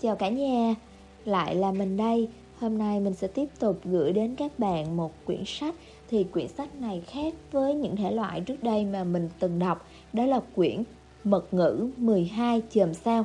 Chào cả nhà, lại là mình đây. Hôm nay mình sẽ tiếp tục gửi đến các bạn một quyển sách. Thì quyển sách này khác với những thể loại trước đây mà mình từng đọc. Đó là quyển Mật ngữ 12 chòm sao.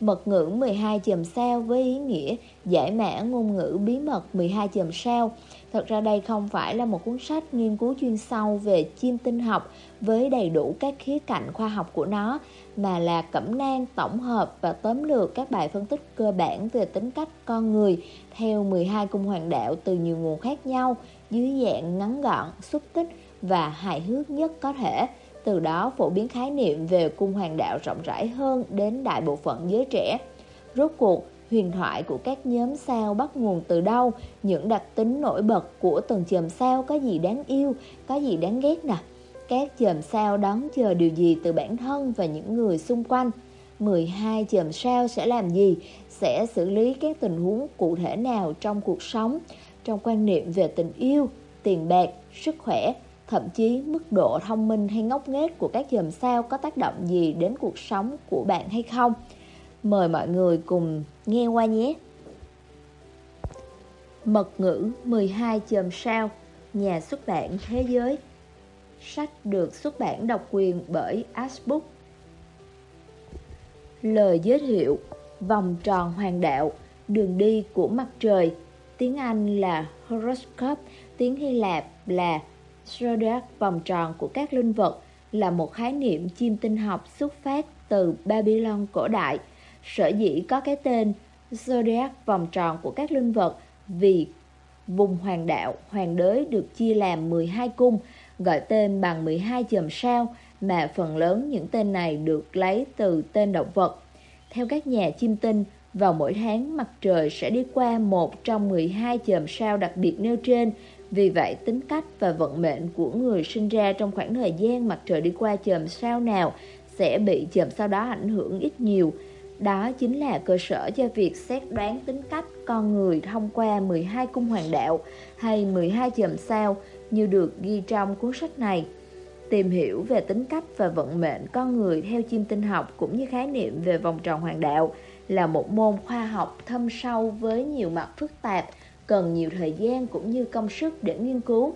Mật ngữ 12 chòm sao với ý nghĩa giải mã ngôn ngữ bí mật 12 chòm sao. Thật ra đây không phải là một cuốn sách nghiên cứu chuyên sâu về chim tinh học với đầy đủ các khía cạnh khoa học của nó, mà là cẩm nang tổng hợp và tóm lược các bài phân tích cơ bản về tính cách con người theo 12 cung hoàng đạo từ nhiều nguồn khác nhau dưới dạng ngắn gọn, xúc tích và hài hước nhất có thể từ đó phổ biến khái niệm về cung hoàng đạo rộng rãi hơn đến đại bộ phận giới trẻ. Rốt cuộc, huyền thoại của các nhóm sao bắt nguồn từ đâu, những đặc tính nổi bật của từng chòm sao có gì đáng yêu, có gì đáng ghét nè. Các chòm sao đón chờ điều gì từ bản thân và những người xung quanh. 12 chòm sao sẽ làm gì, sẽ xử lý các tình huống cụ thể nào trong cuộc sống, trong quan niệm về tình yêu, tiền bạc, sức khỏe, Thậm chí mức độ thông minh hay ngốc nghếch của các chòm sao có tác động gì đến cuộc sống của bạn hay không? Mời mọi người cùng nghe qua nhé. Mật ngữ 12 chòm sao, nhà xuất bản thế giới. Sách được xuất bản độc quyền bởi Asbook Lời giới thiệu Vòng tròn hoàng đạo, đường đi của mặt trời Tiếng Anh là horoscope, tiếng Hy Lạp là Zodiac vòng tròn của các linh vật là một khái niệm chim tinh học xuất phát từ Babylon cổ đại. Sở dĩ có cái tên Zodiac vòng tròn của các linh vật vì vùng hoàng đạo, hoàng đới được chia làm 12 cung, gọi tên bằng 12 chòm sao, mà phần lớn những tên này được lấy từ tên động vật. Theo các nhà chim tinh, vào mỗi tháng mặt trời sẽ đi qua một trong 12 chòm sao đặc biệt nêu trên, vì vậy, tính cách và vận mệnh của người sinh ra trong khoảng thời gian mặt trời đi qua chòm sao nào sẽ bị chòm sao đó ảnh hưởng ít nhiều. Đó chính là cơ sở cho việc xét đoán tính cách con người thông qua 12 cung hoàng đạo hay 12 chòm sao như được ghi trong cuốn sách này. Tìm hiểu về tính cách và vận mệnh con người theo chim tinh học cũng như khái niệm về vòng tròn hoàng đạo là một môn khoa học thâm sâu với nhiều mặt phức tạp cần nhiều thời gian cũng như công sức để nghiên cứu.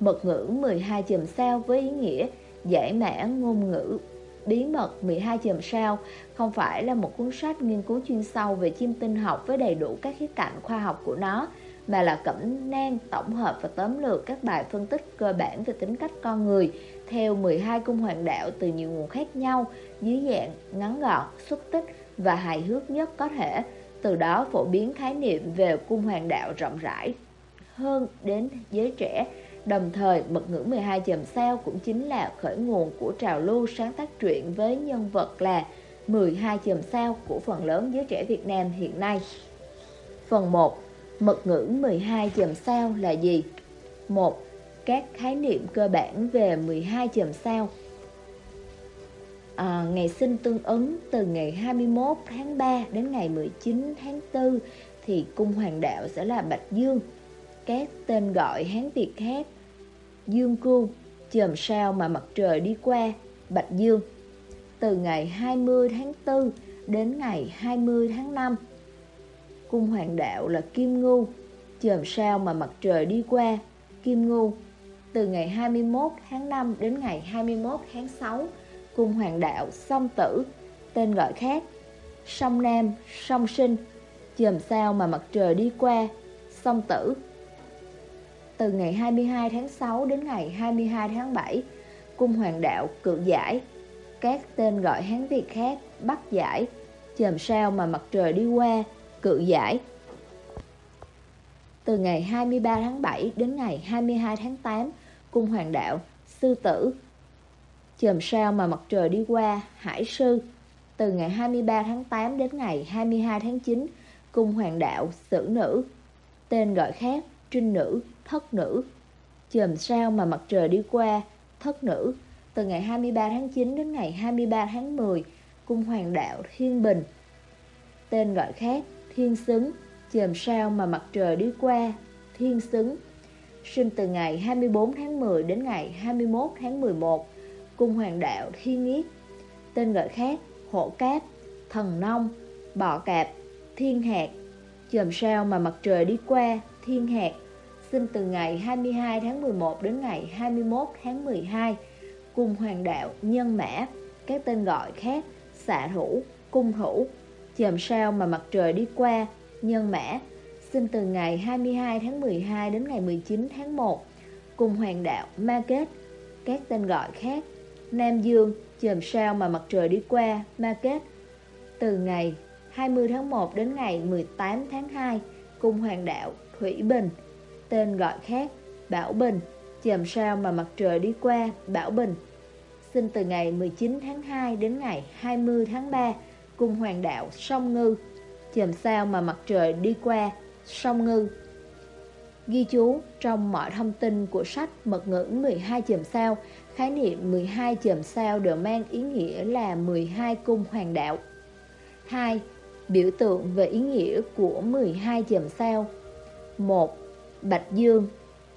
Mật ngữ 12 chùm sao với ý nghĩa giải mã ngôn ngữ bí mật 12 chùm sao không phải là một cuốn sách nghiên cứu chuyên sâu về chim tinh học với đầy đủ các khía cạnh khoa học của nó, mà là cẩm nang tổng hợp và tóm lược các bài phân tích cơ bản về tính cách con người theo 12 cung hoàng đạo từ nhiều nguồn khác nhau dưới dạng ngắn gọn, xuất tích và hài hước nhất có thể từ đó phổ biến khái niệm về cung hoàng đạo rộng rãi hơn đến giới trẻ. Đồng thời, mật ngữ 12 chòm sao cũng chính là khởi nguồn của trào lưu sáng tác truyện với nhân vật là 12 chòm sao của phần lớn giới trẻ Việt Nam hiện nay. Phần 1. Mật ngữ 12 chòm sao là gì? 1. Các khái niệm cơ bản về 12 chòm sao à, ngày sinh tương ứng từ ngày 21 tháng 3 đến ngày 19 tháng 4 thì cung hoàng đạo sẽ là Bạch Dương. Các tên gọi Hán Việt khác Dương Cưu, chòm sao mà mặt trời đi qua, Bạch Dương. Từ ngày 20 tháng 4 đến ngày 20 tháng 5. Cung hoàng đạo là Kim Ngưu, chòm sao mà mặt trời đi qua, Kim Ngưu. Từ ngày 21 tháng 5 đến ngày 21 tháng 6 cung hoàng đạo song tử, tên gọi khác, song nam, song sinh, chòm sao mà mặt trời đi qua, song tử. Từ ngày 22 tháng 6 đến ngày 22 tháng 7, cung hoàng đạo cự giải, các tên gọi Hán Việt khác, Bắc giải, chòm sao mà mặt trời đi qua, cự giải. Từ ngày 23 tháng 7 đến ngày 22 tháng 8, cung hoàng đạo, sư tử, chòm sao mà mặt trời đi qua, hải sư. Từ ngày 23 tháng 8 đến ngày 22 tháng 9, cung hoàng đạo, sử nữ. Tên gọi khác, trinh nữ, thất nữ. Chòm sao mà mặt trời đi qua, thất nữ. Từ ngày 23 tháng 9 đến ngày 23 tháng 10, cung hoàng đạo, thiên bình. Tên gọi khác, thiên xứng, chòm sao mà mặt trời đi qua, thiên xứng. Sinh từ ngày 24 tháng 10 đến ngày 21 tháng 11 cung hoàng đạo thiên nghiết, tên gọi khác hộ cáp, thần nông, bọ cạp, Thiên hạt Chòm sao mà mặt trời đi qua Thiên hạt Sinh từ ngày 22 tháng 11 đến ngày 21 tháng 12 Cung hoàng đạo Nhân mã. Các tên gọi khác Xạ thủ Cung thủ Chòm sao mà mặt trời đi qua Nhân mã? Sinh từ ngày 22 tháng 12 đến ngày 19 tháng 1 Cung hoàng đạo Ma kết. Các tên gọi khác Nam Dương Chòm sao mà mặt trời đi qua Ma kết Từ ngày 20 tháng 1 đến ngày 18 tháng 2, cung hoàng đạo Thủy Bình, tên gọi khác Bảo Bình, chòm sao mà mặt trời đi qua Bảo Bình. Sinh từ ngày 19 tháng 2 đến ngày 20 tháng 3, cung hoàng đạo Sông Ngư, chòm sao mà mặt trời đi qua Sông Ngư. Ghi chú trong mọi thông tin của sách mật ngữ 12 chòm sao, khái niệm 12 chòm sao đều mang ý nghĩa là 12 cung hoàng đạo. 2 biểu tượng về ý nghĩa của 12 chòm sao. 1. Bạch Dương,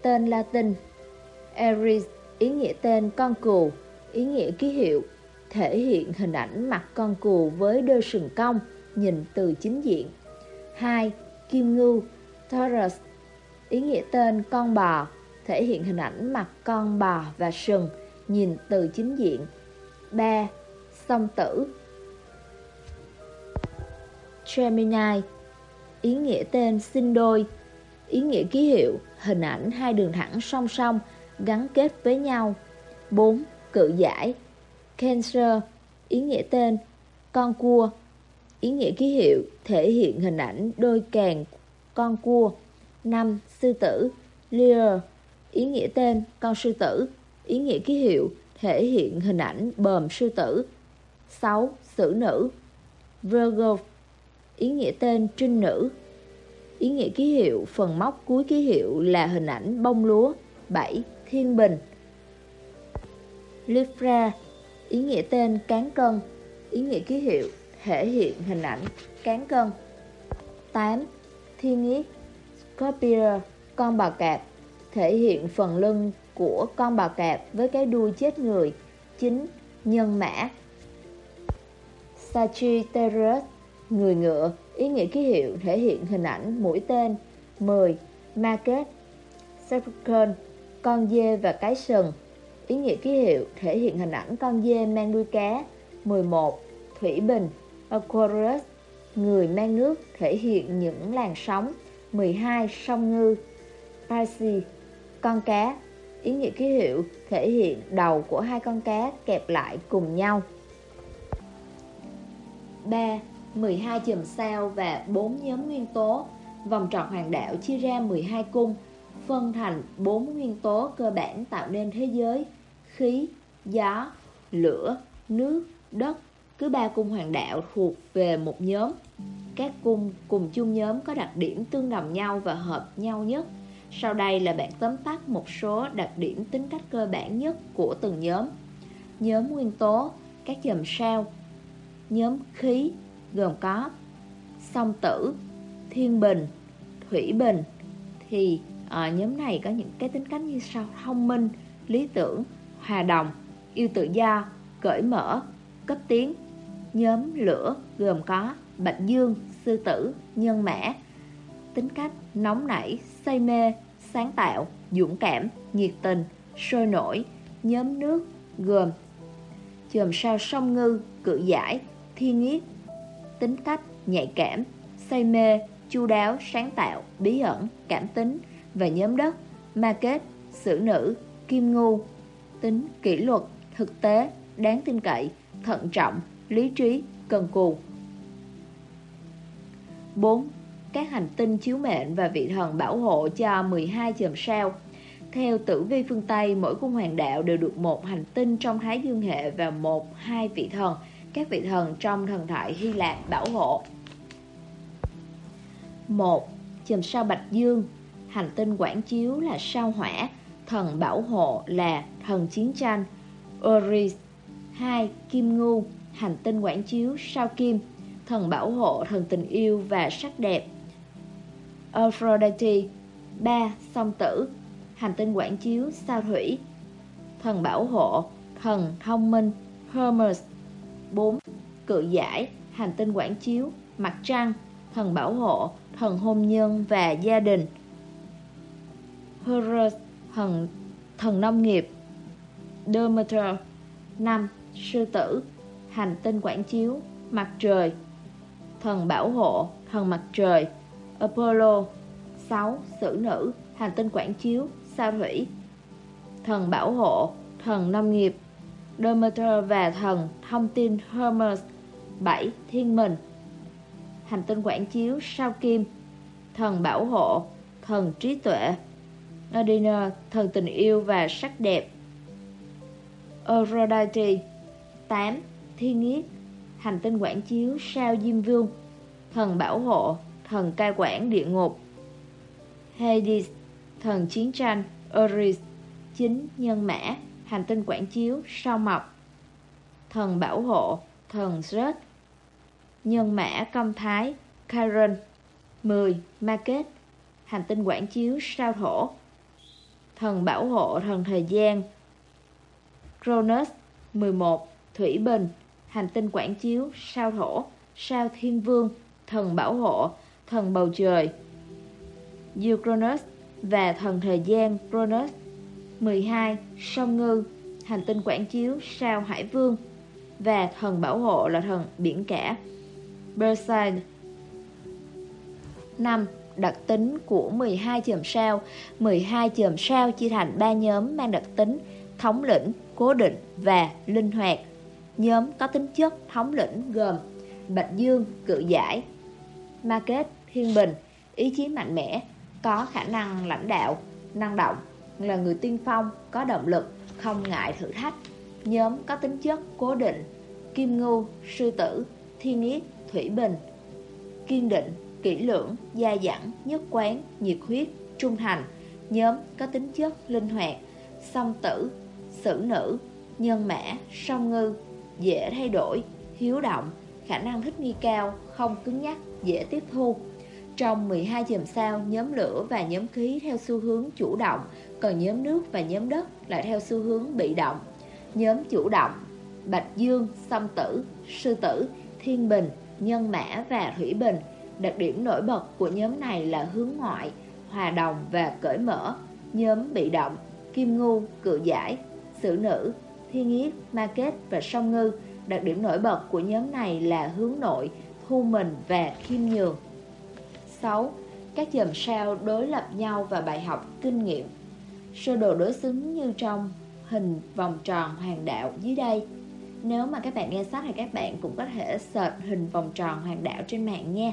tên Latin. Aries, ý nghĩa tên con cừu, ý nghĩa ký hiệu, thể hiện hình ảnh mặt con cừu với đôi sừng cong, nhìn từ chính diện. 2. Kim Ngưu, Taurus, ý nghĩa tên con bò, thể hiện hình ảnh mặt con bò và sừng, nhìn từ chính diện. 3. Song tử, Gemini Ý nghĩa tên sinh đôi Ý nghĩa ký hiệu Hình ảnh hai đường thẳng song song Gắn kết với nhau 4. Cự giải Cancer Ý nghĩa tên Con cua Ý nghĩa ký hiệu Thể hiện hình ảnh đôi càng con cua 5. Sư tử Lear Ý nghĩa tên Con sư tử Ý nghĩa ký hiệu Thể hiện hình ảnh bờm sư tử 6. Sử nữ Virgo ý nghĩa tên trinh nữ. Ý nghĩa ký hiệu, phần móc cuối ký hiệu là hình ảnh bông lúa. 7. Thiên bình Libra, ý nghĩa tên cán cân. Ý nghĩa ký hiệu, thể hiện hình ảnh cán cân. 8. Thiên ý Scorpio, con bò cạp, thể hiện phần lưng của con bò cạp với cái đuôi chết người. chính Nhân mã Sagittarius Người ngựa, ý nghĩa ký hiệu thể hiện hình ảnh mũi tên 10. Market Capricorn, con dê và cái sừng Ý nghĩa ký hiệu thể hiện hình ảnh con dê mang đuôi cá 11. Thủy Bình Aquarius, người mang nước thể hiện những làn sóng 12. Sông ngư Pisces, con cá Ý nghĩa ký hiệu thể hiện đầu của hai con cá kẹp lại cùng nhau 3. 12 chùm sao và 4 nhóm nguyên tố. Vòng tròn hoàng đạo chia ra 12 cung, phân thành 4 nguyên tố cơ bản tạo nên thế giới: khí, gió, lửa, nước, đất. Cứ ba cung hoàng đạo thuộc về một nhóm. Các cung cùng chung nhóm có đặc điểm tương đồng nhau và hợp nhau nhất. Sau đây là bản tóm tắt một số đặc điểm tính cách cơ bản nhất của từng nhóm. Nhóm nguyên tố, các chòm sao. Nhóm khí, gồm có song tử, thiên bình, thủy bình thì à, nhóm này có những cái tính cách như sau thông minh, lý tưởng, hòa đồng, yêu tự do, cởi mở, cấp tiến. Nhóm lửa gồm có bạch dương, sư tử, nhân mã, tính cách nóng nảy, say mê, sáng tạo, dũng cảm, nhiệt tình, sôi nổi. Nhóm nước gồm chòm sao sông ngư, cự giải, thiên yết, tính cách, nhạy cảm, say mê, chu đáo, sáng tạo, bí ẩn, cảm tính và nhóm đất, ma kết, xử nữ, kim ngu, tính kỷ luật, thực tế, đáng tin cậy, thận trọng, lý trí, cần cù. 4. Các hành tinh chiếu mệnh và vị thần bảo hộ cho 12 chòm sao. Theo tử vi phương Tây, mỗi cung hoàng đạo đều được một hành tinh trong Thái Dương hệ và một, hai vị thần các vị thần trong thần thoại Hy Lạp bảo hộ. 1. Chùm sao Bạch Dương Hành tinh quảng chiếu là sao hỏa Thần bảo hộ là thần chiến tranh Oris 2. Kim Ngưu Hành tinh quảng chiếu sao Kim Thần bảo hộ thần tình yêu và sắc đẹp Aphrodite 3. Song tử Hành tinh quảng chiếu sao Thủy Thần bảo hộ Thần thông minh Hermes 4. Cự giải, hành tinh quảng chiếu, mặt trăng, thần bảo hộ, thần hôn nhân và gia đình. Horus, thần, thần nông nghiệp. Demeter, năm Sư tử, hành tinh quản chiếu, mặt trời. Thần bảo hộ, thần mặt trời. Apollo, 6. Sử nữ, hành tinh quản chiếu, sao thủy. Thần bảo hộ, thần nông nghiệp. Demeter và thần thông tin Hermes 7. Thiên Mình Hành tinh quản chiếu sao kim Thần bảo hộ Thần trí tuệ Adina Thần tình yêu và sắc đẹp Aphrodite 8. Thiên Yết Hành tinh quản chiếu sao Diêm Vương Thần bảo hộ Thần cai quản địa ngục. Hades Thần chiến tranh. Eris, chính Nhân mã. Hành tinh quản chiếu sao mộc Thần bảo hộ Thần rớt Nhân mã công thái. Chiron 10. Market Hành tinh quản chiếu sao thổ. Thần bảo hộ thần thời gian. Cronus 11. Thủy Bình. Hành tinh quản chiếu sao thổ. Sao thiên vương Thần bảo hộ. Thần bầu trời Uranus và thần thời gian Cronus 12. sông ngư Hành tinh quản chiếu sao hải vương Và thần bảo hộ là thần biển cả Perside 5. Đặc tính của 12 chòm sao 12 chòm sao chia thành 3 nhóm mang đặc tính thống lĩnh, cố định và linh hoạt Nhóm có tính chất thống lĩnh gồm Bạch Dương, cự giải Market, thiên bình, ý chí mạnh mẽ Có khả năng lãnh đạo, năng động Là người tiên phong, có động lực, không ngại thử thách. Nhóm có tính chất cố định Kim Ngưu, Sư Tử, Thiên Yết, Thủy Bình. Kiên định, kỹ lưỡng, gia dẳng, nhất quán, nhiệt huyết, trung thành. Nhóm có tính chất linh hoạt Song tử, sử nữ, nhân mã, song ngư Dễ thay đổi, hiếu động, khả năng thích nghi cao, không cứng nhắc, dễ tiếp thu. Trong 12 chùm sao, nhóm lửa và nhóm khí theo xu hướng chủ động Còn nhóm nước và nhóm đất lại theo xu hướng bị động Nhóm chủ động Bạch Dương, Song Tử, Sư Tử, Thiên Bình, Nhân Mã và Thủy Bình. Đặc điểm nổi bật của nhóm này là hướng ngoại, hòa đồng và cởi mở. Nhóm bị động, Kim Ngu, Cự Giải, Sử Nữ, Thiên Yết, Ma Kết và Song Ngư. Đặc điểm nổi bật của nhóm này là hướng nội, thu mình và khiêm nhường xấu Các chòm sao đối lập nhau và bài học kinh nghiệm Sơ đồ đối xứng như trong hình vòng tròn hoàng đạo dưới đây nếu mà các bạn nghe sách thì các bạn cũng có thể search hình vòng tròn hoàng đạo trên mạng nha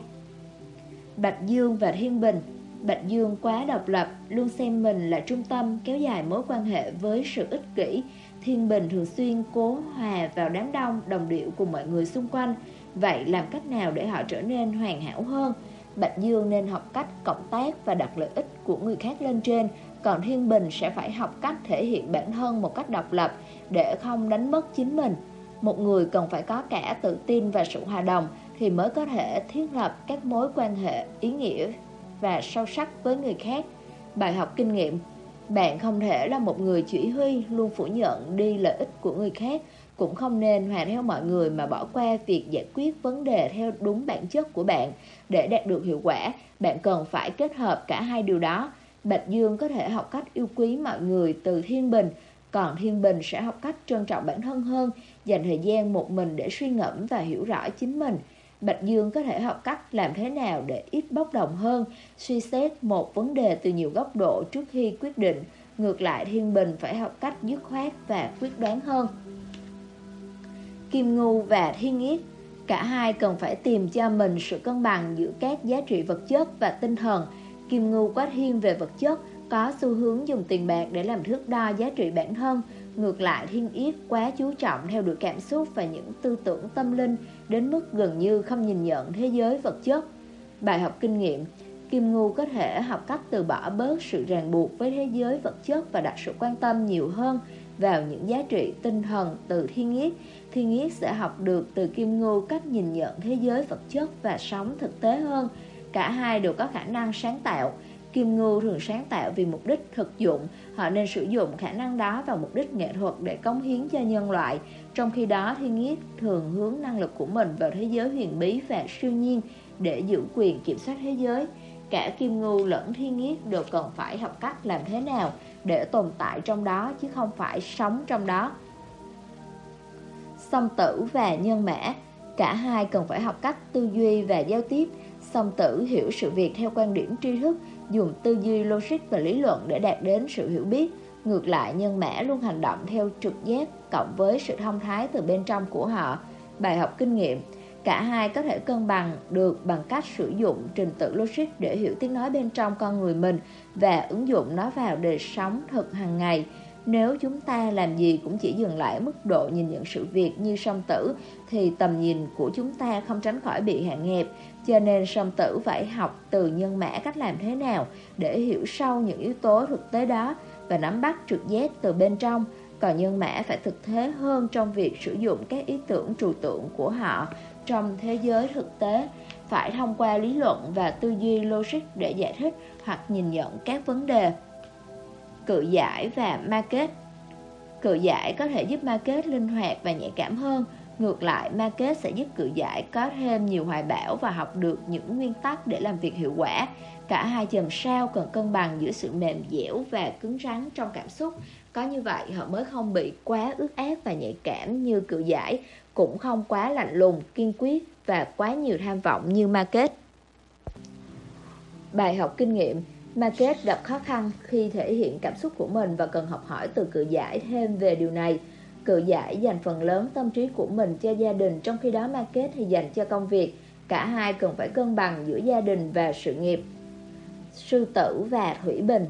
Bạch Dương và Thiên Bình Bạch Dương quá độc lập, luôn xem mình là trung tâm, kéo dài mối quan hệ với sự ích kỷ. Thiên Bình thường xuyên cố hòa vào đám đông, đồng điệu cùng mọi người xung quanh. Vậy làm cách nào để họ trở nên hoàn hảo hơn? Bạch Dương nên học cách cộng tác và đặt lợi ích của người khác lên trên, còn Thiên Bình sẽ phải học cách thể hiện bản thân một cách độc lập để không đánh mất chính mình. Một người cần phải có cả tự tin và sự hòa đồng thì mới có thể thiết lập các mối quan hệ ý nghĩa và sâu sắc với người khác. Bài học kinh nghiệm Bạn không thể là một người chỉ huy luôn phủ nhận đi lợi ích của người khác cũng không nên hòa theo mọi người mà bỏ qua việc giải quyết vấn đề theo đúng bản chất của bạn. Để đạt được hiệu quả, bạn cần phải kết hợp cả hai điều đó. Bạch Dương có thể học cách yêu quý mọi người từ thiên bình, còn thiên bình sẽ học cách trân trọng bản thân hơn, dành thời gian một mình để suy ngẫm và hiểu rõ chính mình. Bạch Dương có thể học cách làm thế nào để ít bốc đồng hơn, suy xét một vấn đề từ nhiều góc độ trước khi quyết định. Ngược lại, Thiên Bình phải học cách dứt khoát và quyết đoán hơn. Kim Ngưu và Thiên Yết Cả hai cần phải tìm cho mình sự cân bằng giữa các giá trị vật chất và tinh thần. Kim ngưu quá hiên về vật chất, có xu hướng dùng tiền bạc để làm thước đo giá trị bản thân. Ngược lại Thiên Yết quá chú trọng theo đuổi cảm xúc và những tư tưởng tâm linh đến mức gần như không nhìn nhận thế giới vật chất. Bài học kinh nghiệm Kim ngưu có thể học cách từ bỏ bớt sự ràng buộc với thế giới vật chất và đặt sự quan tâm nhiều hơn vào những giá trị tinh thần từ thiên yết. Thiên yết sẽ học được từ Kim ngưu cách nhìn nhận thế giới vật chất và sống thực tế hơn. Cả hai đều có khả năng sáng tạo. Kim Ngưu thường sáng tạo vì mục đích thực dụng, họ nên sử dụng khả năng đó vào mục đích nghệ thuật để cống hiến cho nhân loại. Trong khi đó, Thiên Yết thường hướng năng lực của mình vào thế giới huyền bí và siêu nhiên. để giữ quyền kiểm soát thế giới. Cả Kim Ngưu lẫn Thiên nhiếp đều cần phải học cách làm thế nào để tồn tại trong đó, chứ không phải sống trong đó. Song tử và nhân mã, Cả hai cần phải học cách tư duy và giao tiếp. Song tử hiểu sự việc theo quan điểm tri thức, Dùng tư duy logic và lý luận để đạt đến sự hiểu biết. Ngược lại, nhân mã luôn hành động theo trực giác Cộng với sự thông thái từ bên trong của họ. Bài học kinh nghiệm, Cả hai có thể cân bằng được bằng cách sử dụng trình tự logic để hiểu tiếng nói bên trong con người mình và ứng dụng nó vào đời sống thực hàng ngày. Nếu chúng ta làm gì cũng chỉ dừng lại mức độ nhìn nhận sự việc như song tử, thì tầm nhìn của chúng ta không tránh khỏi bị hạn hẹp. Cho nên song tử phải học từ nhân mã cách làm thế nào để hiểu sâu những yếu tố thực tế đó và nắm bắt trực giác từ bên trong. Còn nhân mã phải thực thế hơn trong việc sử dụng các ý tưởng trừu tượng của họ trong thế giới thực tế phải thông qua lý luận và tư duy logic để giải thích hoặc nhìn nhận các vấn đề cự giải và market. Cự giải có thể giúp market linh hoạt và nhạy cảm hơn. Ngược lại, market sẽ giúp cự giải có thêm nhiều hoài bão và học được những nguyên tắc để làm việc hiệu quả. Cả hai chòm sao cần cân bằng giữa sự mềm dẻo và cứng rắn trong cảm xúc. Có như vậy họ mới không bị quá ướt át và nhạy cảm như cự giải, cũng không quá lạnh lùng, kiên quyết và quá nhiều tham vọng như market. Bài học kinh nghiệm Market gặp khó khăn khi thể hiện cảm xúc của mình và cần học hỏi từ cự giải thêm về điều này. Cự giải dành phần lớn tâm trí của mình cho gia đình, trong khi đó Market thì dành cho công việc. Cả hai cần phải cân bằng giữa gia đình và sự nghiệp. Sư tử và Thủy Bình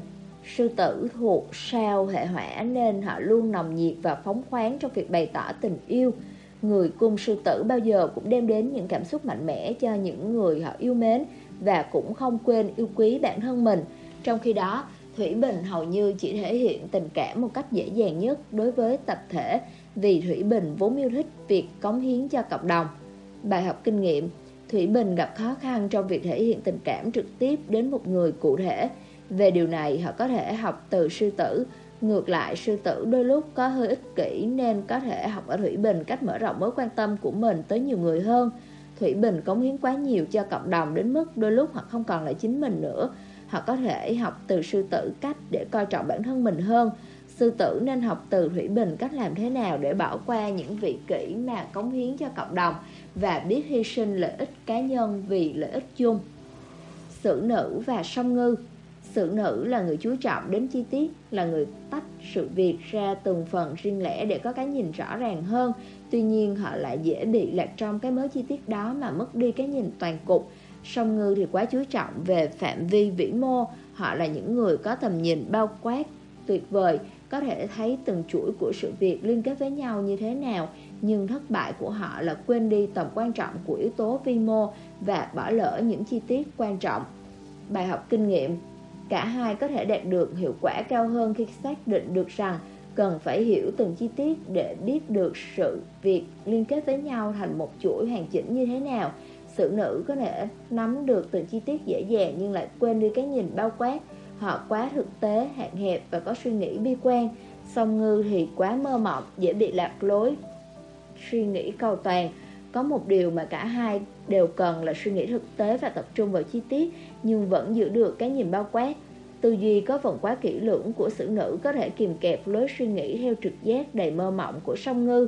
Sư tử thuộc sao hệ hỏa nên họ luôn nồng nhiệt và phóng khoáng trong việc bày tỏ tình yêu. Người cung sư tử bao giờ cũng đem đến những cảm xúc mạnh mẽ cho những người họ yêu mến và cũng không quên yêu quý bản thân mình. Trong khi đó, Thủy Bình hầu như chỉ thể hiện tình cảm một cách dễ dàng nhất đối với tập thể vì Thủy Bình vốn yêu thích việc cống hiến cho cộng đồng. Bài học kinh nghiệm Thủy Bình gặp khó khăn trong việc thể hiện tình cảm trực tiếp đến một người cụ thể. Về điều này, họ có thể học từ sư tử. Ngược lại, sư tử đôi lúc có hơi ích kỷ nên có thể học ở Thủy Bình cách mở rộng mối quan tâm của mình tới nhiều người hơn. Thủy Bình cống hiến quá nhiều cho cộng đồng đến mức đôi lúc họ không còn là chính mình nữa. Họ có thể học từ sư tử cách để coi trọng bản thân mình hơn. Sư tử nên học từ Thủy Bình cách làm thế nào để bỏ qua những vị kỷ mà cống hiến cho cộng đồng và biết hy sinh lợi ích cá nhân vì lợi ích chung. Sử nữ và song ngư Sử nữ là người chú trọng đến chi tiết, là người tách sự việc ra từng phần riêng lẻ để có cái nhìn rõ ràng hơn. Tuy nhiên họ lại dễ bị lạc trong cái mớ chi tiết đó mà mất đi cái nhìn toàn cục. Song ngư thì quá chú trọng về phạm vi vĩ mô, họ là những người có tầm nhìn bao quát, tuyệt vời, có thể thấy từng chuỗi của sự việc liên kết với nhau như thế nào, nhưng thất bại của họ là quên đi tầm quan trọng của yếu tố vi mô và bỏ lỡ những chi tiết quan trọng. Bài học kinh nghiệm Cả hai có thể đạt được hiệu quả cao hơn khi xác định được rằng cần phải hiểu từng chi tiết để biết được sự việc liên kết với nhau thành một chuỗi hoàn chỉnh như thế nào. Sự nữ có thể nắm được từng chi tiết dễ dàng nhưng lại quên đi cái nhìn bao quát. Họ quá thực tế, hạn hẹp và có suy nghĩ bi quan. Song ngư thì quá mơ mộng, dễ bị lạc lối, suy nghĩ cầu toàn. Có một điều mà cả hai đều cần là suy nghĩ thực tế và tập trung vào chi tiết nhưng vẫn giữ được cái nhìn bao quát. Tư duy có phần quá kỹ lưỡng của xử nữ có thể kìm kẹp lối suy nghĩ theo trực giác đầy mơ mộng của song ngư.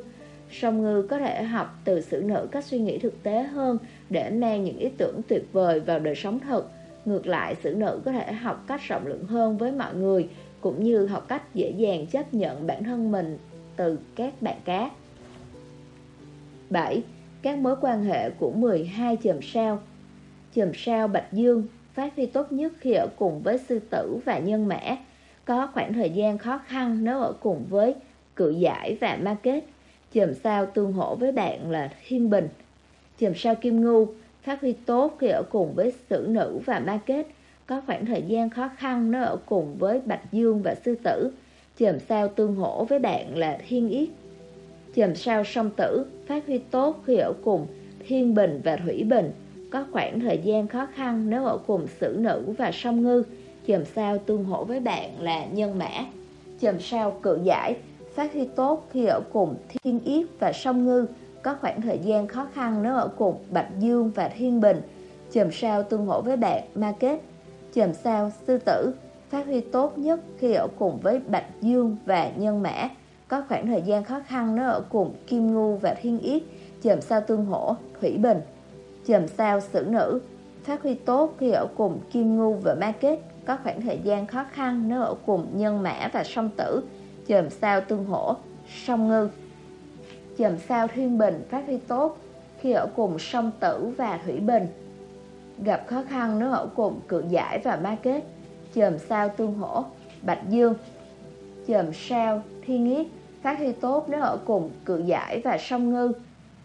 Song ngư có thể học từ xử nữ cách suy nghĩ thực tế hơn để mang những ý tưởng tuyệt vời vào đời sống thực. Ngược lại, xử nữ có thể học cách rộng lượng hơn với mọi người, cũng như học cách dễ dàng chấp nhận bản thân mình từ các bạn cá. 7. Các mối quan hệ của 12 chòm sao Chòm sao Bạch Dương phát huy tốt nhất khi ở cùng với sư tử và nhân mã. Có khoảng thời gian khó khăn nếu ở cùng với cự giải và ma kết. Chùm sao tương hỗ với bạn là thiên bình. Chùm sao kim ngưu, phát huy tốt khi ở cùng với sử nữ và ma kết. Có khoảng thời gian khó khăn nếu ở cùng với bạch dương và sư tử. Chùm sao tương hỗ với bạn là thiên yết. Chùm sao song tử, phát huy tốt khi ở cùng thiên bình và thủy bình có khoảng thời gian khó khăn nếu ở cùng sử nữ và song ngư. Chòm sao tương hỗ với bạn là nhân mã. Chòm sao cự giải, phát huy tốt khi ở cùng thiên yết và song ngư. Có khoảng thời gian khó khăn nếu ở cùng bạch dương và thiên bình. chòm sao tương hỗ với bạn ma kết. chòm sao sư tử, phát huy tốt nhất khi ở cùng với Bạch Dương và Nhân Mã. Có khoảng thời gian khó khăn nếu ở cùng Kim Ngu và Thiên Yết, chòm sao tương hỗ, Thủy Bình. Chòm sao xử nữ, phát huy tốt khi ở cùng Kim ngưu và ma kết Có khoảng thời gian khó khăn nếu ở cùng Nhân Mã và Song Tử, chòm sao tương hỗ, Song Ngư. Chòm sao Thiên Bình phát huy tốt khi ở cùng Song Tử và Thủy Bình. Gặp khó khăn nếu ở cùng cự giải và ma kết, chòm sao tương hỗ, bạch dương, chòm sao thiên Nghiết phát huy tốt nếu ở cùng cự giải và song ngư,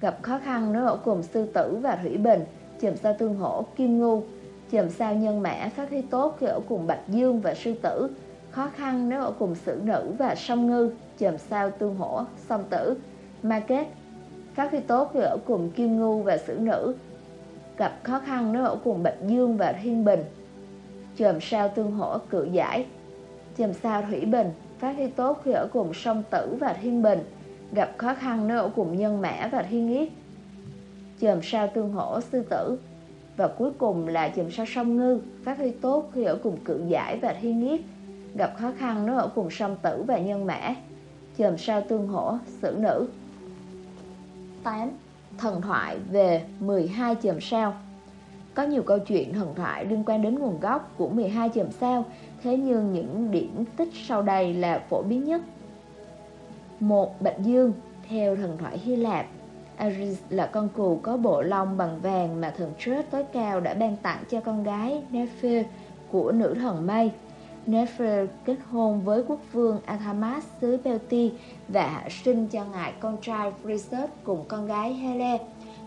gặp khó khăn nếu ở cùng sư tử và thủy bình, chòm sao tương hỗ, kim ngu, chòm sao nhân mã phát huy tốt khi ở cùng bạch dương và sư tử, khó khăn nếu ở cùng sử nữ và song ngư, chòm sao tương hỗ, song tử, ma kết, phát huy tốt khi ở cùng kim ngu và sử nữ, gặp khó khăn nếu ở cùng Bạch Dương và Thiên Bình. Chòm sao tương hỗ cự giải. Chòm sao Thủy Bình phát huy tốt khi ở cùng song Tử và Thiên Bình, gặp khó khăn nếu ở cùng Nhân Mã và Thiên nghiết Chòm sao tương hỗ Sư Tử và cuối cùng là chòm sao Sông Ngư phát huy tốt khi ở cùng Cự Giải và Thiên nghiết gặp khó khăn nếu ở cùng Sông Tử và Nhân Mã. Chòm sao tương hỗ Sử Nữ 8 thần thoại về 12 chòm sao. Có nhiều câu chuyện thần thoại liên quan đến nguồn gốc của 12 chòm sao, thế nhưng những điển tích sau đây là phổ biến nhất. Một Bạch Dương, theo thần thoại Hy Lạp, Ares là con cừu có bộ lông bằng vàng mà thần Zeus tối cao đã ban tặng cho con gái Nephi của nữ thần mây. Nefer kết hôn với quốc vương Athamas xứ Belti và hạ sinh cho ngài con trai Phrysus cùng con gái Hele.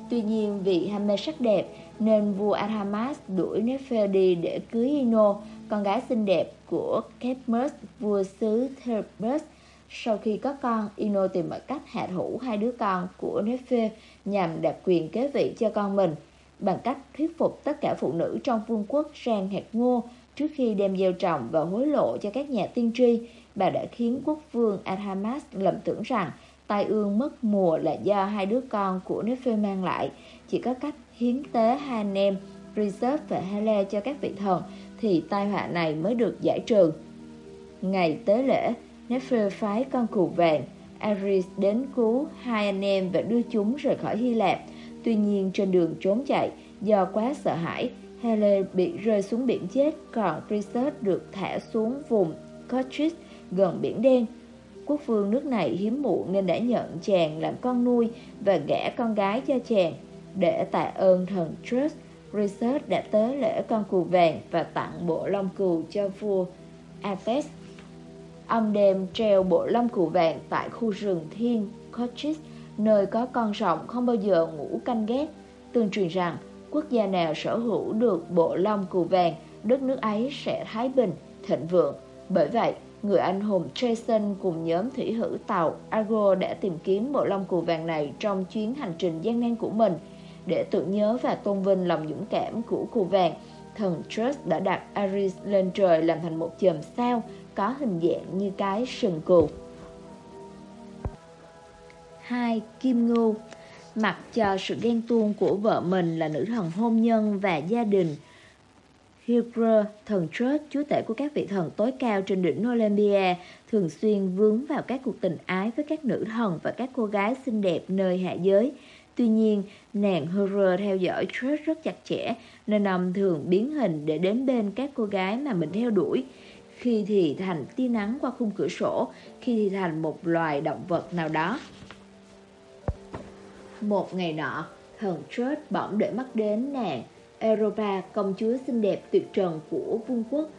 Tuy nhiên vì ham mê sắc đẹp nên vua Athamas đuổi Nefer đi để cưới Ino, con gái xinh đẹp của Cadmus, vua xứ Thebes. Sau khi có con, Ino tìm mọi cách hạ thủ hai đứa con của Nefe nhằm đạt quyền kế vị cho con mình bằng cách thuyết phục tất cả phụ nữ trong vương quốc sang hạt ngô Trước khi đem gieo trồng và hối lộ cho các nhà tiên tri, bà đã khiến quốc vương Athamas lầm tưởng rằng tai ương mất mùa là do hai đứa con của Nephi mang lại. Chỉ có cách hiến tế hai anh em Reserve và Hele cho các vị thần thì tai họa này mới được giải trừ. Ngày tế lễ, Nephi phái con cừu vàng Aris đến cứu hai anh em và đưa chúng rời khỏi Hy Lạp. Tuy nhiên trên đường trốn chạy, do quá sợ hãi, Hele bị rơi xuống biển chết, còn Chrysos được thả xuống vùng Cochise gần biển đen. Quốc vương nước này hiếm muộn nên đã nhận chàng làm con nuôi và gả con gái cho chàng. Để tạ ơn thần Trust, Chrysos đã tới lễ con cừu vàng và tặng bộ lông cừu cho vua Apes. Ông đem treo bộ lông cừu vàng tại khu rừng thiên Cochise, nơi có con rồng không bao giờ ngủ canh gác. Tương truyền rằng quốc gia nào sở hữu được bộ lông cừu vàng, đất nước ấy sẽ thái bình, thịnh vượng. Bởi vậy, người anh hùng Jason cùng nhóm thủy hữu tàu Argo đã tìm kiếm bộ lông cừu vàng này trong chuyến hành trình gian nan của mình. Để tưởng nhớ và tôn vinh lòng dũng cảm của cừu vàng, thần Trust đã đặt Aris lên trời làm thành một chòm sao có hình dạng như cái sừng cừu. 2. Kim Ngưu mặc cho sự ghen tuông của vợ mình là nữ thần hôn nhân và gia đình. Hilgra, thần Trust, chúa tể của các vị thần tối cao trên đỉnh Olympia, thường xuyên vướng vào các cuộc tình ái với các nữ thần và các cô gái xinh đẹp nơi hạ giới. Tuy nhiên, nàng Hydra theo dõi Trust rất chặt chẽ, nên ông thường biến hình để đến bên các cô gái mà mình theo đuổi. Khi thì thành tia nắng qua khung cửa sổ, khi thì thành một loài động vật nào đó. Một ngày nọ, thần Trust bỗng để mắt đến nàng Europa, công chúa xinh đẹp tuyệt trần của vương quốc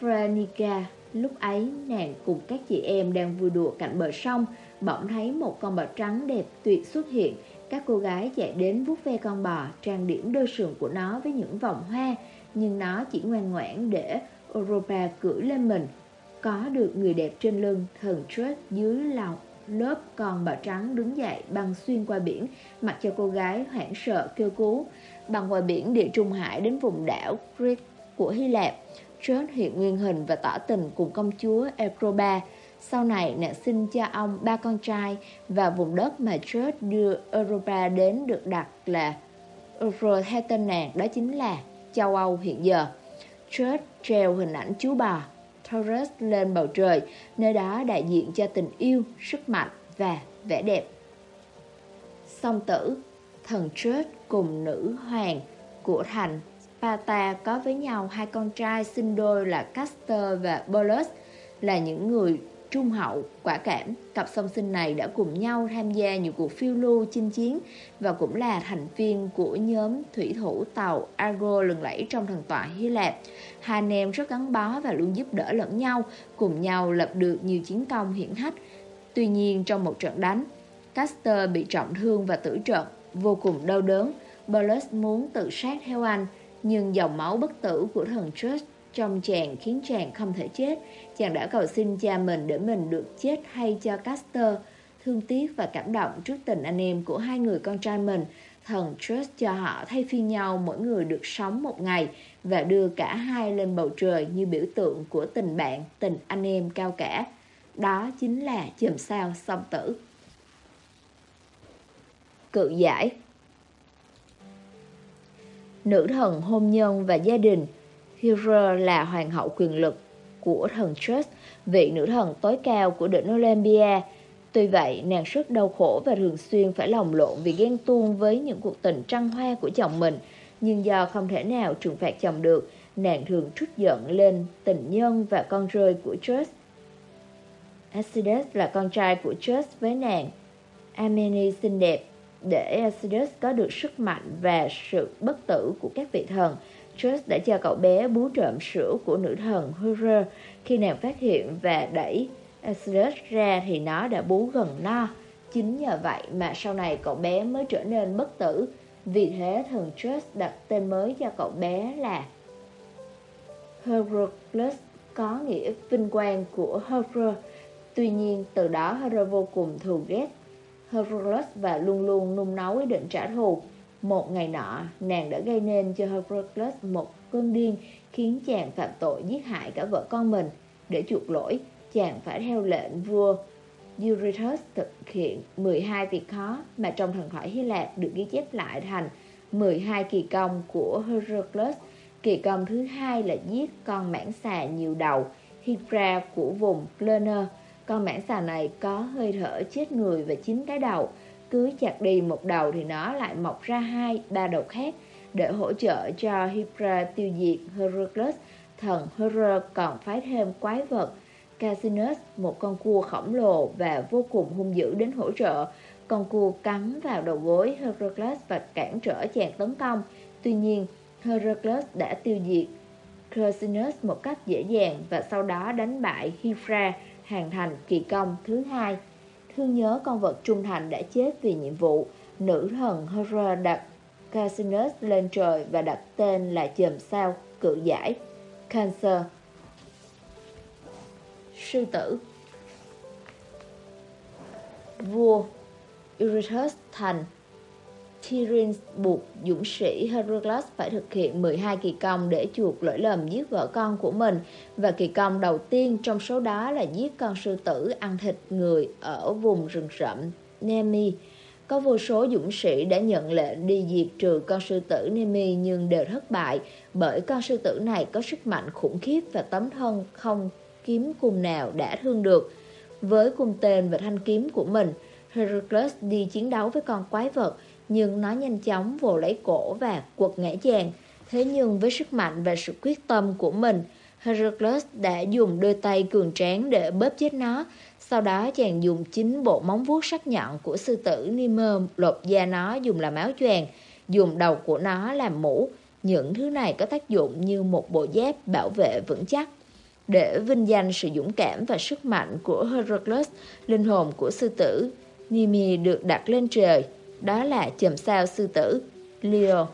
Franica. Lúc ấy, nàng cùng các chị em đang vui đùa cạnh bờ sông, bỗng thấy một con bò trắng đẹp tuyệt xuất hiện. Các cô gái chạy đến vuốt ve con bò, trang điểm đôi sườn của nó với những vòng hoa, nhưng nó chỉ ngoan ngoãn để Europa cưỡi lên mình. Có được người đẹp trên lưng, thần Trust dưới lòng lớp con bà trắng đứng dậy băng xuyên qua biển, mặc cho cô gái hoảng sợ kêu cứu. Bằng qua biển địa Trung Hải đến vùng đảo Crete của Hy Lạp, Trớt hiện nguyên hình và tỏ tình cùng công chúa Europa. Sau này, nàng sinh cho ông ba con trai và vùng đất mà Trớt đưa Europa đến được đặt là Euro theo tên nàng đó chính là châu Âu hiện giờ. Church treo hình ảnh chú bò Taurus lên bầu trời, nơi đó đại diện cho tình yêu, sức mạnh và vẻ đẹp. Song tử, thần Church cùng nữ hoàng của thành Sparta có với nhau hai con trai sinh đôi là Castor và Pollux, là những người trung hậu, quả cảm. Cặp song sinh này đã cùng nhau tham gia nhiều cuộc phiêu lưu chinh chiến và cũng là thành viên của nhóm thủy thủ tàu Argo lừng lẫy trong thần tọa Hy Lạp. Hai anh em rất gắn bó và luôn giúp đỡ lẫn nhau, cùng nhau lập được nhiều chiến công hiển hách. Tuy nhiên trong một trận đánh, Castor bị trọng thương và tử trận, vô cùng đau đớn. Bolus muốn tự sát theo anh, nhưng dòng máu bất tử của thần Trust trong chàng khiến chàng không thể chết. Chàng đã cầu xin cha mình để mình được chết hay cho Caster. Thương tiếc và cảm động trước tình anh em của hai người con trai mình, thần Trust cho họ thay phiên nhau mỗi người được sống một ngày và đưa cả hai lên bầu trời như biểu tượng của tình bạn, tình anh em cao cả. Đó chính là chùm sao song tử. Cự giải Nữ thần hôn nhân và gia đình Hera là hoàng hậu quyền lực của thần Zeus, vị nữ thần tối cao của đỉnh Olympia. Tuy vậy, nàng rất đau khổ và thường xuyên phải lòng lộn vì ghen tuông với những cuộc tình trăng hoa của chồng mình. Nhưng do không thể nào trừng phạt chồng được, nàng thường trút giận lên tình nhân và con rơi của Zeus. Acides là con trai của Zeus với nàng. Ameni xinh đẹp, để Acides có được sức mạnh và sự bất tử của các vị thần. Trust đã cho cậu bé bú trộm sữa của nữ thần Hera. Khi nàng phát hiện và đẩy Acides ra thì nó đã bú gần no. Chính nhờ vậy mà sau này cậu bé mới trở nên bất tử. Vì thế, thần Trust đặt tên mới cho cậu bé là Heracles có nghĩa vinh quang của Hera. Tuy nhiên, từ đó Hera vô cùng thù ghét Heracles và luôn luôn nung nấu ý định trả thù. Một ngày nọ, nàng đã gây nên cho Heracles một cơn điên khiến chàng phạm tội giết hại cả vợ con mình. Để chuộc lỗi, chàng phải theo lệnh vua Eurytus thực hiện 12 việc khó mà trong thần thoại Hy Lạp được ghi chép lại thành 12 kỳ công của Heracles. Kỳ công thứ hai là giết con mãng xà nhiều đầu Hydra của vùng Lerner. Con mãng xà này có hơi thở chết người và chín cái đầu cứ chặt đi một đầu thì nó lại mọc ra hai, ba đầu khác. Để hỗ trợ cho Hydra tiêu diệt Heracles, thần Hera còn phái thêm quái vật Casinus, một con cua khổng lồ và vô cùng hung dữ đến hỗ trợ. Con cua cắn vào đầu gối Heracles và cản trở chàng tấn công. Tuy nhiên, Heracles đã tiêu diệt Casinus một cách dễ dàng và sau đó đánh bại Hydra, hoàn thành kỳ công thứ hai. Thương nhớ con vật trung thành đã chết vì nhiệm vụ, nữ thần Hera đặt Casinus lên trời và đặt tên là chòm sao cự giải. Cancer. Sư tử. Vua Eurytus thành Tyrion buộc dũng sĩ Heracles phải thực hiện 12 kỳ công để chuộc lỗi lầm giết vợ con của mình và kỳ công đầu tiên trong số đó là giết con sư tử ăn thịt người ở vùng rừng rậm Nemi. Có vô số dũng sĩ đã nhận lệnh đi diệt trừ con sư tử Nemi nhưng đều thất bại bởi con sư tử này có sức mạnh khủng khiếp và tấm thân không kiếm cung nào đã thương được. Với cung tên và thanh kiếm của mình, Heracles đi chiến đấu với con quái vật nhưng nó nhanh chóng vồ lấy cổ và quật ngã chàng. Thế nhưng với sức mạnh và sự quyết tâm của mình, Heracles đã dùng đôi tay cường tráng để bóp chết nó. Sau đó chàng dùng chính bộ móng vuốt sắc nhọn của sư tử Nimer lột da nó dùng làm áo choàng, dùng đầu của nó làm mũ. Những thứ này có tác dụng như một bộ giáp bảo vệ vững chắc. Để vinh danh sự dũng cảm và sức mạnh của Heracles, linh hồn của sư tử Nimi được đặt lên trời đó là chùm sao sư tử, Leo.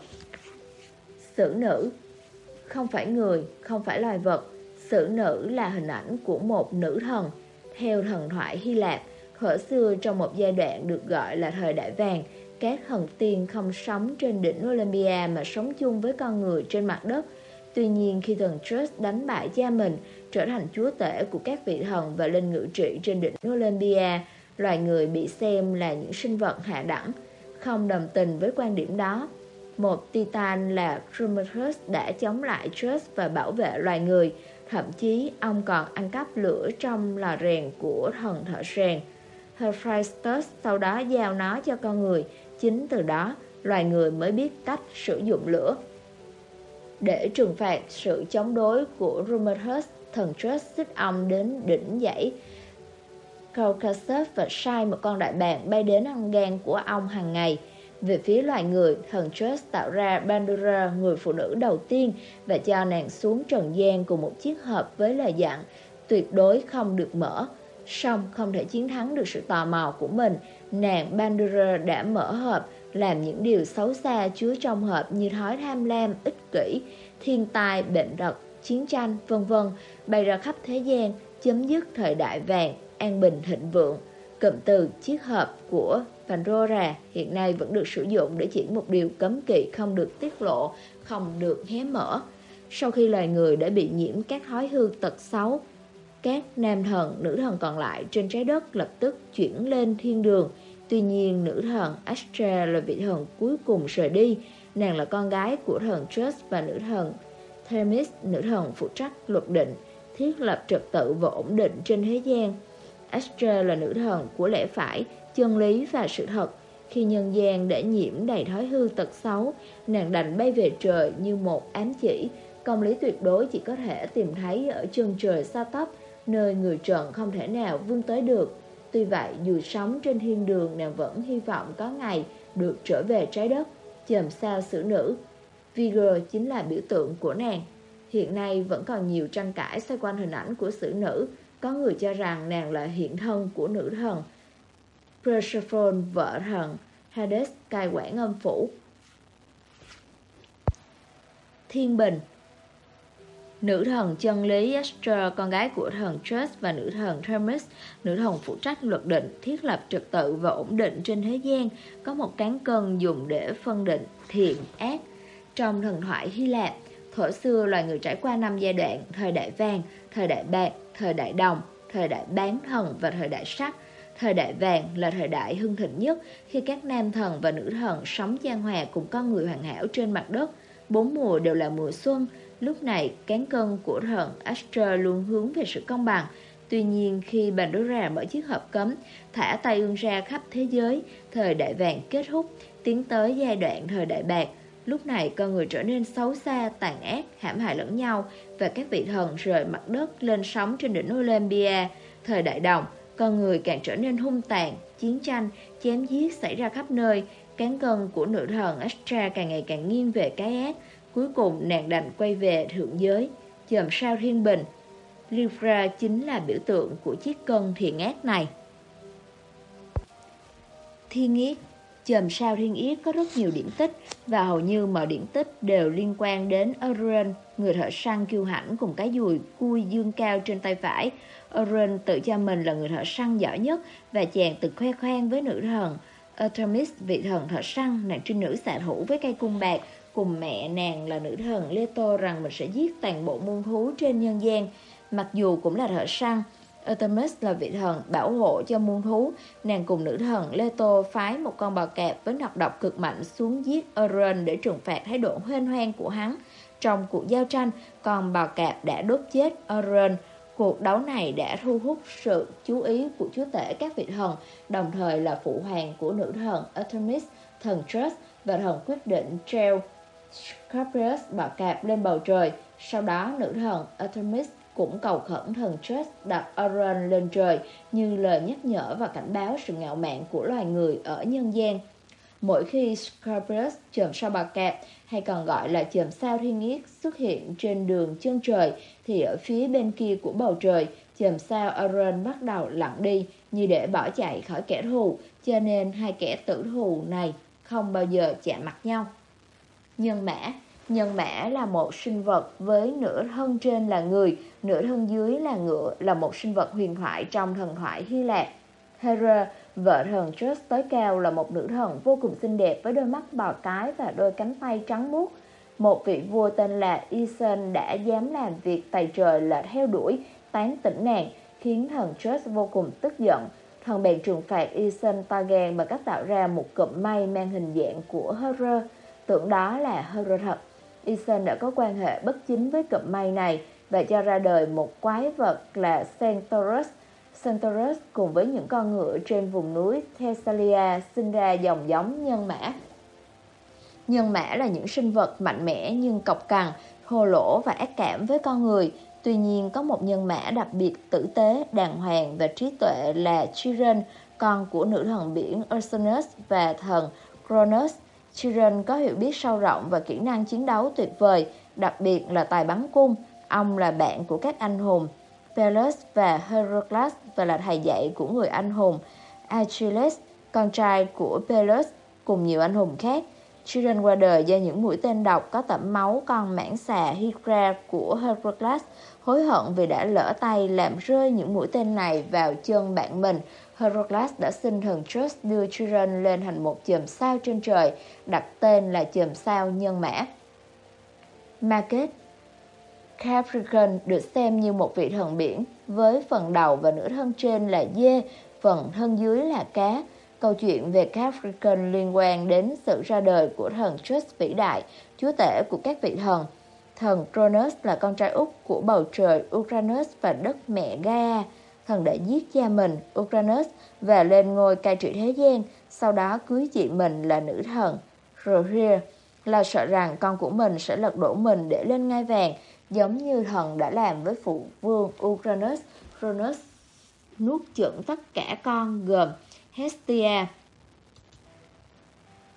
Sử nữ Không phải người, không phải loài vật. Sử nữ là hình ảnh của một nữ thần. Theo thần thoại Hy Lạp, thuở xưa trong một giai đoạn được gọi là thời đại vàng, các thần tiên không sống trên đỉnh Olympia mà sống chung với con người trên mặt đất. Tuy nhiên khi thần Zeus đánh bại cha mình, trở thành chúa tể của các vị thần và lên ngự trị trên đỉnh Olympia, loài người bị xem là những sinh vật hạ đẳng không đồng tình với quan điểm đó. một Titan là Prometheus đã chống lại Zeus và bảo vệ loài người. Thậm chí ông còn ăn cắp lửa trong lò rèn của thần thợ rèn. Hephaestus sau đó giao nó cho con người. Chính từ đó, loài người mới biết cách sử dụng lửa. Để trừng phạt sự chống đối của Prometheus, thần Zeus xích ông đến đỉnh dãy Caucasus và sai một con đại bàng bay đến ăn gan của ông hàng ngày. Về phía loài người, thần Zeus tạo ra Pandora, người phụ nữ đầu tiên, và cho nàng xuống trần gian cùng một chiếc hộp với lời dặn tuyệt đối không được mở. Song không thể chiến thắng được sự tò mò của mình, nàng Pandora đã mở hộp, làm những điều xấu xa chứa trong hộp như thói tham lam, ích kỷ, thiên tai, bệnh tật, chiến tranh, vân vân, bày ra khắp thế gian, chấm dứt thời đại vàng, an bình thịnh vượng. Cụm từ chiếc hộp của Pandora hiện nay vẫn được sử dụng để chỉ một điều cấm kỵ không được tiết lộ, không được hé mở. Sau khi loài người đã bị nhiễm các thói hư tật xấu, các nam thần, nữ thần còn lại trên trái đất lập tức chuyển lên thiên đường. Tuy nhiên, nữ thần Astra là vị thần cuối cùng rời đi. Nàng là con gái của thần Zeus và nữ thần Themis, nữ thần phụ trách luật định, thiết lập trật tự và ổn định trên thế gian. Astra là nữ thần của lẽ phải, chân lý và sự thật. Khi nhân gian đã nhiễm đầy thói hư tật xấu, nàng đành bay về trời như một ám chỉ. Công lý tuyệt đối chỉ có thể tìm thấy ở chân trời xa tấp, nơi người trần không thể nào vươn tới được. Tuy vậy, dù sống trên thiên đường, nàng vẫn hy vọng có ngày được trở về trái đất, chầm sao xử nữ. Vigor chính là biểu tượng của nàng. Hiện nay vẫn còn nhiều tranh cãi xoay quanh hình ảnh của xử nữ. Có người cho rằng nàng là hiện thân của nữ thần Persephone, vợ thần Hades cai quản âm phủ. Thiên Bình Nữ thần chân lý Astra, con gái của thần Zeus và nữ thần Hermes, nữ thần phụ trách luật định, thiết lập trật tự và ổn định trên thế gian, có một cán cân dùng để phân định thiện, ác. Trong thần thoại Hy Lạp, thuở xưa loài người trải qua năm giai đoạn, thời đại vàng, thời đại bạc, thời đại đồng, thời đại bán thần và thời đại sắt. Thời đại vàng là thời đại hưng thịnh nhất khi các nam thần và nữ thần sống gian hòa cùng con người hoàn hảo trên mặt đất. Bốn mùa đều là mùa xuân, lúc này cán cân của thần Astra luôn hướng về sự công bằng. Tuy nhiên khi Pandora mở chiếc hộp cấm, thả tay ương ra khắp thế giới, thời đại vàng kết thúc, tiến tới giai đoạn thời đại bạc. Lúc này con người trở nên xấu xa, tàn ác, hãm hại lẫn nhau và các vị thần rời mặt đất lên sóng trên đỉnh Olympia. Thời đại đồng, con người càng trở nên hung tàn, chiến tranh, chém giết xảy ra khắp nơi, cán cân của nữ thần Astra càng ngày càng nghiêng về cái ác, cuối cùng nàng đành quay về thượng giới, chòm sao thiên bình. Libra chính là biểu tượng của chiếc cân thiện ác này. Thiên nghiết Chòm sao thiên yết có rất nhiều điểm tích và hầu như mọi điểm tích đều liên quan đến Orion, người thợ săn kiêu hãnh cùng cái dùi cui dương cao trên tay phải. Orion tự cho mình là người thợ săn giỏi nhất và chàng từng khoe khoang với nữ thần. Artemis, vị thần thợ săn, nàng trinh nữ xạ thủ với cây cung bạc, cùng mẹ nàng là nữ thần Leto rằng mình sẽ giết toàn bộ muôn thú trên nhân gian. Mặc dù cũng là thợ săn, Artemis là vị thần bảo hộ cho muôn thú. Nàng cùng nữ thần Leto phái một con bò kẹp với nọc độc cực mạnh xuống giết Orion để trừng phạt thái độ hoen hoang của hắn. Trong cuộc giao tranh, con bò kẹp đã đốt chết Orion. Cuộc đấu này đã thu hút sự chú ý của chúa tể các vị thần, đồng thời là phụ hoàng của nữ thần Artemis, thần Zeus và thần quyết định treo Scorpius bò cạp lên bầu trời. Sau đó, nữ thần Artemis cũng cầu khẩn thần Zeus đặt Orion lên trời như lời nhắc nhở và cảnh báo sự ngạo mạn của loài người ở nhân gian. Mỗi khi Scorpius chòm sao bạc cạp hay còn gọi là chòm sao thiên yết xuất hiện trên đường chân trời, thì ở phía bên kia của bầu trời chòm sao Orion bắt đầu lặn đi như để bỏ chạy khỏi kẻ thù, cho nên hai kẻ tử thù này không bao giờ chạm mặt nhau. Nhân mã Nhân mã là một sinh vật với nửa thân trên là người, nửa thân dưới là ngựa, là một sinh vật huyền thoại trong thần thoại Hy Lạp. Hera, vợ thần Zeus tối cao là một nữ thần vô cùng xinh đẹp với đôi mắt bò cái và đôi cánh tay trắng muốt. Một vị vua tên là Ison đã dám làm việc tài trời là theo đuổi, tán tỉnh nàng, khiến thần Zeus vô cùng tức giận. Thần bèn trừng phạt Isen Targan bằng cách tạo ra một cụm mây mang hình dạng của Hera tưởng đó là Hera thật. Isen đã có quan hệ bất chính với cụm mây này và cho ra đời một quái vật là Centaurus. Centaurus cùng với những con ngựa trên vùng núi Thessalia sinh ra dòng giống nhân mã. Nhân mã là những sinh vật mạnh mẽ nhưng cọc cằn, thô lỗ và ác cảm với con người. Tuy nhiên có một nhân mã đặc biệt tử tế, đàng hoàng và trí tuệ là Chiron, con của nữ thần biển Uranus và thần Cronus. Chiron có hiểu biết sâu rộng và kỹ năng chiến đấu tuyệt vời, đặc biệt là tài bắn cung. Ông là bạn của các anh hùng Pelus và Heracles và là thầy dạy của người anh hùng Achilles, con trai của Pelus, cùng nhiều anh hùng khác. Chiron qua đời do những mũi tên độc có tẩm máu con mãng xà Hydra của Heracles, hối hận vì đã lỡ tay làm rơi những mũi tên này vào chân bạn mình. Heracles đã xin thần Zeus đưa Chiron lên thành một chòm sao trên trời, đặt tên là chòm sao nhân mã. Market Capricorn được xem như một vị thần biển, với phần đầu và nửa thân trên là dê, phần thân dưới là cá. Câu chuyện về Capricorn liên quan đến sự ra đời của thần Zeus vĩ đại, chúa tể của các vị thần. Thần Cronus là con trai út của bầu trời Uranus và đất mẹ Gaia. Thần đã giết cha mình, Uranus, và lên ngôi cai trị thế gian, sau đó cưới chị mình là nữ thần Rohir, là sợ rằng con của mình sẽ lật đổ mình để lên ngai vàng, giống như thần đã làm với phụ vương Uranus. Cronus nuốt chửng tất cả con gồm Hestia,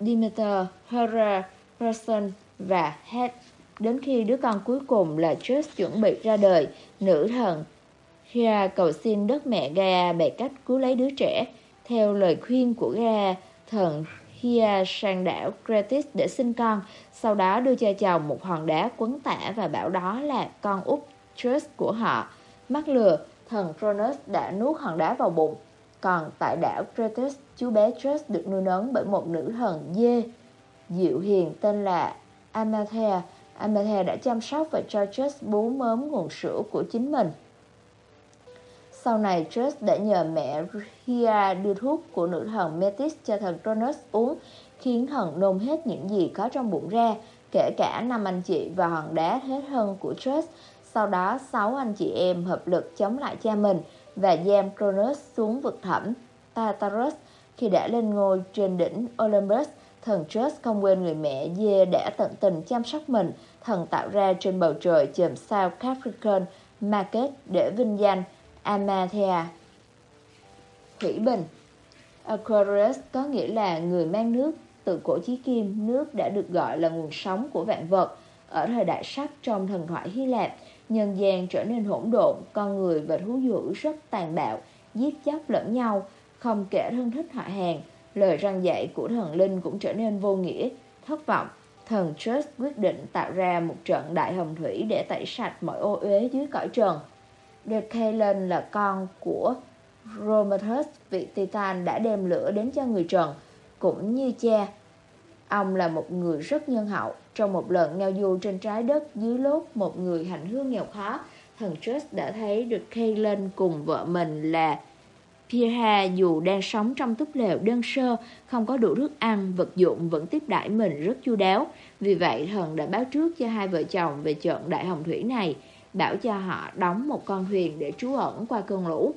Demeter, Hera, Person và Het. Đến khi đứa con cuối cùng là Zeus chuẩn bị ra đời, nữ thần Hera cầu xin đất mẹ Ga bày cách cứu lấy đứa trẻ. Theo lời khuyên của Ga, thần Hia sang đảo Cretis để sinh con, sau đó đưa cho chồng một hòn đá quấn tả và bảo đó là con út Trust của họ. Mắc lừa, thần Cronus đã nuốt hòn đá vào bụng. Còn tại đảo Cretis, chú bé Trust được nuôi nấng bởi một nữ thần dê dịu hiền tên là Amathea. Amathea đã chăm sóc và cho Trust bú mớm nguồn sữa của chính mình. Sau này, Zeus đã nhờ mẹ Hia đưa thuốc của nữ thần Metis cho thần Cronus uống, khiến thần nôn hết những gì có trong bụng ra, kể cả năm anh chị và hòn đá hết hơn của Zeus. Sau đó, sáu anh chị em hợp lực chống lại cha mình và giam Cronus xuống vực thẳm Tartarus. Khi đã lên ngôi trên đỉnh Olympus, thần Zeus không quên người mẹ dê đã tận tình chăm sóc mình. Thần tạo ra trên bầu trời chòm sao Capricorn Market để vinh danh Amathea. Thủy Bình Aquarius có nghĩa là người mang nước. Từ cổ chí kim, nước đã được gọi là nguồn sống của vạn vật. Ở thời đại sắc trong thần thoại Hy Lạp, nhân gian trở nên hỗn độn, con người và thú dữ rất tàn bạo, giết chóc lẫn nhau, không kể thân thích họ hàng. Lời răng dạy của thần linh cũng trở nên vô nghĩa, thất vọng. Thần Zeus quyết định tạo ra một trận đại hồng thủy để tẩy sạch mọi ô uế dưới cõi trần. Được Decalen là con của Prometheus, vị Titan đã đem lửa đến cho người Trần, cũng như cha. Ông là một người rất nhân hậu. Trong một lần ngao du trên trái đất dưới lốt một người hành hương nghèo khó, thần Zeus đã thấy được Decalen cùng vợ mình là Pirha dù đang sống trong túp lều đơn sơ, không có đủ thức ăn, vật dụng vẫn tiếp đãi mình rất chu đáo. Vì vậy, thần đã báo trước cho hai vợ chồng về trận đại hồng thủy này bảo cho họ đóng một con thuyền để trú ẩn qua cơn lũ.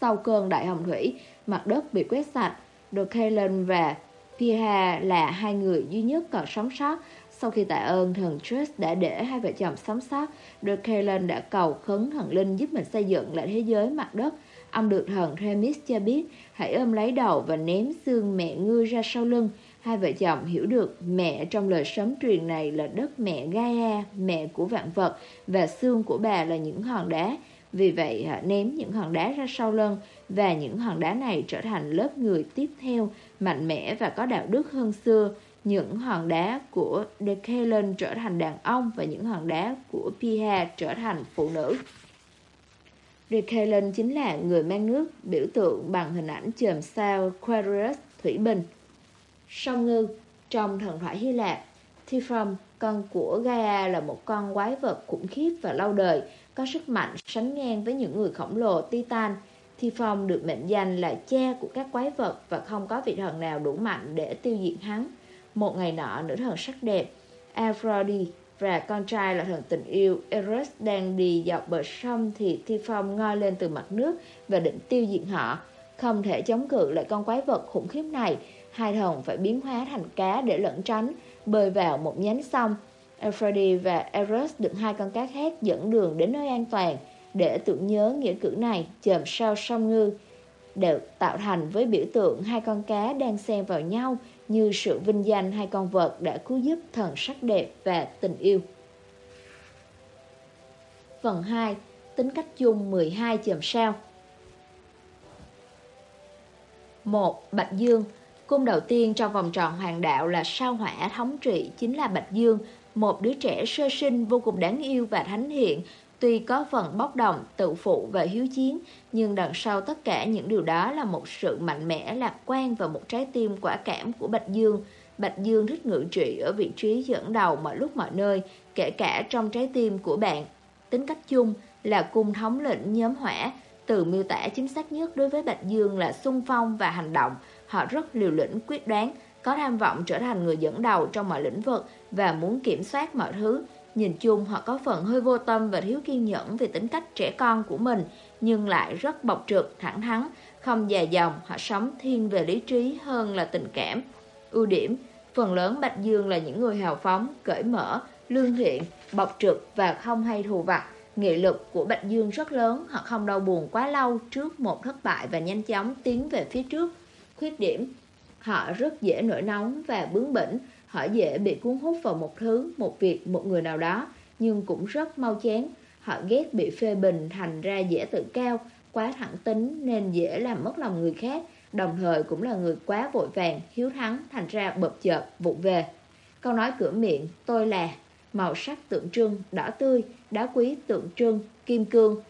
Sau cơn đại hồng thủy, mặt đất bị quét sạch, được Helen và Piha là hai người duy nhất còn sống sót. Sau khi tạ ơn thần Zeus đã để hai vợ chồng sống sót, được Helen đã cầu khấn thần linh giúp mình xây dựng lại thế giới mặt đất. Ông được thần Remis cho biết, hãy ôm lấy đầu và ném xương mẹ ngươi ra sau lưng. Hai vợ chồng hiểu được mẹ trong lời sấm truyền này là đất mẹ Gaia, mẹ của vạn vật, và xương của bà là những hòn đá. Vì vậy họ ném những hòn đá ra sau lưng và những hòn đá này trở thành lớp người tiếp theo, mạnh mẽ và có đạo đức hơn xưa. Những hòn đá của dekelen trở thành đàn ông và những hòn đá của Piha trở thành phụ nữ. dekelen chính là người mang nước, biểu tượng bằng hình ảnh chòm sao Aquarius Thủy Bình. Song ngư Trong thần thoại Hy Lạp Typhon, con của Gaia là một con quái vật khủng khiếp và lâu đời, có sức mạnh sánh ngang với những người khổng lồ Titan. Typhon được mệnh danh là cha của các quái vật và không có vị thần nào đủ mạnh để tiêu diệt hắn. Một ngày nọ, nữ thần sắc đẹp, Aphrodite và con trai là thần tình yêu Eros đang đi dọc bờ sông thì Thi Phong ngoi lên từ mặt nước và định tiêu diệt họ. Không thể chống cự lại con quái vật khủng khiếp này, hai thần phải biến hóa thành cá để lẩn tránh, bơi vào một nhánh sông. Aphrodite và Eros được hai con cá khác dẫn đường đến nơi an toàn. Để tưởng nhớ nghĩa cử này, chòm sao sông ngư đều tạo thành với biểu tượng hai con cá đang xen vào nhau như sự vinh danh hai con vật đã cứu giúp thần sắc đẹp và tình yêu. Phần 2. Tính cách chung 12 chòm sao 1. Bạch Dương Cung đầu tiên trong vòng tròn hoàng đạo là sao hỏa thống trị chính là Bạch Dương, một đứa trẻ sơ sinh vô cùng đáng yêu và thánh thiện, Tuy có phần bốc đồng, tự phụ và hiếu chiến, nhưng đằng sau tất cả những điều đó là một sự mạnh mẽ, lạc quan và một trái tim quả cảm của Bạch Dương. Bạch Dương thích ngự trị ở vị trí dẫn đầu mọi lúc mọi nơi, kể cả trong trái tim của bạn. Tính cách chung là cung thống lĩnh nhóm hỏa, từ miêu tả chính xác nhất đối với Bạch Dương là xung phong và hành động. Họ rất liều lĩnh quyết đoán, có tham vọng trở thành người dẫn đầu trong mọi lĩnh vực và muốn kiểm soát mọi thứ. Nhìn chung họ có phần hơi vô tâm và thiếu kiên nhẫn về tính cách trẻ con của mình, nhưng lại rất bộc trực, thẳng thắn, không dài dòng, họ sống thiên về lý trí hơn là tình cảm. Ưu điểm, phần lớn Bạch Dương là những người hào phóng, cởi mở, lương thiện, bộc trực và không hay thù vặt. Nghị lực của Bạch Dương rất lớn, họ không đau buồn quá lâu trước một thất bại và nhanh chóng tiến về phía trước. Khuyết điểm, họ rất dễ nổi nóng và bướng bỉnh, Họ dễ bị cuốn hút vào một thứ, một việc, một người nào đó, nhưng cũng rất mau chán. Họ ghét bị phê bình thành ra dễ tự cao, quá thẳng tính nên dễ làm mất lòng người khác, đồng thời cũng là người quá vội vàng, hiếu thắng, thành ra bập chợp, vụ về. Câu nói cửa miệng, tôi là, màu sắc tượng trưng, đỏ tươi, đá quý tượng trưng, kim cương.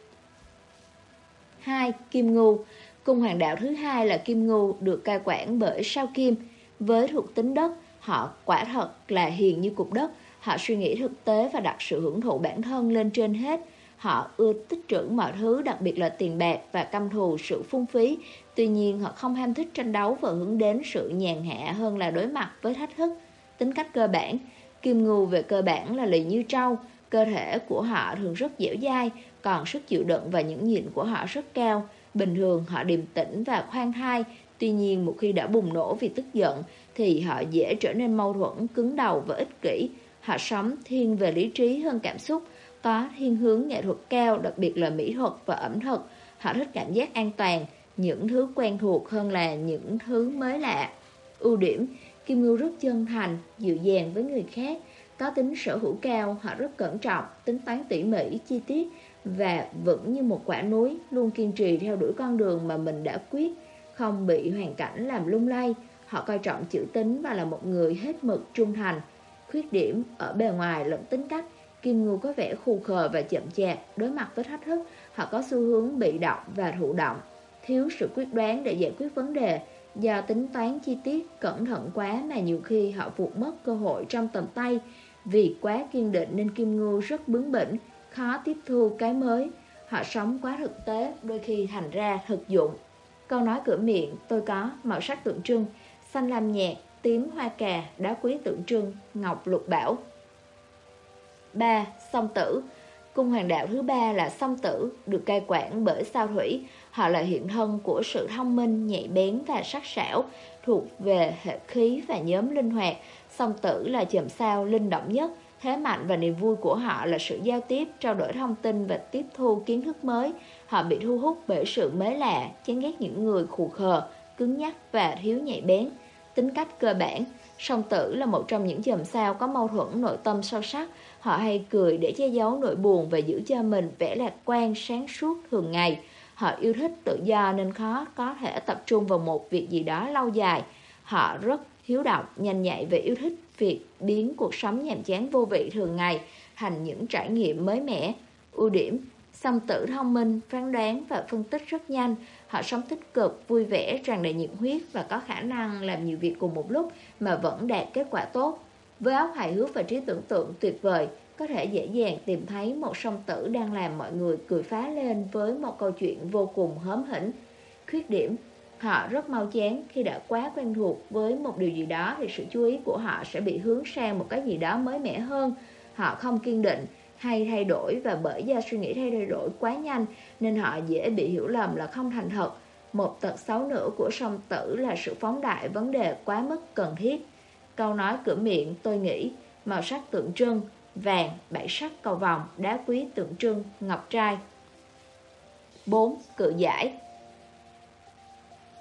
2. Kim Ngưu Cung hoàng đạo thứ hai là Kim Ngưu được cai quản bởi sao kim. Với thuộc tính đất, Họ quả thật là hiền như cục đất, họ suy nghĩ thực tế và đặt sự hưởng thụ bản thân lên trên hết. Họ ưa tích trữ mọi thứ, đặc biệt là tiền bạc và căm thù sự phung phí. Tuy nhiên, họ không ham thích tranh đấu và hướng đến sự nhàn hạ hơn là đối mặt với thách thức. Tính cách cơ bản, Kim Ngưu về cơ bản là lì như trâu, cơ thể của họ thường rất dẻo dai, còn sức chịu đựng và những nhịn của họ rất cao. Bình thường họ điềm tĩnh và khoan thai, tuy nhiên một khi đã bùng nổ vì tức giận, thì họ dễ trở nên mâu thuẫn, cứng đầu và ích kỷ. Họ sống thiên về lý trí hơn cảm xúc, có thiên hướng nghệ thuật cao, đặc biệt là mỹ thuật và ẩm thực. Họ thích cảm giác an toàn, những thứ quen thuộc hơn là những thứ mới lạ. Ưu điểm, Kim Ngưu rất chân thành, dịu dàng với người khác, có tính sở hữu cao, họ rất cẩn trọng, tính toán tỉ mỉ, chi tiết và vững như một quả núi, luôn kiên trì theo đuổi con đường mà mình đã quyết, không bị hoàn cảnh làm lung lay. Họ coi trọng chữ tính và là một người hết mực trung thành. Khuyết điểm ở bề ngoài lẫn tính cách, Kim Ngưu có vẻ khù khờ và chậm chạp, đối mặt với thách thức, họ có xu hướng bị động và thụ động, thiếu sự quyết đoán để giải quyết vấn đề, do tính toán chi tiết, cẩn thận quá mà nhiều khi họ vụt mất cơ hội trong tầm tay. Vì quá kiên định nên Kim Ngưu rất bướng bỉnh, khó tiếp thu cái mới. Họ sống quá thực tế, đôi khi thành ra thực dụng. Câu nói cửa miệng, tôi có, màu sắc tượng trưng, xanh lam nhạt, tím hoa cà, đá quý tượng trưng, ngọc lục bảo. 3. Song tử Cung hoàng đạo thứ ba là song tử, được cai quản bởi sao thủy. Họ là hiện thân của sự thông minh, nhạy bén và sắc sảo, thuộc về hệ khí và nhóm linh hoạt. Song tử là chòm sao linh động nhất, thế mạnh và niềm vui của họ là sự giao tiếp, trao đổi thông tin và tiếp thu kiến thức mới. Họ bị thu hút bởi sự mới lạ, chán ghét những người khù khờ, cứng nhắc và thiếu nhạy bén. Tính cách cơ bản, song tử là một trong những chòm sao có mâu thuẫn nội tâm sâu sắc. Họ hay cười để che giấu nỗi buồn và giữ cho mình vẻ lạc quan sáng suốt thường ngày. Họ yêu thích tự do nên khó có thể tập trung vào một việc gì đó lâu dài. Họ rất hiếu động, nhanh nhạy và yêu thích việc biến cuộc sống nhàm chán vô vị thường ngày thành những trải nghiệm mới mẻ. Ưu điểm Song tử thông minh, phán đoán và phân tích rất nhanh. Họ sống tích cực, vui vẻ, tràn đầy nhiệt huyết và có khả năng làm nhiều việc cùng một lúc mà vẫn đạt kết quả tốt. Với óc hài hước và trí tưởng tượng tuyệt vời, có thể dễ dàng tìm thấy một song tử đang làm mọi người cười phá lên với một câu chuyện vô cùng hớm hỉnh. Khuyết điểm Họ rất mau chán khi đã quá quen thuộc với một điều gì đó thì sự chú ý của họ sẽ bị hướng sang một cái gì đó mới mẻ hơn. Họ không kiên định hay thay đổi và bởi do suy nghĩ thay đổi quá nhanh nên họ dễ bị hiểu lầm là không thành thật. Một tật xấu nữa của song tử là sự phóng đại vấn đề quá mức cần thiết. Câu nói cửa miệng tôi nghĩ màu sắc tượng trưng vàng, bảy sắc cầu vòng, đá quý tượng trưng, ngọc trai. 4. Cự giải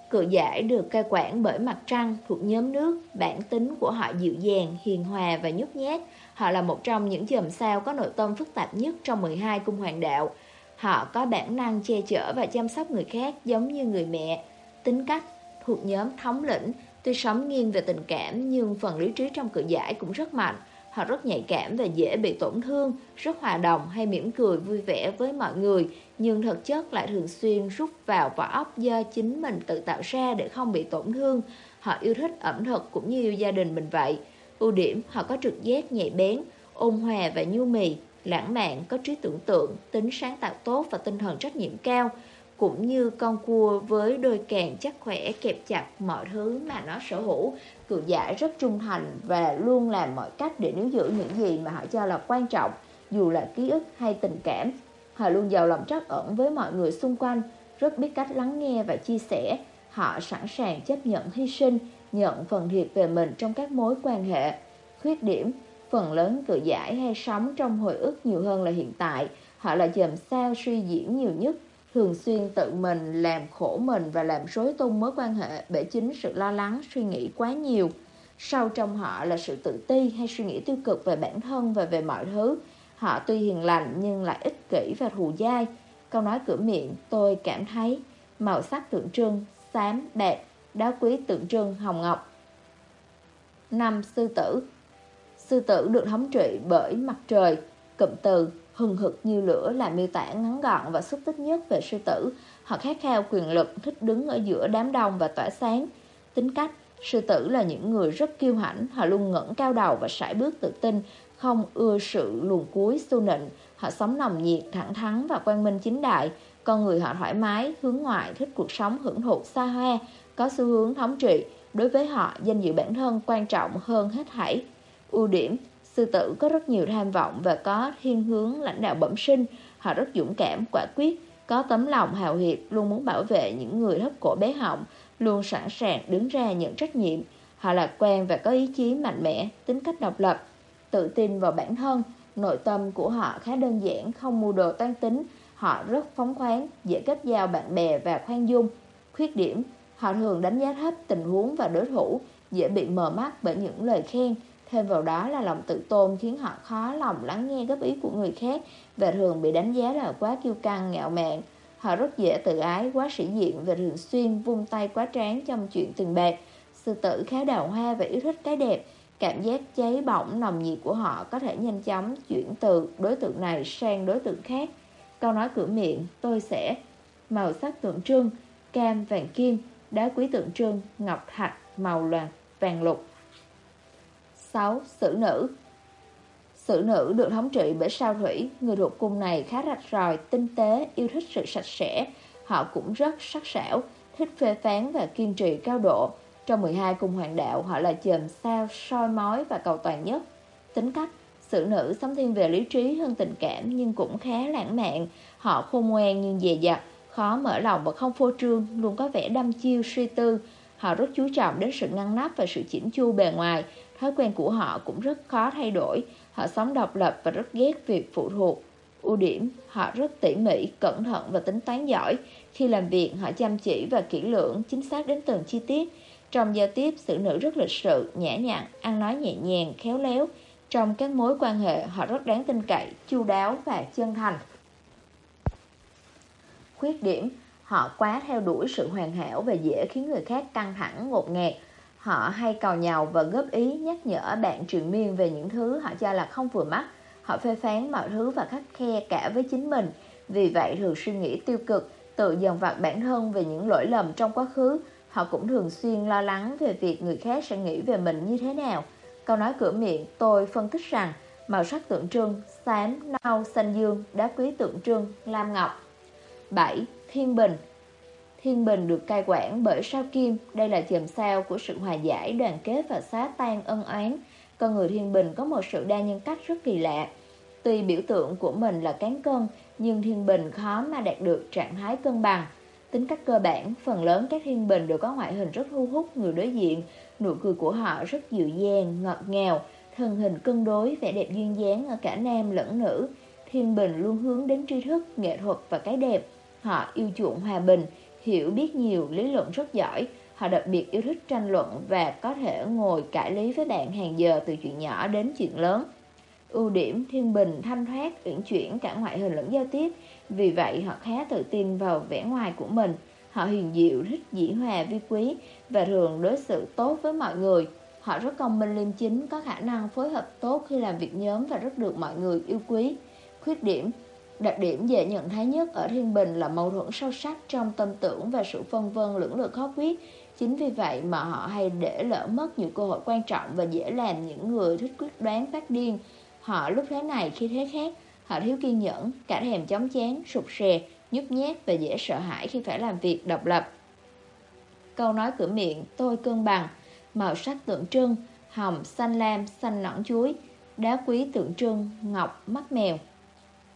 Cự giải được cai quản bởi mặt trăng thuộc nhóm nước, bản tính của họ dịu dàng, hiền hòa và nhút nhát. Họ là một trong những chòm sao có nội tâm phức tạp nhất trong 12 cung hoàng đạo. Họ có bản năng che chở và chăm sóc người khác giống như người mẹ. Tính cách thuộc nhóm thống lĩnh, tuy sống nghiêng về tình cảm nhưng phần lý trí trong cự giải cũng rất mạnh. Họ rất nhạy cảm và dễ bị tổn thương, rất hòa đồng hay mỉm cười vui vẻ với mọi người, nhưng thực chất lại thường xuyên rút vào vỏ ốc do chính mình tự tạo ra để không bị tổn thương. Họ yêu thích ẩm thực cũng như yêu gia đình mình vậy. Ưu điểm, họ có trực giác nhạy bén, ôn hòa và nhu mì, lãng mạn, có trí tưởng tượng, tính sáng tạo tốt và tinh thần trách nhiệm cao cũng như con cua với đôi càng chắc khỏe kẹp chặt mọi thứ mà nó sở hữu. Cự giải rất trung thành và luôn làm mọi cách để níu giữ những gì mà họ cho là quan trọng, dù là ký ức hay tình cảm. Họ luôn giàu lòng trắc ẩn với mọi người xung quanh, rất biết cách lắng nghe và chia sẻ. Họ sẵn sàng chấp nhận hy sinh, nhận phần thiệt về mình trong các mối quan hệ. Khuyết điểm, phần lớn cự giải hay sống trong hồi ức nhiều hơn là hiện tại. Họ là chòm sao suy diễn nhiều nhất thường xuyên tự mình làm khổ mình và làm rối tung mối quan hệ bởi chính sự lo lắng, suy nghĩ quá nhiều. Sau trong họ là sự tự ti hay suy nghĩ tiêu cực về bản thân và về mọi thứ. Họ tuy hiền lành nhưng lại ích kỷ và thù dai. Câu nói cửa miệng tôi cảm thấy màu sắc tượng trưng, xám, bạc, đá quý tượng trưng, hồng ngọc. năm Sư tử Sư tử được thống trị bởi mặt trời, cụm từ hừng hực như lửa là miêu tả ngắn gọn và xúc tích nhất về sư tử. Họ khát khao quyền lực, thích đứng ở giữa đám đông và tỏa sáng. Tính cách, sư tử là những người rất kiêu hãnh, họ luôn ngẩng cao đầu và sải bước tự tin, không ưa sự luồn cuối xu nịnh. Họ sống nồng nhiệt, thẳng thắn và quang minh chính đại. Con người họ thoải mái, hướng ngoại, thích cuộc sống hưởng thụ xa hoa, có xu hướng thống trị. Đối với họ, danh dự bản thân quan trọng hơn hết thảy. Ưu điểm, Sư tử có rất nhiều tham vọng và có thiên hướng lãnh đạo bẩm sinh. Họ rất dũng cảm, quả quyết, có tấm lòng hào hiệp, luôn muốn bảo vệ những người thấp cổ bé họng, luôn sẵn sàng đứng ra nhận trách nhiệm. Họ lạc quan và có ý chí mạnh mẽ, tính cách độc lập, tự tin vào bản thân. Nội tâm của họ khá đơn giản, không mua đồ toan tính. Họ rất phóng khoáng, dễ kết giao bạn bè và khoan dung. Khuyết điểm, họ thường đánh giá thấp tình huống và đối thủ, dễ bị mờ mắt bởi những lời khen. Thêm vào đó là lòng tự tôn khiến họ khó lòng lắng nghe góp ý của người khác và thường bị đánh giá là quá kiêu căng, ngạo mạn. Họ rất dễ tự ái, quá sĩ diện và thường xuyên vung tay quá tráng trong chuyện tiền bạc. Sư tử khá đào hoa và yêu thích cái đẹp. Cảm giác cháy bỏng nồng nhiệt của họ có thể nhanh chóng chuyển từ đối tượng này sang đối tượng khác. Câu nói cửa miệng, tôi sẽ màu sắc tượng trưng, cam, vàng kim, đá quý tượng trưng, ngọc thạch, màu loàn, vàng lục. 6. Sử nữ Sử nữ được thống trị bởi sao thủy, người thuộc cung này khá rạch ròi, tinh tế, yêu thích sự sạch sẽ. Họ cũng rất sắc sảo, thích phê phán và kiên trì cao độ. Trong 12 cung hoàng đạo, họ là chòm sao, soi mói và cầu toàn nhất. Tính cách Sử nữ sống thiên về lý trí hơn tình cảm nhưng cũng khá lãng mạn. Họ khôn ngoan nhưng dè dặt, khó mở lòng và không phô trương, luôn có vẻ đăm chiêu suy tư. Họ rất chú trọng đến sự ngăn nắp và sự chỉnh chu bề ngoài, Thói quen của họ cũng rất khó thay đổi. Họ sống độc lập và rất ghét việc phụ thuộc. Ưu điểm, họ rất tỉ mỉ, cẩn thận và tính toán giỏi. Khi làm việc, họ chăm chỉ và kỹ lưỡng, chính xác đến từng chi tiết. Trong giao tiếp, xử nữ rất lịch sự, nhã nhặn, ăn nói nhẹ nhàng, khéo léo. Trong các mối quan hệ, họ rất đáng tin cậy, chu đáo và chân thành. Khuyết điểm, họ quá theo đuổi sự hoàn hảo và dễ khiến người khác căng thẳng, ngột ngạt. Họ hay cào nhào và góp ý nhắc nhở bạn truyền miên về những thứ họ cho là không vừa mắt. Họ phê phán mọi thứ và khắc khe cả với chính mình. Vì vậy thường suy nghĩ tiêu cực, tự dần vặt bản thân về những lỗi lầm trong quá khứ. Họ cũng thường xuyên lo lắng về việc người khác sẽ nghĩ về mình như thế nào. Câu nói cửa miệng tôi phân tích rằng màu sắc tượng trưng xám, nâu, xanh dương, đá quý tượng trưng, lam ngọc. 7. Thiên bình Thiên Bình được cai quản bởi sao kim, đây là chòm sao của sự hòa giải, đoàn kết và xóa tan ân oán. Con người Thiên Bình có một sự đa nhân cách rất kỳ lạ. Tuy biểu tượng của mình là cán cân, nhưng Thiên Bình khó mà đạt được trạng thái cân bằng. Tính cách cơ bản, phần lớn các Thiên Bình đều có ngoại hình rất thu hút người đối diện, nụ cười của họ rất dịu dàng, ngọt ngào, thân hình cân đối, vẻ đẹp duyên dáng ở cả nam lẫn nữ. Thiên Bình luôn hướng đến tri thức, nghệ thuật và cái đẹp. Họ yêu chuộng hòa bình, hiểu biết nhiều, lý luận rất giỏi. Họ đặc biệt yêu thích tranh luận và có thể ngồi cãi lý với bạn hàng giờ từ chuyện nhỏ đến chuyện lớn. Ưu điểm Thiên Bình thanh thoát, uyển chuyển cả ngoại hình lẫn giao tiếp. Vì vậy họ khá tự tin vào vẻ ngoài của mình. Họ hiền diệu, thích dĩ hòa vi quý và thường đối xử tốt với mọi người. Họ rất công minh liêm chính, có khả năng phối hợp tốt khi làm việc nhóm và rất được mọi người yêu quý. Khuyết điểm Đặc điểm dễ nhận thấy nhất ở Thiên Bình là mâu thuẫn sâu sắc trong tâm tưởng và sự phân vân lưỡng lự khó quyết. Chính vì vậy mà họ hay để lỡ mất nhiều cơ hội quan trọng và dễ làm những người thích quyết đoán phát điên. Họ lúc thế này khi thế khác, họ thiếu kiên nhẫn, cả thèm chóng chán, sụt sè, nhút nhát và dễ sợ hãi khi phải làm việc độc lập. Câu nói cửa miệng tôi cân bằng, màu sắc tượng trưng, hồng, xanh lam, xanh nõn chuối, đá quý tượng trưng, ngọc, mắt mèo.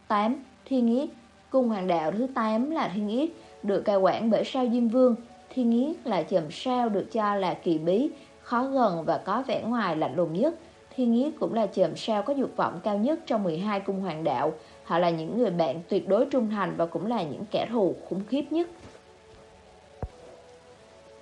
8. Thiên Yết Cung hoàng đạo thứ 8 là Thiên Yết, được cai quản bởi sao Diêm Vương. Thiên Yết là chòm sao được cho là kỳ bí, khó gần và có vẻ ngoài lạnh lùng nhất. Thiên Yết cũng là chòm sao có dục vọng cao nhất trong 12 cung hoàng đạo. Họ là những người bạn tuyệt đối trung thành và cũng là những kẻ thù khủng khiếp nhất.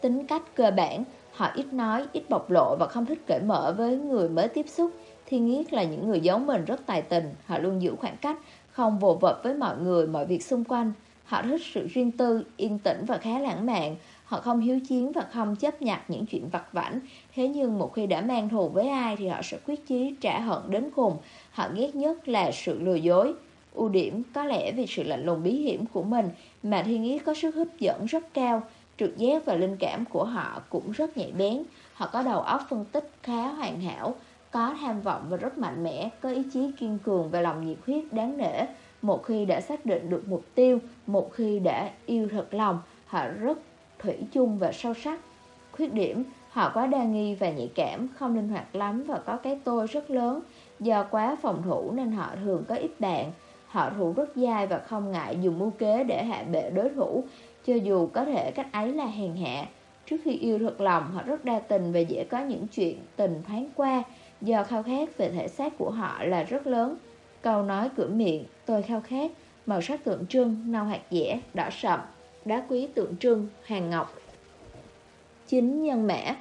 Tính cách cơ bản, họ ít nói, ít bộc lộ và không thích cởi mở với người mới tiếp xúc. Thiên Yết là những người giấu mình rất tài tình, họ luôn giữ khoảng cách, không vồ vập với mọi người, mọi việc xung quanh. Họ thích sự riêng tư, yên tĩnh và khá lãng mạn. Họ không hiếu chiến và không chấp nhặt những chuyện vặt vãnh Thế nhưng một khi đã mang thù với ai thì họ sẽ quyết chí trả hận đến cùng. Họ ghét nhất là sự lừa dối. Ưu điểm có lẽ vì sự lạnh lùng bí hiểm của mình mà thiên ý có sức hấp dẫn rất cao. Trực giác và linh cảm của họ cũng rất nhạy bén. Họ có đầu óc phân tích khá hoàn hảo có tham vọng và rất mạnh mẽ, có ý chí kiên cường và lòng nhiệt huyết đáng nể. Một khi đã xác định được mục tiêu, một khi đã yêu thật lòng, họ rất thủy chung và sâu sắc. Khuyết điểm, họ quá đa nghi và nhạy cảm, không linh hoạt lắm và có cái tôi rất lớn. Do quá phòng thủ nên họ thường có ít bạn. Họ thủ rất dai và không ngại dùng mưu kế để hạ bệ đối thủ, cho dù có thể cách ấy là hèn hạ. Trước khi yêu thật lòng, họ rất đa tình và dễ có những chuyện tình thoáng qua do khao khát về thể xác của họ là rất lớn. Câu nói cửa miệng, tôi khao khát, màu sắc tượng trưng, nâu hạt dẻ, đỏ sậm, đá quý tượng trưng, hàng ngọc. Chính nhân mã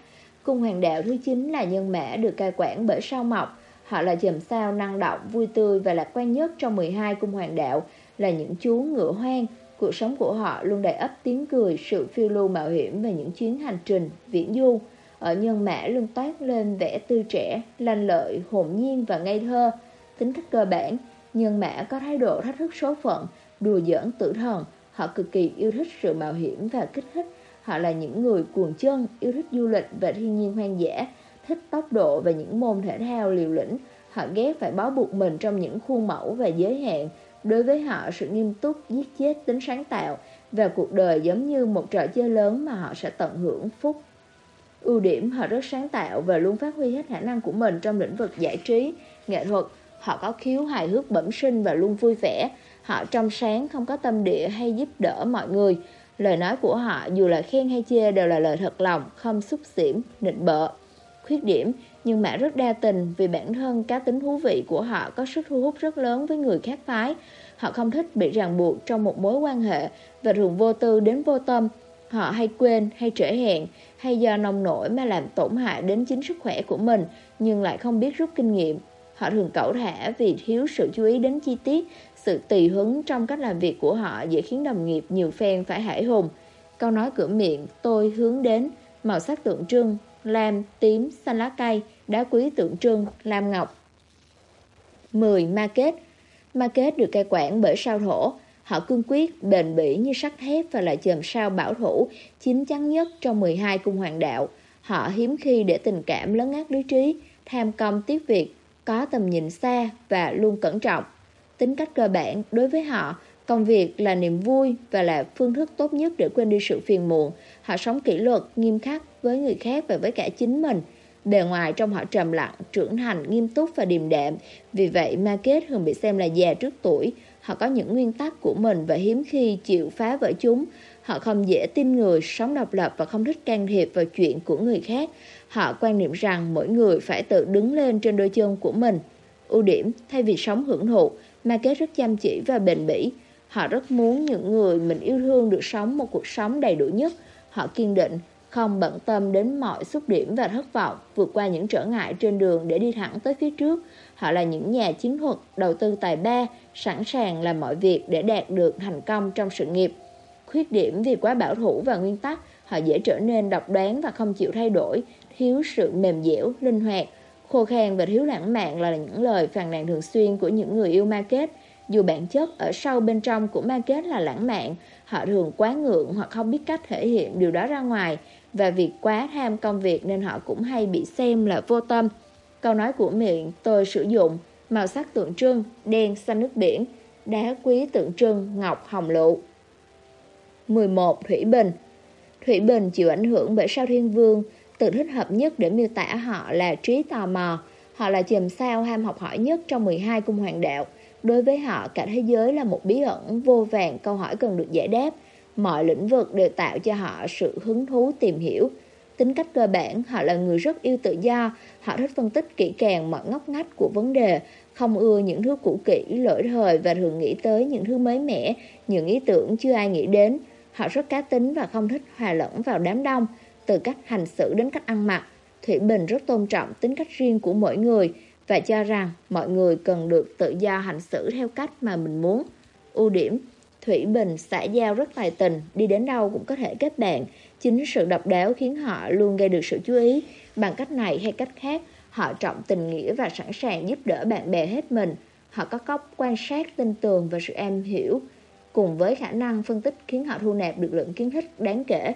Cung hoàng đạo thứ 9 là nhân mã được cai quản bởi sao mộc. Họ là chòm sao năng động, vui tươi và lạc quan nhất trong 12 cung hoàng đạo, là những chú ngựa hoang. Cuộc sống của họ luôn đầy ấp tiếng cười, sự phiêu lưu mạo hiểm và những chuyến hành trình, viễn du. Ở nhân mã luôn toát lên vẻ tươi trẻ, lanh lợi, hồn nhiên và ngây thơ. Tính cách cơ bản, nhân mã có thái độ thách thức số phận, đùa giỡn tử thần. Họ cực kỳ yêu thích sự mạo hiểm và kích thích. Họ là những người cuồng chân, yêu thích du lịch và thiên nhiên hoang dã, thích tốc độ và những môn thể thao liều lĩnh. Họ ghét phải bó buộc mình trong những khuôn mẫu và giới hạn. Đối với họ, sự nghiêm túc, giết chết tính sáng tạo và cuộc đời giống như một trò chơi lớn mà họ sẽ tận hưởng phúc Ưu điểm họ rất sáng tạo và luôn phát huy hết khả năng của mình trong lĩnh vực giải trí, nghệ thuật. Họ có khiếu hài hước bẩm sinh và luôn vui vẻ. Họ trong sáng, không có tâm địa hay giúp đỡ mọi người. Lời nói của họ dù là khen hay chê đều là lời thật lòng, không xúc xỉm, nịnh bợ. Khuyết điểm, nhưng mã rất đa tình vì bản thân cá tính thú vị của họ có sức thu hút rất lớn với người khác phái. Họ không thích bị ràng buộc trong một mối quan hệ và thường vô tư đến vô tâm. Họ hay quên hay trễ hẹn hay do nông nổi mà làm tổn hại đến chính sức khỏe của mình nhưng lại không biết rút kinh nghiệm. Họ thường cẩu thả vì thiếu sự chú ý đến chi tiết, sự tùy hứng trong cách làm việc của họ dễ khiến đồng nghiệp nhiều phen phải hải hùng. Câu nói cửa miệng, tôi hướng đến, màu sắc tượng trưng, lam, tím, xanh lá cây, đá quý tượng trưng, lam ngọc. 10. Ma kết Ma kết được cai quản bởi sao thổ, Họ cương quyết, bền bỉ như sắt thép và là chòm sao bảo thủ, chín chắn nhất trong 12 cung hoàng đạo. Họ hiếm khi để tình cảm lấn át lý trí, tham công tiếc việc, có tầm nhìn xa và luôn cẩn trọng. Tính cách cơ bản đối với họ, Công việc là niềm vui và là phương thức tốt nhất để quên đi sự phiền muộn. Họ sống kỷ luật, nghiêm khắc với người khác và với cả chính mình. Bề ngoài trong họ trầm lặng, trưởng thành, nghiêm túc và điềm đạm. Vì vậy, ma kết thường bị xem là già trước tuổi. Họ có những nguyên tắc của mình và hiếm khi chịu phá vỡ chúng. Họ không dễ tin người, sống độc lập và không thích can thiệp vào chuyện của người khác. Họ quan niệm rằng mỗi người phải tự đứng lên trên đôi chân của mình. Ưu điểm, thay vì sống hưởng thụ, Market rất chăm chỉ và bền bỉ. Họ rất muốn những người mình yêu thương được sống một cuộc sống đầy đủ nhất. Họ kiên định, không bận tâm đến mọi xúc điểm và thất vọng, vượt qua những trở ngại trên đường để đi thẳng tới phía trước. Họ là những nhà chiến thuật, đầu tư tài ba, sẵn sàng làm mọi việc để đạt được thành công trong sự nghiệp. Khuyết điểm vì quá bảo thủ và nguyên tắc, họ dễ trở nên độc đoán và không chịu thay đổi, thiếu sự mềm dẻo, linh hoạt. Khô khan và thiếu lãng mạn là những lời phàn nàn thường xuyên của những người yêu market. Dù bản chất ở sâu bên trong của market là lãng mạn, họ thường quá ngượng hoặc không biết cách thể hiện điều đó ra ngoài và vì quá tham công việc nên họ cũng hay bị xem là vô tâm. Câu nói của miệng tôi sử dụng màu sắc tượng trưng đen xanh nước biển, đá quý tượng trưng ngọc hồng lụ. 11. Thủy Bình Thủy Bình chịu ảnh hưởng bởi sao thiên vương, từ thích hợp nhất để miêu tả họ là trí tò mò. Họ là chùm sao ham học hỏi nhất trong 12 cung hoàng đạo. Đối với họ, cả thế giới là một bí ẩn vô vàng câu hỏi cần được giải đáp. Mọi lĩnh vực đều tạo cho họ sự hứng thú tìm hiểu. Tính cách cơ bản, họ là người rất yêu tự do, họ thích phân tích kỹ càng mọi ngóc ngách của vấn đề, không ưa những thứ cũ kỹ, lỗi thời và thường nghĩ tới những thứ mới mẻ, những ý tưởng chưa ai nghĩ đến. Họ rất cá tính và không thích hòa lẫn vào đám đông, từ cách hành xử đến cách ăn mặc. Thủy Bình rất tôn trọng tính cách riêng của mỗi người và cho rằng mọi người cần được tự do hành xử theo cách mà mình muốn. Ưu điểm Thủy Bình xã giao rất tài tình, đi đến đâu cũng có thể kết bạn. Chính sự độc đáo khiến họ luôn gây được sự chú ý. Bằng cách này hay cách khác, họ trọng tình nghĩa và sẵn sàng giúp đỡ bạn bè hết mình. Họ có góc quan sát tin tường và sự am hiểu, cùng với khả năng phân tích khiến họ thu nạp được lượng kiến thức đáng kể.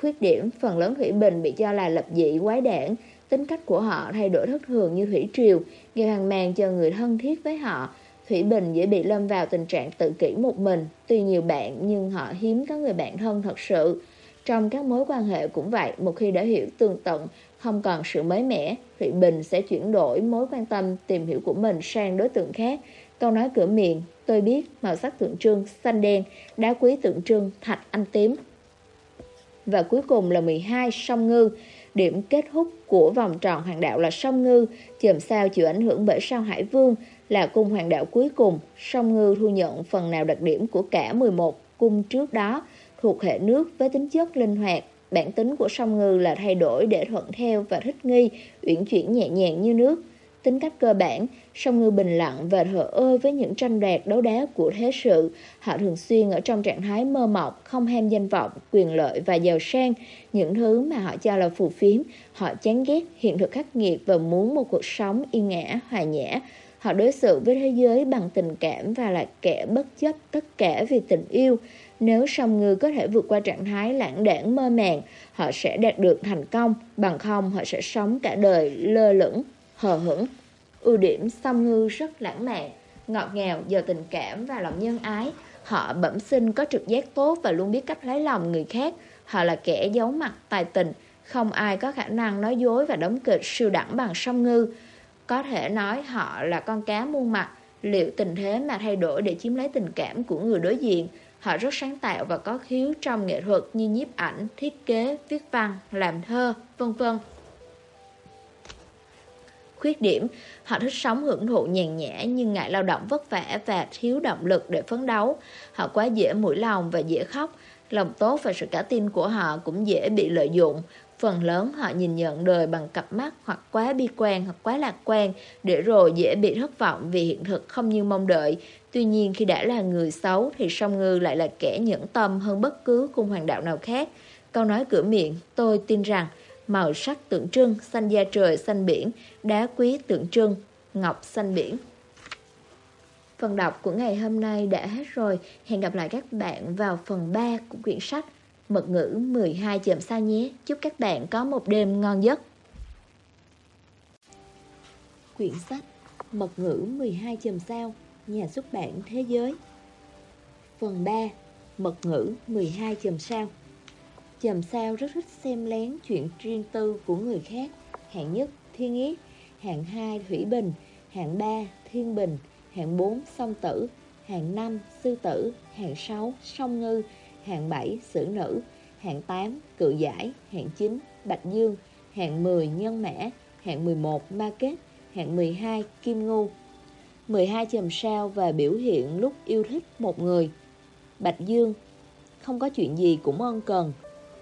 Khuyết điểm, phần lớn Thủy Bình bị cho là lập dị, quái đản, tính cách của họ thay đổi thất thường như thủy triều, gây hoang mang cho người thân thiết với họ, Thủy Bình dễ bị lâm vào tình trạng tự kỷ một mình, tuy nhiều bạn nhưng họ hiếm có người bạn thân thật sự. Trong các mối quan hệ cũng vậy, một khi đã hiểu tường tận, không còn sự mới mẻ, Thụy Bình sẽ chuyển đổi mối quan tâm tìm hiểu của mình sang đối tượng khác. Câu nói cửa miệng, tôi biết màu sắc tượng trưng xanh đen, đá quý tượng trưng thạch anh tím. Và cuối cùng là 12 sông ngư. Điểm kết thúc của vòng tròn hoàng đạo là sông ngư, chòm sao chịu ảnh hưởng bởi sao Hải Vương, là cung hoàng đạo cuối cùng, sông ngư thu nhận phần nào đặc điểm của cả 11 cung trước đó thuộc hệ nước với tính chất linh hoạt. Bản tính của song ngư là thay đổi để thuận theo và thích nghi, uyển chuyển nhẹ nhàng như nước. Tính cách cơ bản, song ngư bình lặng và thờ ơ với những tranh đoạt đấu đá của thế sự. Họ thường xuyên ở trong trạng thái mơ mộng, không ham danh vọng, quyền lợi và giàu sang. Những thứ mà họ cho là phù phiếm, họ chán ghét, hiện thực khắc nghiệt và muốn một cuộc sống yên ngã, hòa nhã. Họ đối xử với thế giới bằng tình cảm và là kẻ bất chấp tất cả vì tình yêu. Nếu song ngư có thể vượt qua trạng thái lãng đảng mơ màng, họ sẽ đạt được thành công, bằng không họ sẽ sống cả đời lơ lửng, hờ hững. Ưu điểm song ngư rất lãng mạn, ngọt ngào, giàu tình cảm và lòng nhân ái. Họ bẩm sinh có trực giác tốt và luôn biết cách lấy lòng người khác. Họ là kẻ giấu mặt tài tình, không ai có khả năng nói dối và đóng kịch siêu đẳng bằng song ngư. Có thể nói họ là con cá muôn mặt, liệu tình thế mà thay đổi để chiếm lấy tình cảm của người đối diện. Họ rất sáng tạo và có khiếu trong nghệ thuật như nhiếp ảnh, thiết kế, viết văn, làm thơ, vân vân. Khuyết điểm, họ thích sống hưởng thụ nhàn nhã nhưng ngại lao động vất vả và thiếu động lực để phấn đấu. Họ quá dễ mũi lòng và dễ khóc. Lòng tốt và sự cả tin của họ cũng dễ bị lợi dụng. Phần lớn họ nhìn nhận đời bằng cặp mắt hoặc quá bi quan hoặc quá lạc quan để rồi dễ bị thất vọng vì hiện thực không như mong đợi. Tuy nhiên khi đã là người xấu thì song ngư lại là kẻ nhẫn tâm hơn bất cứ cung hoàng đạo nào khác. Câu nói cửa miệng, tôi tin rằng màu sắc tượng trưng, xanh da trời, xanh biển, đá quý tượng trưng, ngọc xanh biển. Phần đọc của ngày hôm nay đã hết rồi. Hẹn gặp lại các bạn vào phần 3 của quyển sách Mật ngữ 12 chậm xa nhé. Chúc các bạn có một đêm ngon giấc. Quyển sách Mật ngữ 12 chùm sao Nhà xuất bản Thế giới. Phần 3 Mật ngữ 12 chùm sao. Chùm sao rất thích xem lén chuyện riêng tư của người khác. Hạng nhất, Thiên Yết Hạng 2 Thủy Bình. Hạng 3 Thiên Bình. Hạng 4 Song Tử. Hạng 5 Sư Tử. Hạng 6 Song Ngư. Hạng 7 Sử Nữ. Hạng 8 Cự Giải. Hạng 9 Bạch Dương. Hạng 10 Nhân Mã. Hạng 11 Ma Kết. Hạng 12 Kim Ngu 12 chùm sao và biểu hiện lúc yêu thích một người. Bạch Dương Không có chuyện gì cũng ân cần.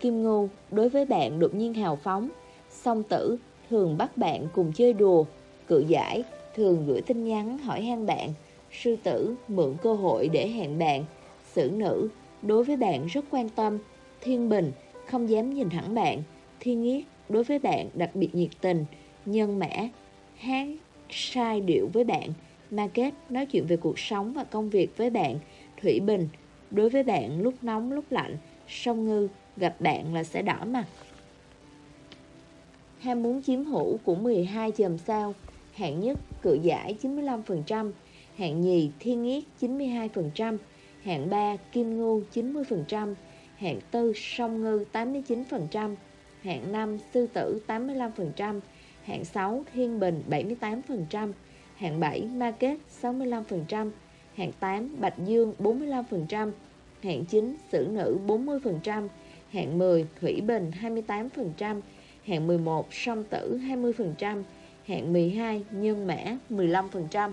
Kim Ngưu đối với bạn đột nhiên hào phóng. Song tử thường bắt bạn cùng chơi đùa. Cự giải thường gửi tin nhắn hỏi han bạn. Sư tử mượn cơ hội để hẹn bạn. Sử nữ đối với bạn rất quan tâm. Thiên bình không dám nhìn thẳng bạn. Thiên Nghiết, đối với bạn đặc biệt nhiệt tình. Nhân mã hát sai điệu với bạn. Market nói chuyện về cuộc sống và công việc với bạn Thủy bình. Đối với bạn, lúc nóng, lúc lạnh sông ngư, gặp bạn là sẽ đỏ mặt. Ham muốn chiếm hữu của 12 chòm sao. Hạng nhất, cự giải 95% Hạng nhì, thiên nghiết 92% Hạng 3 kim ngưu 90% Hạng tư sông ngư 89% Hạng 5 sư tử 85% Hạng 6 thiên bình 78% Hạng 7 ma kết 65% Hạng 8 bạch dương 45% Hạng 9 sử nữ 40% Hạng 10 thủy bình 28% Hạng 11 song tử 20% Hạng 12 nhân mã 15%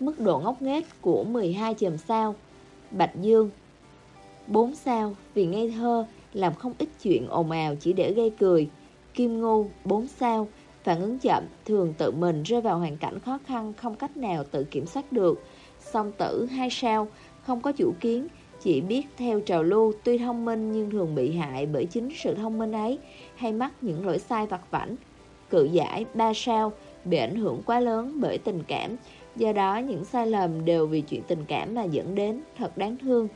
Mức độ ngốc nghếch của 12 chòm sao, Bạch Dương. 4 sao, vì ngây thơ, Làm không ít chuyện ồn ào chỉ để gây cười. Kim Ngô 4 sao Phản ứng chậm thường tự mình rơi vào hoàn cảnh khó khăn Không cách nào tự kiểm soát được. Song tử hai sao Không có chủ kiến Chỉ biết theo trào lưu Tuy thông minh nhưng thường bị hại bởi chính sự thông minh ấy. Hay mắc những lỗi sai vặt vảnh Cự giải ba sao Bị ảnh hưởng quá lớn bởi tình cảm. Do đó những sai lầm đều vì chuyện tình cảm mà dẫn đến Thật đáng thương.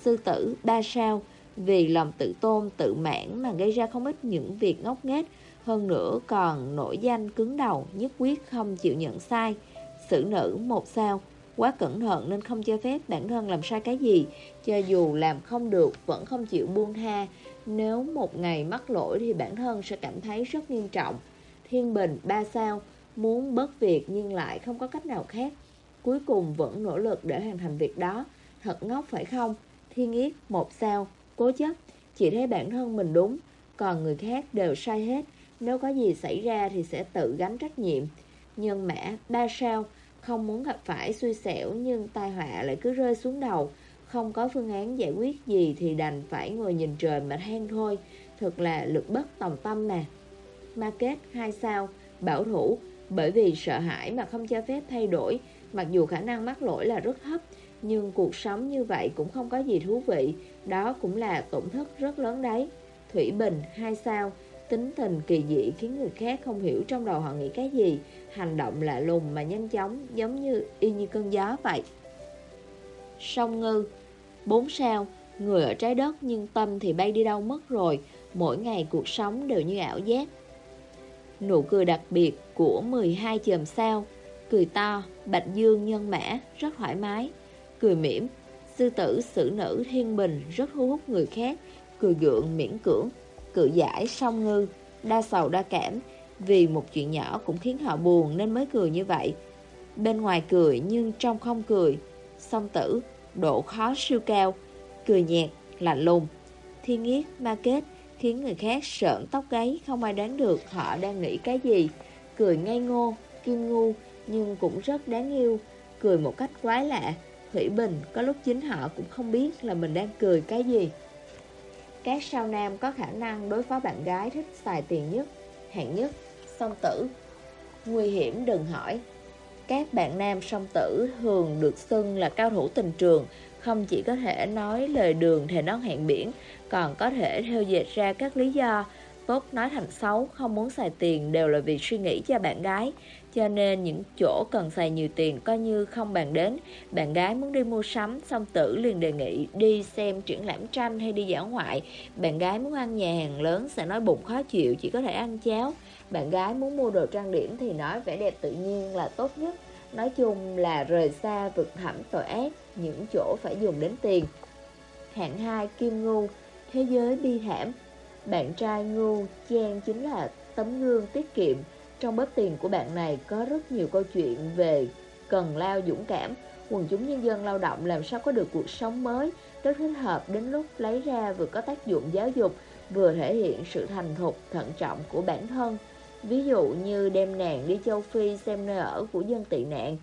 Sư tử ba sao Vì lòng tự tôn, tự mãn mà gây ra không ít những việc ngốc nghếch. Hơn nữa còn nổi danh cứng đầu, nhất quyết không chịu nhận sai. Sử nữ một sao Quá cẩn thận nên không cho phép bản thân làm sai cái gì. Cho dù làm không được vẫn không chịu buông tha. Nếu một ngày mắc lỗi thì bản thân sẽ cảm thấy rất nghiêm trọng. Thiên Bình ba sao Muốn bớt việc nhưng lại không có cách nào khác. Cuối cùng vẫn nỗ lực để hoàn thành việc đó. Thật ngốc phải không? Thiên Yết một sao Cố chấp. Chỉ thấy bản thân mình đúng Còn người khác đều sai hết. Nếu có gì xảy ra thì sẽ tự gánh trách nhiệm. Nhân mã ba sao? Không muốn gặp phải xui xẻo Nhưng tai họa lại cứ rơi xuống đầu. Không có phương án giải quyết gì Thì đành phải ngồi nhìn trời mà than thôi. Thật là lực bất tòng tâm mà Ma kết 2 sao. Bảo thủ. Bởi vì sợ hãi mà không cho phép thay đổi. Mặc dù khả năng mắc lỗi là rất thấp, Nhưng cuộc sống như vậy cũng không có gì thú vị. Đó cũng là tổn thất rất lớn đấy. Thủy Bình 2 sao. Tính tình kỳ dị khiến người khác không hiểu trong đầu họ nghĩ cái gì. Hành động lạ lùng mà nhanh chóng Giống như y như cơn gió vậy. Song Ngư 4 sao Người ở trái đất nhưng tâm thì bay đi đâu mất rồi. Mỗi ngày cuộc sống đều như ảo giác. Nụ cười đặc biệt của 12 chòm sao. Cười to, bạch dương nhân mã, rất thoải mái. Cười mỉm, sư tử xử nữ thiên bình rất thu hút người khác. Cười gượng miễn cưỡng, cự giải song ngư, đa sầu đa cảm Vì một chuyện nhỏ cũng khiến họ buồn nên mới cười như vậy Bên ngoài cười nhưng trong không cười Song tử, độ khó siêu cao Cười nhạt, lạnh lùng Thiên nghiết, ma kết khiến người khác sợn tóc gáy không ai đoán được họ đang nghĩ cái gì. Cười ngây ngô, kim ngu, nhưng cũng rất đáng yêu, cười một cách quái lạ. Thủy Bình có lúc chính họ cũng không biết là mình đang cười cái gì. Các sao nam có khả năng đối phó bạn gái thích xài tiền nhất, hạng nhất, song tử. Nguy hiểm đừng hỏi. Các bạn nam song tử thường được xưng là cao thủ tình trường, không chỉ có thể nói lời đường thề non hẹn biển, còn có thể theo dệt ra các lý do tốt nói thành xấu, không muốn xài tiền đều là vì suy nghĩ cho bạn gái. Cho nên những chỗ cần xài nhiều tiền coi như không bàn đến. Bạn gái muốn đi mua sắm, xong tử liền đề nghị đi xem triển lãm tranh hay đi dã ngoại. Bạn gái muốn ăn nhà hàng lớn sẽ nói bụng khó chịu, chỉ có thể ăn cháo. Bạn gái muốn mua đồ trang điểm thì nói vẻ đẹp tự nhiên là tốt nhất. Nói chung là rời xa vực thẳm tội ác, những chỗ phải dùng đến tiền. Hạng 2 Kim Ngu, thế giới bi thảm. Bạn trai Ngu Chen chính là tấm gương tiết kiệm. Trong bóp tiền của bạn này có rất nhiều câu chuyện về cần lao dũng cảm. Quần chúng nhân dân lao động làm sao có được cuộc sống mới, rất thích hợp đến lúc lấy ra vừa có tác dụng giáo dục, vừa thể hiện sự thành thục, thận trọng của bản thân. Ví dụ như đem nàng đi châu Phi xem nơi ở của dân tị nạn.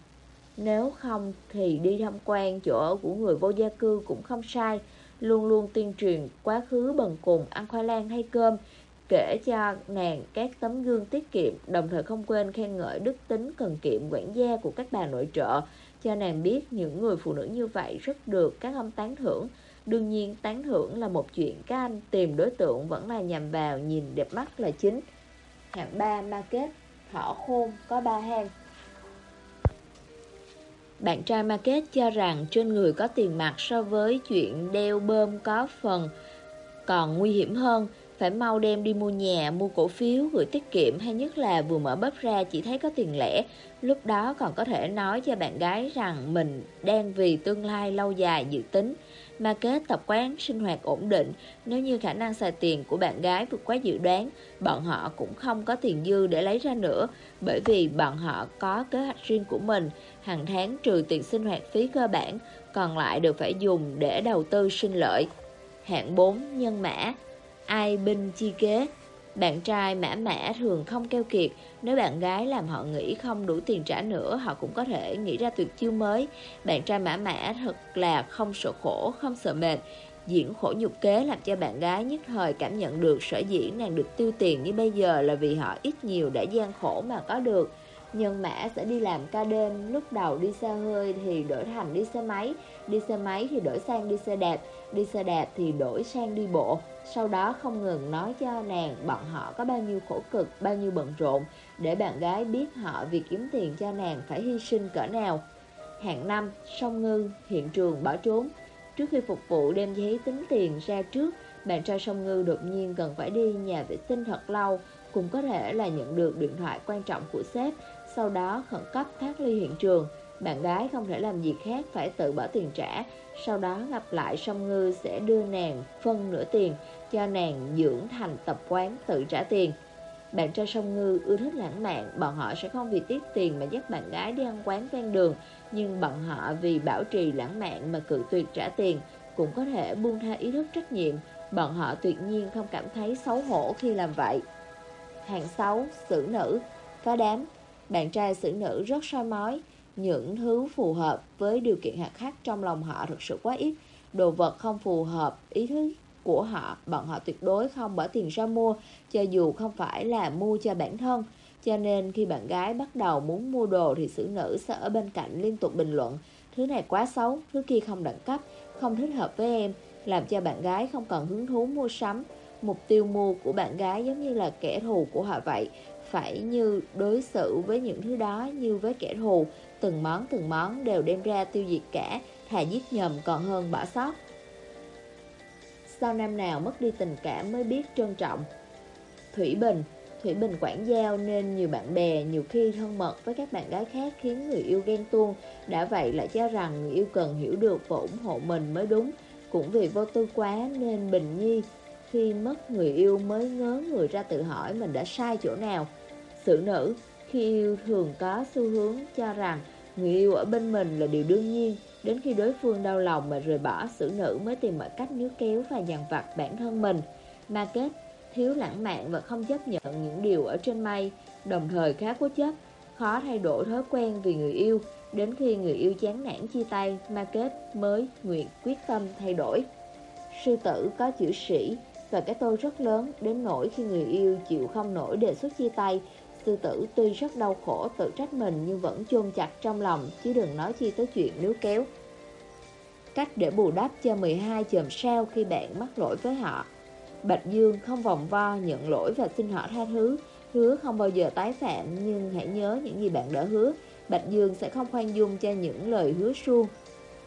Nếu không thì đi tham quan chỗ ở của người vô gia cư cũng không sai. Luôn luôn tuyên truyền quá khứ bần cùng ăn khoai lang hay cơm, kể cho nàng các tấm gương tiết kiệm, đồng thời không quên khen ngợi đức tính cần kiệm quản gia của các bà nội trợ, cho nàng biết những người phụ nữ như vậy rất được các ông tán thưởng. Đương nhiên tán thưởng là một chuyện các anh tìm đối tượng vẫn là nhằm vào nhìn đẹp mắt là chính. Hạng 3 Market Thỏ khôn có 3 hang Bạn trai Market cho rằng trên người có tiền mặt so với chuyện đeo bơm có phần còn nguy hiểm hơn phải mau đem đi mua nhà, mua cổ phiếu, gửi tiết kiệm hay nhất là vừa mở bóp ra chỉ thấy có tiền lẻ. Lúc đó còn có thể nói cho bạn gái rằng mình đang vì tương lai lâu dài dự tính mà kết tập quán sinh hoạt ổn định. Nếu như khả năng xài tiền của bạn gái vượt quá dự đoán, bọn họ cũng không có tiền dư để lấy ra nữa, bởi vì bọn họ có kế hoạch riêng của mình, hàng tháng trừ tiền sinh hoạt phí cơ bản, còn lại đều phải dùng để đầu tư sinh lợi. Hạng 4 nhân mã, ai binh chi kế. Bạn trai mã mã thường không keo kiệt, nếu bạn gái làm họ nghĩ không đủ tiền trả nữa, họ cũng có thể nghĩ ra tuyệt chiêu mới. Bạn trai mã mã thật là không sợ khổ, không sợ mệt. Diễn khổ nhục kế làm cho bạn gái nhất thời cảm nhận được sở dĩ nàng được tiêu tiền như bây giờ là vì họ ít nhiều đã gian khổ mà có được. Nhân mã sẽ đi làm ca đêm, lúc đầu đi xe hơi thì đổi thành đi xe máy, đi xe máy thì đổi sang đi xe đạp, đi xe đạp thì đổi sang đi bộ. Sau đó không ngừng nói cho nàng bọn họ có bao nhiêu khổ cực, bao nhiêu bận rộn, để bạn gái biết họ vì kiếm tiền cho nàng phải hy sinh cỡ nào. Hạng năm, sông ngư, hiện trường bỏ trốn. Trước khi phục vụ đem giấy tính tiền ra trước, bạn trai sông ngư đột nhiên cần phải đi nhà vệ sinh thật lâu, cũng có thể là nhận được điện thoại quan trọng của sếp, sau đó khẩn cấp thoát ly hiện trường. Bạn gái không thể làm gì khác phải tự bỏ tiền trả, sau đó gặp lại sông ngư sẽ đưa nàng phân nửa tiền, cho nàng dưỡng thành tập quán tự trả tiền. Bạn trai sông ngư ưa thích lãng mạn, bọn họ sẽ không vì tiếc tiền mà dắt bạn gái đi ăn quán ven đường, nhưng bọn họ vì bảo trì lãng mạn mà cự tuyệt trả tiền, cũng có thể buông tha ý thức trách nhiệm, bọn họ tuyệt nhiên không cảm thấy xấu hổ khi làm vậy. Hàng 6. Xử nữ Phá đám bạn trai xử nữ rất soi mói Những thứ phù hợp với điều kiện hạt khắc trong lòng họ thực sự quá ít. Đồ vật không phù hợp ý thức của họ, bọn họ tuyệt đối không bỏ tiền ra mua, cho dù không phải là mua cho bản thân. Cho nên khi bạn gái bắt đầu muốn mua đồ thì xử nữ sẽ ở bên cạnh liên tục bình luận Thứ này quá xấu, thứ kia không đẳng cấp, không thích hợp với em Làm cho bạn gái không còn hứng thú mua sắm. Mục tiêu mua của bạn gái giống như là kẻ thù của họ vậy. Phải như đối xử với những thứ đó như với kẻ thù. Từng món từng món đều đem ra tiêu diệt cả Thà giết nhầm còn hơn bỏ sót. Sao năm nào mất đi tình cảm mới biết trân trọng. Thủy Bình Thủy Bình quản giao nên nhiều bạn bè, nhiều khi thân mật với các bạn gái khác khiến người yêu ghen tuông. Đã vậy lại cho rằng người yêu cần hiểu được và ủng hộ mình mới đúng. Cũng vì vô tư quá nên Bình Nhi khi mất người yêu mới ngớ người ra tự hỏi mình đã sai chỗ nào. Sự nữ khi yêu thường có xu hướng cho rằng người yêu ở bên mình là điều đương nhiên Đến khi đối phương đau lòng mà rời bỏ xử nữ mới tìm mọi cách níu kéo và dằn vặt bản thân mình. Ma kết thiếu lãng mạn và không chấp nhận những điều ở trên mây Đồng thời khá cố chấp, khó thay đổi thói quen vì người yêu. Đến khi người yêu chán nản chia tay, Ma kết mới nguyện quyết tâm thay đổi. Sư tử có chữ sĩ và cái tôi rất lớn Đến nỗi khi người yêu chịu không nổi đề xuất chia tay Sư tử tuy rất đau khổ tự trách mình nhưng vẫn chôn chặt trong lòng chứ đừng nói chi tới chuyện níu kéo. Cách để bù đắp cho 12 chòm sao khi bạn mắc lỗi với họ. Bạch Dương không vòng vo nhận lỗi và xin họ tha thứ, hứa không bao giờ tái phạm nhưng hãy nhớ những gì bạn đã hứa. Bạch Dương sẽ không khoan dung cho những lời hứa suông.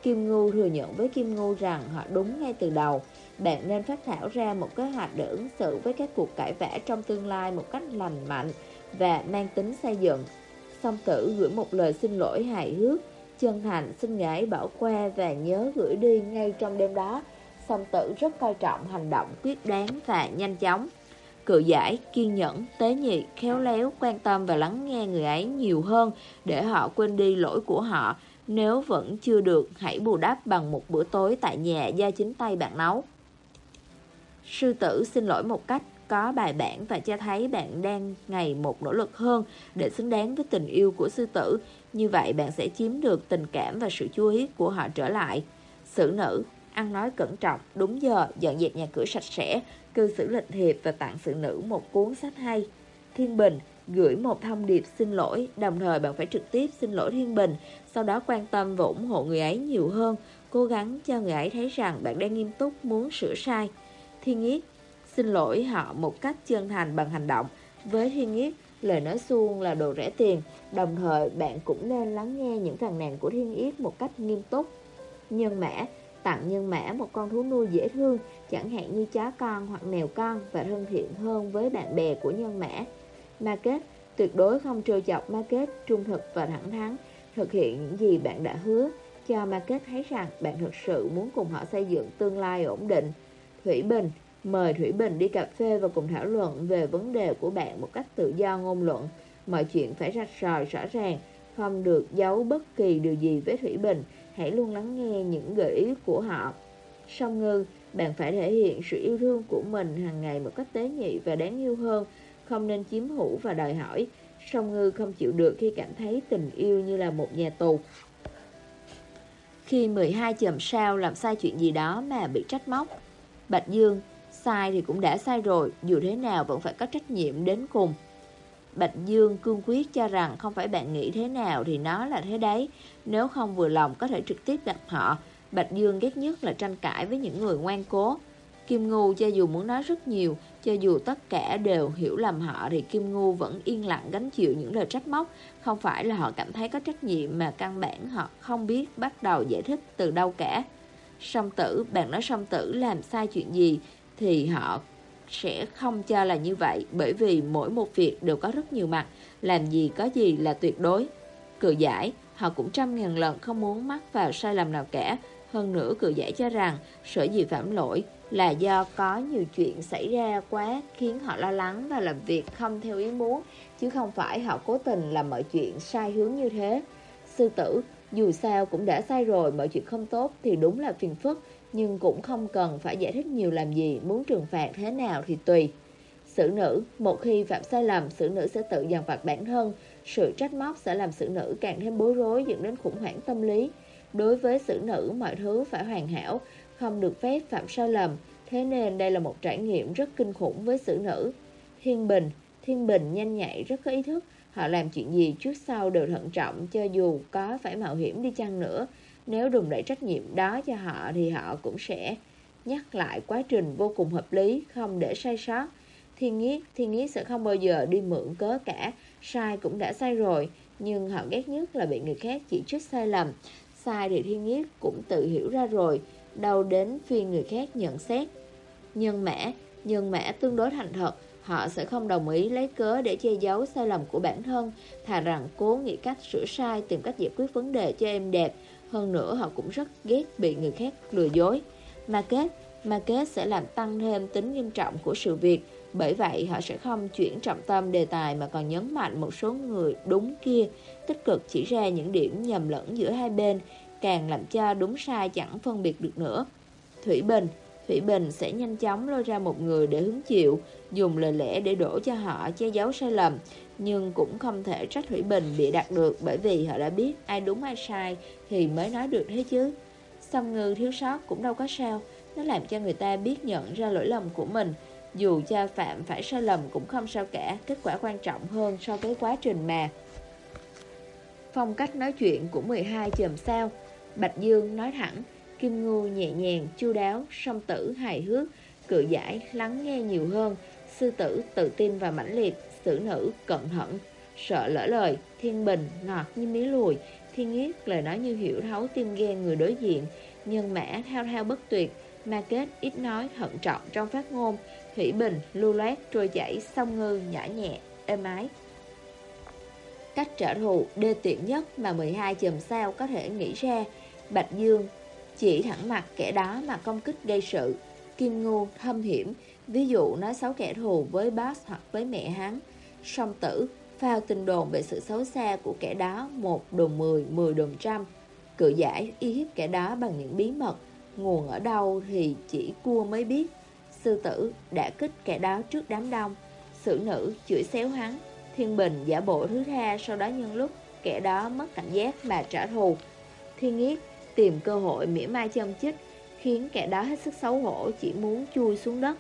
Kim ngưu thừa nhận với Kim ngưu rằng họ đúng ngay từ đầu. Bạn nên phát thảo ra một kế hoạch để ứng xử với các cuộc cãi vã trong tương lai một cách lành mạnh và mang tính xây dựng. Song tử gửi một lời xin lỗi hài hước Chân thành xin ngài bỏ qua và nhớ gửi đi ngay trong đêm đó Song tử rất coi trọng hành động quyết đoán và nhanh chóng Cự giải, kiên nhẫn, tế nhị, khéo léo, quan tâm và lắng nghe người ấy nhiều hơn để họ quên đi lỗi của họ. Nếu vẫn chưa được, hãy bù đắp bằng một bữa tối tại nhà do chính tay bạn nấu. Sư tử xin lỗi một cách có bài bản và cho thấy bạn đang ngày một nỗ lực hơn để xứng đáng với tình yêu của sư tử. Như vậy bạn sẽ chiếm được tình cảm và sự chú ý của họ trở lại. Sử nữ, ăn nói cẩn trọng, đúng giờ, dọn dẹp nhà cửa sạch sẽ, cư xử lịch thiệp và tặng sử nữ một cuốn sách hay. Thiên Bình gửi một thông điệp xin lỗi, đồng thời bạn phải trực tiếp xin lỗi Thiên Bình, sau đó quan tâm và ủng hộ người ấy nhiều hơn, cố gắng cho người ấy thấy rằng bạn đang nghiêm túc muốn sửa sai. Thiên Yết xin lỗi họ một cách chân thành bằng hành động. Với Thiên Yết, lời nói suông là đồ rẻ tiền, đồng thời bạn cũng nên lắng nghe những phàn nàn của Thiên Yết một cách nghiêm túc. Nhân mã tặng nhân mã một con thú nuôi dễ thương, chẳng hạn như chó con hoặc mèo con và thân thiện hơn với bạn bè của nhân mã. Market tuyệt đối không trêu chọc Market trung thực và thẳng thắn, thực hiện những gì bạn đã hứa, cho Market thấy rằng bạn thực sự muốn cùng họ xây dựng tương lai ổn định. Thủy Bình mời Thủy Bình đi cà phê và cùng thảo luận về vấn đề của bạn một cách tự do ngôn luận. Mọi chuyện phải rạch ròi rõ ràng, không được giấu bất kỳ điều gì với Thủy Bình hãy luôn lắng nghe những gợi ý của họ. Song ngư, bạn phải thể hiện sự yêu thương của mình hàng ngày một cách tế nhị và đáng yêu hơn, không nên chiếm hữu và đòi hỏi. Song ngư không chịu được khi cảm thấy tình yêu như là một nhà tù. Khi 12 chòm sao làm sai chuyện gì đó mà bị trách móc, Bạch Dương, sai thì cũng đã sai rồi, dù thế nào vẫn phải có trách nhiệm đến cùng. Bạch Dương cương quyết cho rằng không phải bạn nghĩ thế nào thì nó là thế đấy. Nếu không vừa lòng có thể trực tiếp gặp họ. Bạch Dương ghét nhất là tranh cãi với những người ngoan cố. Kim Ngu cho dù muốn nói rất nhiều, cho dù tất cả đều hiểu lầm họ thì Kim Ngu vẫn yên lặng gánh chịu những lời trách móc. Không phải là họ cảm thấy có trách nhiệm mà căn bản họ không biết bắt đầu giải thích từ đâu cả. Song tử, bạn nói song tử làm sai chuyện gì thì họ sẽ không cho là như vậy bởi vì mỗi một việc đều có rất nhiều mặt, làm gì có gì là tuyệt đối. Cự giải, họ cũng trăm ngàn lần không muốn mắc vào sai lầm nào cả. Hơn nữa cự giải cho rằng sở dĩ phạm lỗi là do có nhiều chuyện xảy ra quá khiến họ lo lắng và làm việc không theo ý muốn, chứ không phải họ cố tình làm mọi chuyện sai hướng như thế. Sư tử, dù sao cũng đã sai rồi, mọi chuyện không tốt thì đúng là phiền phức, nhưng cũng không cần phải giải thích nhiều làm gì, muốn trừng phạt thế nào thì tùy. Sử nữ, một khi phạm sai lầm, sử nữ sẽ tự dằn vặt bản thân, sự trách móc sẽ làm sử nữ càng thêm bối rối dẫn đến khủng hoảng tâm lý. Đối với sử nữ, mọi thứ phải hoàn hảo, không được phép phạm sai lầm, thế nên đây là một trải nghiệm rất kinh khủng với sử nữ. Thiên Bình, Thiên Bình nhanh nhạy, rất có ý thức, họ làm chuyện gì trước sau đều thận trọng cho dù có phải mạo hiểm đi chăng nữa. Nếu đùn đẩy trách nhiệm đó cho họ thì họ cũng sẽ nhắc lại quá trình vô cùng hợp lý, không để sai sót. Thiên Nghiết, Thiên Nghiết sẽ không bao giờ đi mượn cớ cả, sai cũng đã sai rồi, nhưng họ ghét nhất là bị người khác chỉ trích sai lầm. Sai thì Thiên Nghiết cũng tự hiểu ra rồi, đâu đến phiên người khác nhận xét. Nhân mã, nhân mã tương đối thành thật, họ sẽ không đồng ý lấy cớ để che giấu sai lầm của bản thân, thà rằng cố nghĩ cách sửa sai, tìm cách giải quyết vấn đề cho em đẹp, hơn nữa họ cũng rất ghét bị người khác lừa dối. Mà kết Mà kết sẽ làm tăng thêm tính nghiêm trọng của sự việc. Bởi vậy họ sẽ không chuyển trọng tâm đề tài Mà còn nhấn mạnh một số người đúng kia. Tích cực chỉ ra những điểm nhầm lẫn giữa hai bên Càng làm cho đúng sai chẳng phân biệt được nữa. Thủy Bình Thủy Bình sẽ nhanh chóng lôi ra một người để hứng chịu, dùng lời lẽ để đổ cho họ che giấu sai lầm, nhưng cũng không thể trách Thủy Bình bị đặt được bởi vì họ đã biết ai đúng ai sai thì mới nói được thế chứ. Song ngư thiếu sót cũng đâu có sao, nó làm cho người ta biết nhận ra lỗi lầm của mình. Dù cha phạm phải sai lầm cũng không sao cả, kết quả quan trọng hơn so với quá trình mà. Phong cách nói chuyện của 12 chòm sao, Bạch Dương nói thẳng, Kim Ngưu nhẹ nhàng, chu đáo, song tử hài hước, cự giải, lắng nghe nhiều hơn, sư tử tự tin và mãnh liệt, xử nữ cẩn thận, sợ lỡ lời, thiên bình, ngọt như mía lùi, thiên nghiết lời nói như hiểu thấu tim ghen người đối diện, nhân mã thao thao bất tuyệt, ma kết ít nói thận trọng trong phát ngôn, thủy bình lưu loát trôi chảy sông ngư nhã nhẹ êm ái. Cách trả thù đê tiện nhất mà 12 chùm sao có thể nghĩ ra. Bạch Dương chỉ thẳng mặt kẻ đó mà công kích gây sự. Kim Ngu thâm hiểm Ví dụ nói xấu kẻ thù với boss hoặc với mẹ hắn. Song tử phao tin đồn về sự xấu xa của kẻ đó Một đồn mười, mười đồn trăm. Cự giải y hiếp kẻ đó bằng những bí mật. Nguồn ở đâu thì chỉ cua mới biết. Sư tử đã kích kẻ đó trước đám đông. Sử nữ chửi xéo hắn. Thiên Bình giả bộ thứ tha Sau đó nhân lúc kẻ đó mất cảnh giác mà trả thù. Thiên Nghiết tìm cơ hội mỉa mai châm chích Khiến kẻ đó hết sức xấu hổ Chỉ muốn chui xuống đất.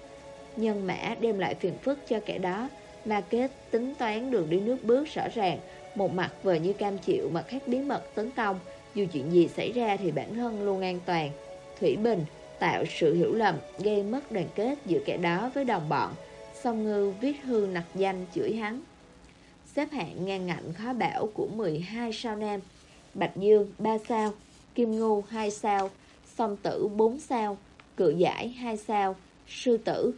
Nhân mã đem lại phiền phức cho kẻ đó ma kết tính toán đường đi nước bước rõ ràng, Một mặt vừa như cam chịu Mặt khác bí mật tấn công. Dù chuyện gì xảy ra thì bản thân luôn an toàn. Thủy Bình tạo sự hiểu lầm, Gây mất đoàn kết giữa kẻ đó với đồng bọn. Song Ngư viết hư nặc danh chửi hắn. Xếp hạng ngang ngạnh khó bảo của 12 sao nam. Bạch Dương 3 sao. Kim Ngu 2 sao. Song Tử 4 sao. Cự Giải 2 sao. Sư Tử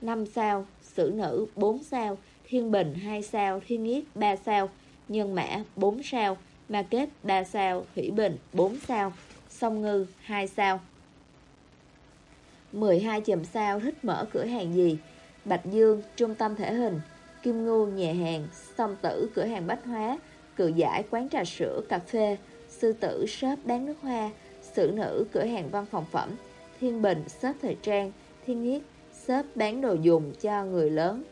5 sao. Sử Nữ 4 sao Thiên Bình 2 sao Thiên Nghiết 3 sao Nhân Mã 4 sao Ma Kết 3 sao Thủy Bình 4 sao Song Ngư 2 sao. 12 chùm sao thích mở cửa hàng gì? Bạch Dương trung tâm thể hình Kim Ngưu nhà hàng Song Tử cửa hàng bách hóa Cự giải quán trà sữa cà phê Sư tử shop bán nước hoa Sử nữ cửa hàng văn phòng phẩm Thiên Bình shop thời trang Thiên Nhiết, shop bán đồ dùng cho người lớn.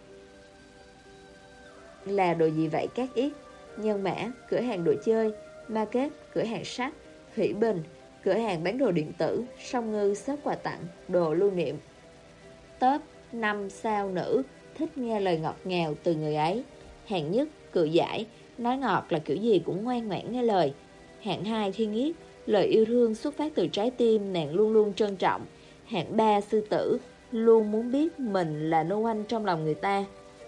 Là đồ gì vậy, các ít Nhân mã, cửa hàng đồ chơi, Market, cửa hàng sách, Thủy Bình, cửa hàng bán đồ điện tử, Song Ngư shop quà tặng, đồ lưu niệm. Top 5 sao nữ thích nghe lời ngọt ngào từ người ấy. Hạng nhất, cự giải, Nói ngọt là kiểu gì cũng ngoan ngoãn nghe lời. Hạng 2 thiên yết Lời yêu thương xuất phát từ trái tim, Nàng luôn luôn trân trọng. Hạng 3 sư tử Luôn muốn biết mình là nô anh trong lòng người ta.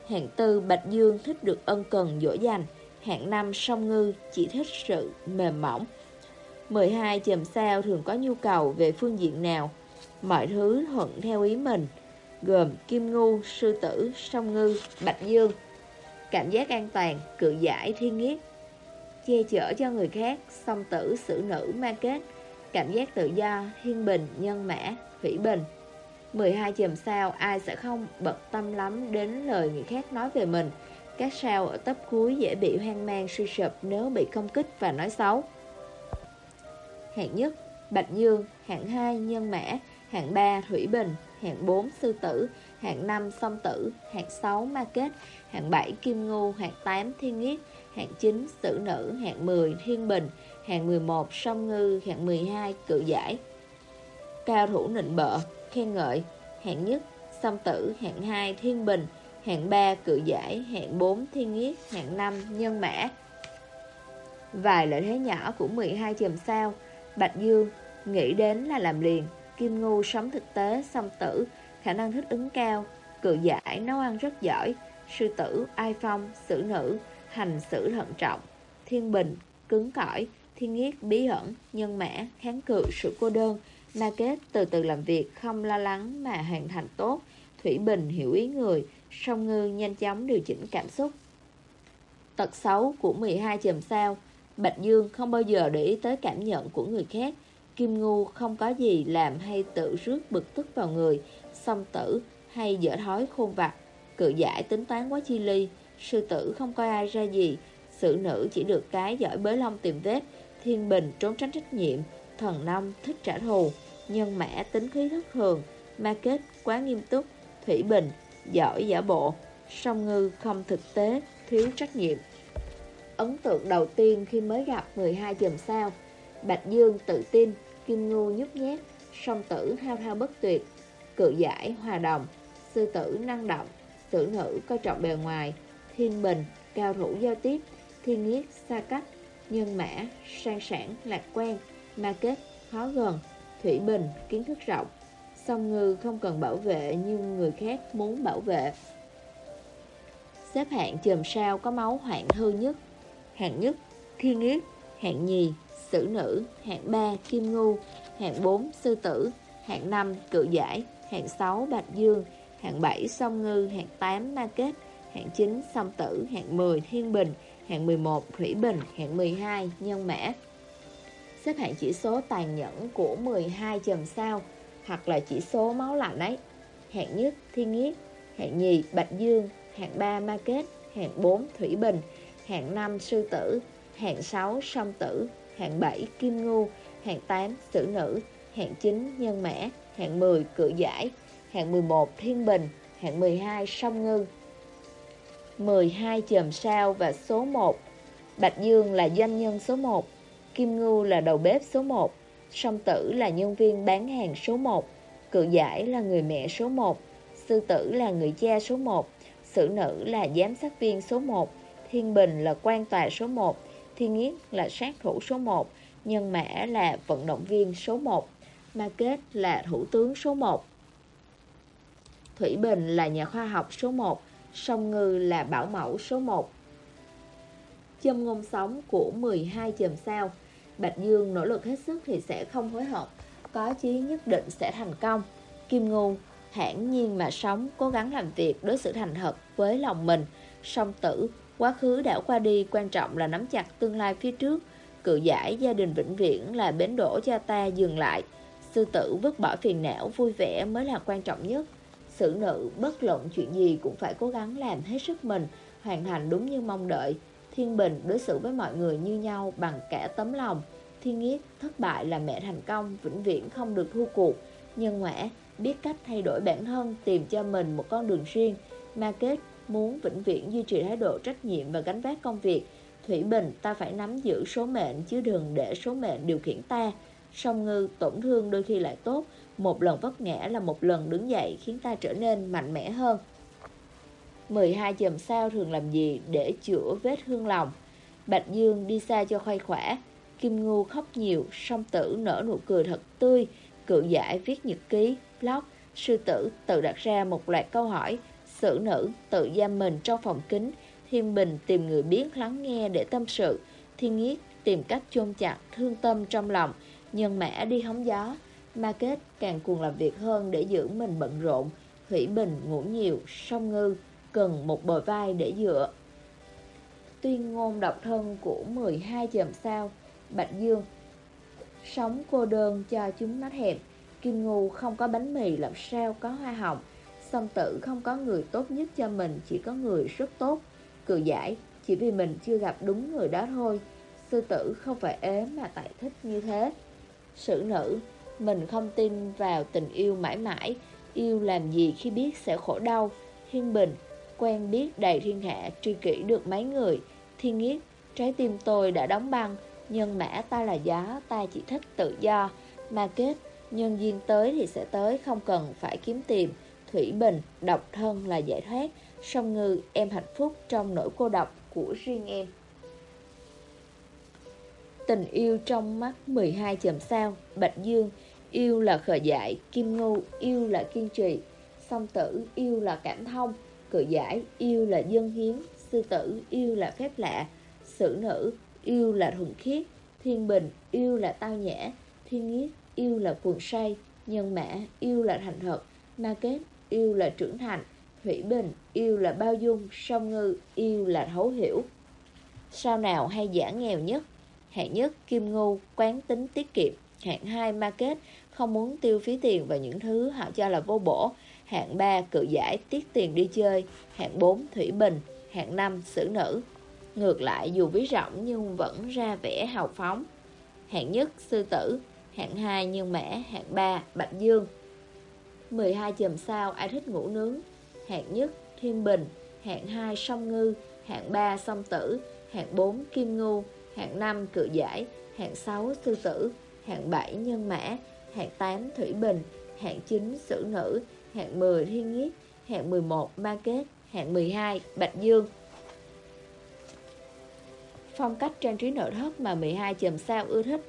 Hạng tư Bạch Dương thích được ân cần dỗ dành. Hạng năm song ngư chỉ thích sự mềm mỏng. 12 chùm sao thường có nhu cầu về phương diện nào? Mọi thứ thuận theo ý mình Gồm Kim Ngu, Sư Tử, Song Ngư, Bạch Dương. Cảm giác an toàn, cự giải, thiên nghiết. Che chở cho người khác, song tử, xử nữ, ma kết, cảm giác tự do, thiên bình, nhân mã, thủy bình. 12 chùm sao ai sẽ không bận tâm lắm đến lời người khác nói về mình. Các sao ở tấp cuối dễ bị hoang mang suy sụp nếu bị công kích và nói xấu. Hạng nhất, Bạch Dương, hạng 2, Nhân Mã, hạng 3, Thủy Bình, hạng 4, Sư Tử, hạng 5, Song Tử, hạng 6, Ma Kết, hạng 7, Kim Ngô, hạng 8, Thiên Nghiết, hạng 9 Sử Nữ, hạng 10 Thiên Bình, hạng 11 Song Ngư, hạng 12 Cự Giải. Cao thủ nịnh bợ, khen ngợi, hạng nhất Song Tử, hạng 2 Thiên Bình, hạng 3 Cự Giải, hạng 4 Thiên Nghiết, hạng 5 Nhân Mã. Vài lợi thế nhỏ của 12 chùm sao, Bạch Dương nghĩ đến là làm liền, Kim Ngu sống thực tế, song tử, khả năng thích ứng cao, cự giải nấu ăn rất giỏi, sư tử, ai phong, sử nữ, hành xử thận trọng, thiên bình, cứng cỏi, thiên nghiết bí ẩn, nhân mã, kháng cự sự cô đơn, ma kết từ từ làm việc không lo lắng mà hoàn thành tốt, thủy bình hiểu ý người, song ngư nhanh chóng điều chỉnh cảm xúc. Tật xấu của 12 chùm sao Bạch Dương không bao giờ để ý tới cảm nhận của người khác. Kim Ngu không có gì làm hay tự rước bực tức vào người. Song tử hay dở thói khôn vặt Cự giải tính toán quá chi ly. Sư tử không coi ai ra gì Sử nữ chỉ được cái giỏi bới lông tìm vết. Thiên bình trốn tránh trách nhiệm Thần nông thích trả thù. Nhân mã tính khí thất thường Ma kết quá nghiêm túc Thủy bình giỏi giả bộ Song ngư không thực tế Thiếu trách nhiệm. Ấn tượng đầu tiên khi mới gặp 12 chùm sao Bạch Dương tự tin Kim Ngu nhút nhát Song tử hao hao bất tuyệt Cự giải hòa đồng Sư tử năng động tử nữ coi trọng bề ngoài Thiên bình, cao thủ giao tiếp Thiên nghiết, xa cách Nhân mã, sang sản, lạc quan Ma kết, khó gần. Thủy bình, kiến thức rộng. Song ngư không cần bảo vệ Nhưng người khác muốn bảo vệ. Xếp hạng chùm sao có máu hoạn hư nhất. Hạng nhất, thiên nghiết Hạng nhì, sử nữ. Hạng ba, kim ngu. Hạng bốn sư tử. Hạng năm cự giải. Hạng sáu bạch dương. Hạng bảy song ngư, hạng tám ma kết, hạng chín song tử, hạng 10 thiên bình, hạng 11 Thủy Bình, hạng 12 Nhân Mã. Xếp hạng chỉ số tàn nhẫn của 12 chòm sao hoặc là chỉ số máu lạnh ấy. Hạng nhất Thiên Nghiết, hạng nhì Bạch Dương, hạng 3 Ma Kết, hạng 4 Thủy Bình, hạng 5 Sư Tử, hạng 6 Song Tử, hạng 7 Kim Ngưu, hạng 8 Sử Nữ, hạng 9 Nhân Mã, hạng 10 Cự Giải, hạng 11 Thiên Bình, hạng 12 Song Ngư. 12 chòm sao và số 1 Bạch Dương là doanh nhân số 1 Kim Ngưu là đầu bếp số 1 Song Tử là nhân viên bán hàng số 1 Cự Giải là người mẹ số 1 Sư Tử là người cha số 1 Sử Nữ là giám sát viên số 1 Thiên Bình là quan tòa số 1 Thiên Yết là sát thủ số 1 Nhân Mã là vận động viên số 1 Ma Kết là thủ tướng số 1 Thủy Bình là nhà khoa học số 1 Song Ngư là bảo mẫu số 1 Châm ngôn sóng của 12 chòm sao. Bạch Dương nỗ lực hết sức thì sẽ không hối hận. Có chí nhất định sẽ thành công. Kim Ngưu thản nhiên mà sống, Cố gắng làm việc đối xử thành thật với lòng mình. Song tử, Quá khứ đã qua đi, Quan trọng là nắm chặt tương lai phía trước. Cự giải gia đình vĩnh viễn là bến đổ cho ta dừng lại. Sư tử vứt bỏ phiền não vui vẻ mới là quan trọng nhất. Sử nữ, bất luận chuyện gì cũng phải cố gắng làm hết sức mình, Hoàn thành đúng như mong đợi. Thiên Bình đối xử với mọi người như nhau bằng cả tấm lòng. Thiên Nghiết thất bại là mẹ thành công, Vĩnh viễn không được thua cuộc. Nhân Mã biết cách thay đổi bản thân, Tìm cho mình một con đường riêng. Ma Kết muốn vĩnh viễn duy trì thái độ trách nhiệm và gánh vác công việc. Thủy Bình, ta phải nắm giữ số mệnh chứ đừng để số mệnh điều khiển ta. Song ngư, tổn thương đôi khi lại tốt. Một lần vấp ngã là một lần đứng dậy khiến ta trở nên mạnh mẽ hơn. 12 chòm sao thường làm gì để chữa vết thương lòng? Bạch Dương đi xa cho khoai khỏa. Kim Ngưu khóc nhiều Song tử nở nụ cười thật tươi Cự giải viết nhật ký, blog. Sư tử tự đặt ra một loạt câu hỏi. Sử nữ tự giam mình trong phòng kính. Thiên Bình tìm người biết lắng nghe để tâm sự. Thiên Nghiết tìm cách chôn chặt thương tâm trong lòng. Nhân mã đi hóng gió. Ma kết càng cuồng làm việc hơn để giữ mình bận rộn. Thủy Bình ngủ nhiều, song ngư. Cần một bờ vai để dựa. Tuyên ngôn độc thân của 12 chòm sao, Bạch Dương. Sống cô đơn cho chúng nó thèm. Kim Ngu không có bánh mì làm sao có hoa hồng. Song tử không có người tốt nhất cho mình, Chỉ có người rất tốt. Cự giải, Chỉ vì mình chưa gặp đúng người đó thôi. Sư tử không phải ế mà tại thích như thế. Sử nữ, Mình không tin vào tình yêu mãi mãi. Yêu làm gì khi biết sẽ khổ đau. Thiên bình Quen biết đầy thiên hạ Truy kỷ được mấy người. Thiên nghiết Trái tim tôi đã đóng băng. Nhân mã ta là gió Ta chỉ thích tự do. Mà kết Nhân duyên tới thì sẽ tới Không cần phải kiếm tìm. Thủy Bình, độc thân là giải thoát. Song Ngư, em hạnh phúc trong nỗi cô độc của riêng em. Tình yêu trong mắt 12 chòm sao. Bạch Dương, yêu là khờ dại. Kim Ngưu, yêu là kiên trì. Song Tử, yêu là cảm thông. Cự giải, yêu là dân hiến Sư Tử, yêu là phép lạ Sử Nữ, yêu là thuần khiết Thiên Bình, yêu là tao nhã Thiên nhiếp, yêu là cuồng say Nhân Mã, yêu là thành thật Ma Kết, yêu là trưởng thành Thủy Bình, yêu là bao dung Song Ngư, yêu là thấu hiểu. Sao nào hay giả nghèo nhất? Hạng nhất, Kim Ngưu, quán tính tiết kiệm. Hạng hai ma kết không muốn tiêu phí tiền vào những thứ họ cho là vô bổ. Hạng 3, cự giải, tiết tiền đi chơi. Hạng 4, Thủy Bình. Hạng 5, xử nữ. Ngược lại dù ví rộng nhưng vẫn ra vẻ hào phóng. Hạng nhất, sư tử. Hạng 2, nhân mã Hạng 3, bạch dương. 12 chùm sao. Ai thích ngủ nướng? Hạng nhất Thiên Bình. Hạng 2 sông Ngư. Hạng 3 sông Tử. Hạng 4 Kim Ngưu Hạng 5 Cự Giải. Hạng 6 Sư Tử. Hạng 7 Nhân Mã. Hạng 8 Thủy Bình. Hạng 9 xử Nữ. Hạng 10 Thiên Nghiết Hạng 11 Ma Kết Hạng 12 Bạch Dương. Phong cách trang trí nội thất mà 12 chùm sao ưa thích.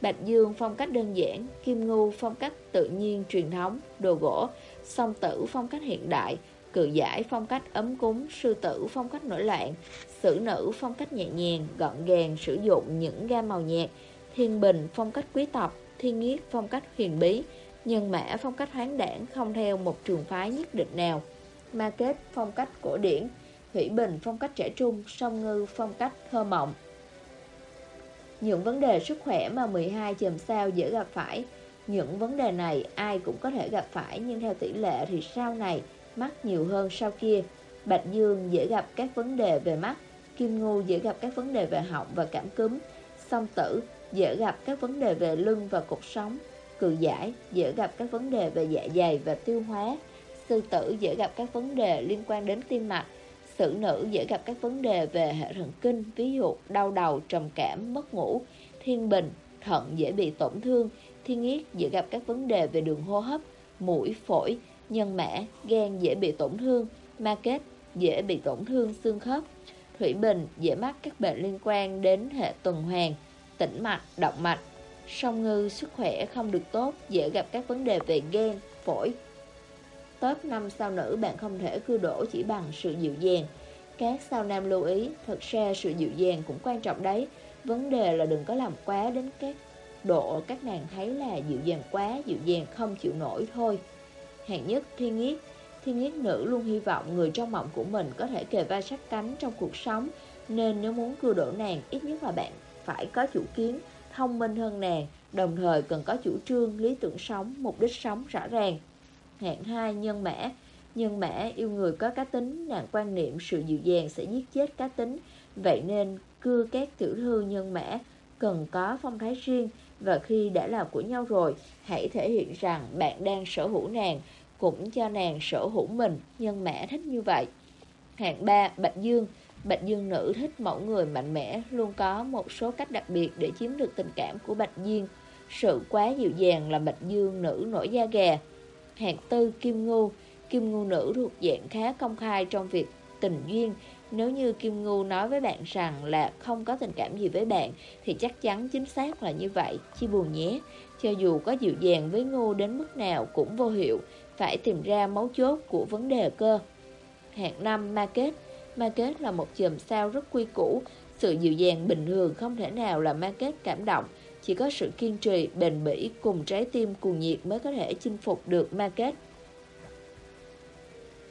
Bạch Dương phong cách đơn giản, Kim ngưu phong cách tự nhiên truyền thống, đồ gỗ, song tử phong cách hiện đại, cự giải phong cách ấm cúng, sư tử phong cách nổi loạn, sử nữ phong cách nhẹ nhàng, gọn gàng, sử dụng những gam màu nhạt, thiên bình phong cách quý tộc, thiên nghiết phong cách huyền bí, nhân mã phong cách hoáng đảng không theo một trường phái nhất định nào, ma kết phong cách cổ điển, Thủy Bình phong cách trẻ trung, Song Ngư phong cách thơ mộng. Những vấn đề sức khỏe mà 12 chòm sao dễ gặp phải. Những vấn đề này ai cũng có thể gặp phải Nhưng theo tỷ lệ thì sau này mắt nhiều hơn sau kia. Bạch Dương dễ gặp các vấn đề về mắt Kim Ngu dễ gặp các vấn đề về họng và cảm cúm Song Tử dễ gặp các vấn đề về lưng và cột sống. Cự giải dễ gặp các vấn đề về dạ dày và tiêu hóa Sư tử dễ gặp các vấn đề liên quan đến tim mạch Sử nữ dễ gặp các vấn đề về hệ thần kinh, ví dụ đau đầu, trầm cảm, mất ngủ. Thiên bình, thận dễ bị tổn thương. Thiên yết dễ gặp các vấn đề về đường hô hấp, mũi, phổi. Nhân mã, gan dễ bị tổn thương. Ma kết, dễ bị tổn thương xương khớp. Thủy bình, dễ mắc các bệnh liên quan đến hệ tuần hoàn, tĩnh mạch, động mạch. Song ngư, sức khỏe không được tốt, dễ gặp các vấn đề về gan, phổi, Top 5 sao nữ bạn không thể cưa đổ chỉ bằng sự dịu dàng. Các sao nam lưu ý, thật ra sự dịu dàng cũng quan trọng đấy. Vấn đề là đừng có làm quá đến các độ các nàng thấy là dịu dàng quá, dịu dàng không chịu nổi thôi. Hạng nhất thiên yết Thiên yết nữ luôn hy vọng người trong mộng của mình có thể kề vai sát cánh trong cuộc sống Nên nếu muốn cưa đổ nàng, ít nhất là bạn phải có chủ kiến, thông minh hơn nàng Đồng thời cần có chủ trương, lý tưởng sống, mục đích sống rõ ràng. Hạng 2 nhân mã. Nhân mã yêu người có cá tính Nàng quan niệm sự dịu dàng sẽ giết chết cá tính. Vậy nên cưa các tiểu thư nhân mã Cần có phong thái riêng. Và khi đã là của nhau rồi Hãy thể hiện rằng bạn đang sở hữu nàng Cũng cho nàng sở hữu mình. Nhân mã thích như vậy. Hạng 3 Bạch Dương. Bạch Dương nữ thích mẫu người mạnh mẽ, Luôn có một số cách đặc biệt để chiếm được tình cảm của Bạch Dương Sự quá dịu dàng là Bạch Dương nữ nổi da gà. Hạng tư Kim Ngưu Kim Ngưu nữ thuộc dạng khá công khai trong việc tình duyên. Nếu như Kim Ngưu nói với bạn rằng là không có tình cảm gì với bạn, Thì chắc chắn chính xác là như vậy. Chi buồn nhé. Cho dù có dịu dàng với Ngưu đến mức nào cũng vô hiệu, Phải tìm ra mấu chốt của vấn đề cơ. Hạng năm Ma Kết. Ma Kết là một chùm sao rất quy củ. Sự dịu dàng bình thường không thể nào là Ma Kết cảm động. Chỉ có sự kiên trì, bền bỉ cùng trái tim cuồng nhiệt mới có thể chinh phục được ma kết.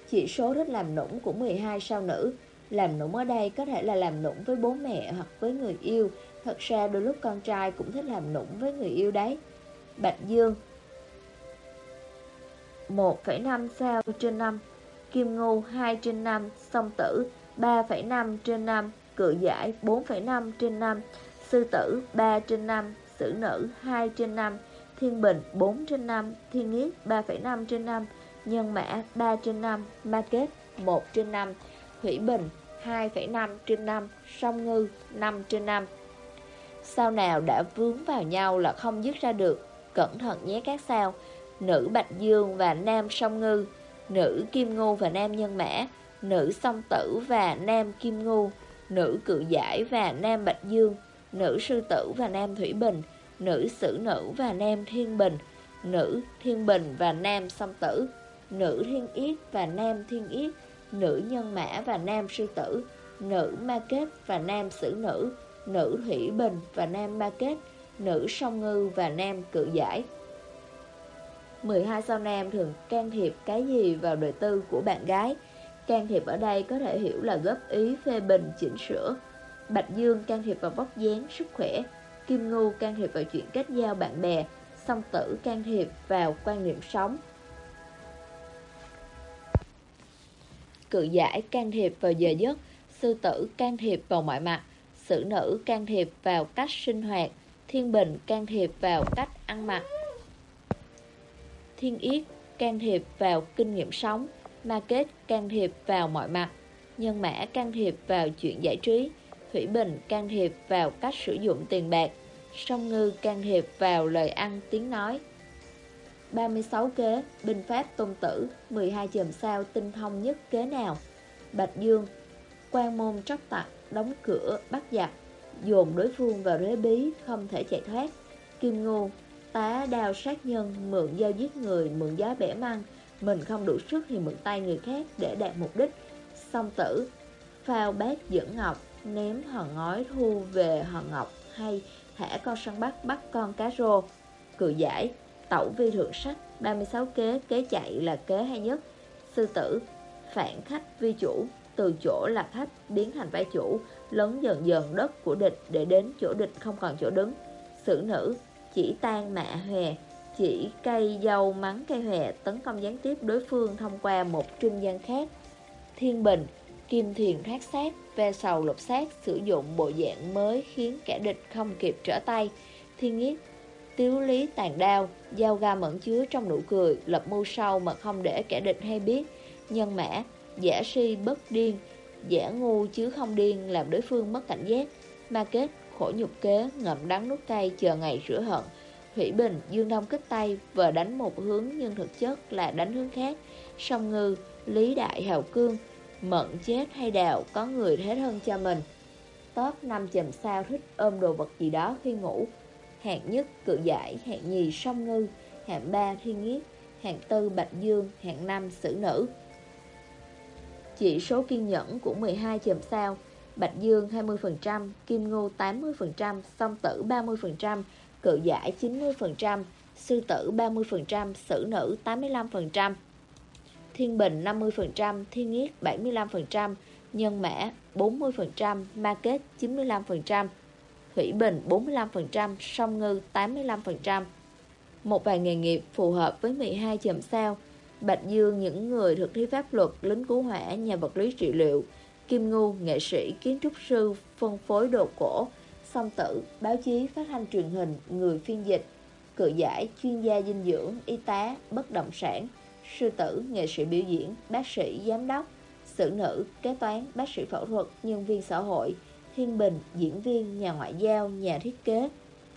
Chỉ số rất làm nũng của 12 sao nữ. Làm nũng ở đây có thể là làm nũng với bố mẹ hoặc với người yêu. Thật ra đôi lúc con trai cũng thích làm nũng với người yêu đấy. Bạch Dương 1,5 sao trên 5 Kim Ngưu 2 trên 5 Song Tử 3,5 trên 5 Cự Giải 4,5 trên 5 Sư tử 3 trên 5, Sử nữ 2 trên 5, Thiên Bình 4 trên 5, Thiên Yết 3,5 trên 5, Nhân Mã 3 trên 5, Ma Kết 1 trên 5, Thủy Bình 2,5 trên 5, Song Ngư 5 trên 5. Sao nào đã vướng vào nhau là không dứt ra được, cẩn thận nhé các sao. Nữ Bạch Dương và Nam Song Ngư, nữ Kim Ngưu và Nam Nhân Mã, nữ Song Tử và Nam Kim Ngưu, nữ Cự Giải và Nam Bạch Dương, nữ sư tử và nam thủy bình, nữ sử nữ và nam thiên bình, nữ thiên bình và nam song tử, nữ thiên yết và nam thiên yết, nữ nhân mã và nam sư tử, nữ ma kết và nam sử nữ, nữ thủy bình và nam ma kết, nữ song ngư và nam cự giải. 12 sao nam thường can thiệp cái gì vào đời tư của bạn gái? Can thiệp ở đây có thể hiểu là góp ý, phê bình, chỉnh sửa. Bạch Dương can thiệp vào vóc dáng, sức khỏe. Kim Ngưu can thiệp vào chuyện kết giao bạn bè. Song Tử can thiệp vào quan niệm sống. Cự giải can thiệp vào giờ giấc. Sư tử can thiệp vào mọi mặt. Sử nữ can thiệp vào cách sinh hoạt. Thiên bình can thiệp vào cách ăn mặc. Thiên yết can thiệp vào kinh nghiệm sống. Ma kết can thiệp vào mọi mặt Nhân mã can thiệp vào chuyện giải trí Thủy Bình can thiệp vào cách sử dụng tiền bạc Song Ngư can thiệp vào lời ăn tiếng nói. 36 kế, binh pháp tôn tử 12 chòm sao tinh thông nhất kế nào? Bạch Dương quan môn tróc tặc, đóng cửa, bắt giặc Dồn đối phương vào rế bí, không thể chạy thoát. Kim Ngô Tá đao sát nhân, mượn dao giết người, mượn gió bẻ măng mình không đủ sức thì mượn tay người khác để đạt mục đích Song tử Phao bát dẫn ngọc ném hòn ngói thu về hòn ngọc hay thả con săn bắt bắt con cá rô. Cự giải, tẩu vi thượng sách, 36 kế, kế chạy là kế hay nhất. Sư tử, phản khách vi chủ, từ chỗ là khách biến thành vai chủ, lấn dần dần đất của địch để đến chỗ địch không còn chỗ đứng. Sử nữ chỉ tan mạ hòe, chỉ cây dâu mắng cây hòe tấn công gián tiếp đối phương thông qua một trung gian khác. Thiên Bình, kim thiền thoát sát, ve sầu lục sát sử dụng bộ dạng mới khiến kẻ địch không kịp trở tay. Thiên Nghiết, tiếu lý tàn đao, dao ga mẫn chứa trong nụ cười, lập mưu sâu mà không để kẻ địch hay biết. Nhân mã, giả si bất điên, giả ngu chứ không điên làm đối phương mất cảnh giác. Ma kết, khổ nhục kế, ngậm đắng nuốt cay chờ ngày rửa hận. Thủy Bình, Dương Đông kích tay và đánh một hướng nhưng thực chất là đánh hướng khác. Song Ngư, Lý Đại Hào Cương, Mận chết hay đào có người thế hơn cho mình. Top 5 chùm sao thích ôm đồ vật gì đó khi ngủ. Hạng nhất cự giải, hạng nhì song ngư, hạng ba thiên nghiết, hạng tư bạch dương, hạng năm sử nữ. Chỉ số kiên nhẫn của 12 chùm sao Bạch Dương 20%, Kim Ngô 80%, Song Tử 30%, Cự Giải 90%, Sư Tử 30%, Sử Nữ 85%, Thiên Bình 50%, Thiên Nghiết 75%, Nhân Mã 40%, Ma Kết 95%, Thủy Bình 45%, Song Ngư 85%. Một vài nghề nghiệp phù hợp với 12 chòm sao Bạch Dương những người thực thi pháp luật, lính cứu hỏa, nhà vật lý trị liệu, Kim ngưu nghệ sĩ, kiến trúc sư, phân phối đồ cổ, song tử, báo chí, phát thanh truyền hình, người phiên dịch, cự giải, chuyên gia dinh dưỡng, y tá, bất động sản, sư tử, nghệ sĩ biểu diễn, bác sĩ, giám đốc, xử nữ, kế toán, bác sĩ phẫu thuật, nhân viên xã hội, thiên bình, diễn viên, nhà ngoại giao, nhà thiết kế,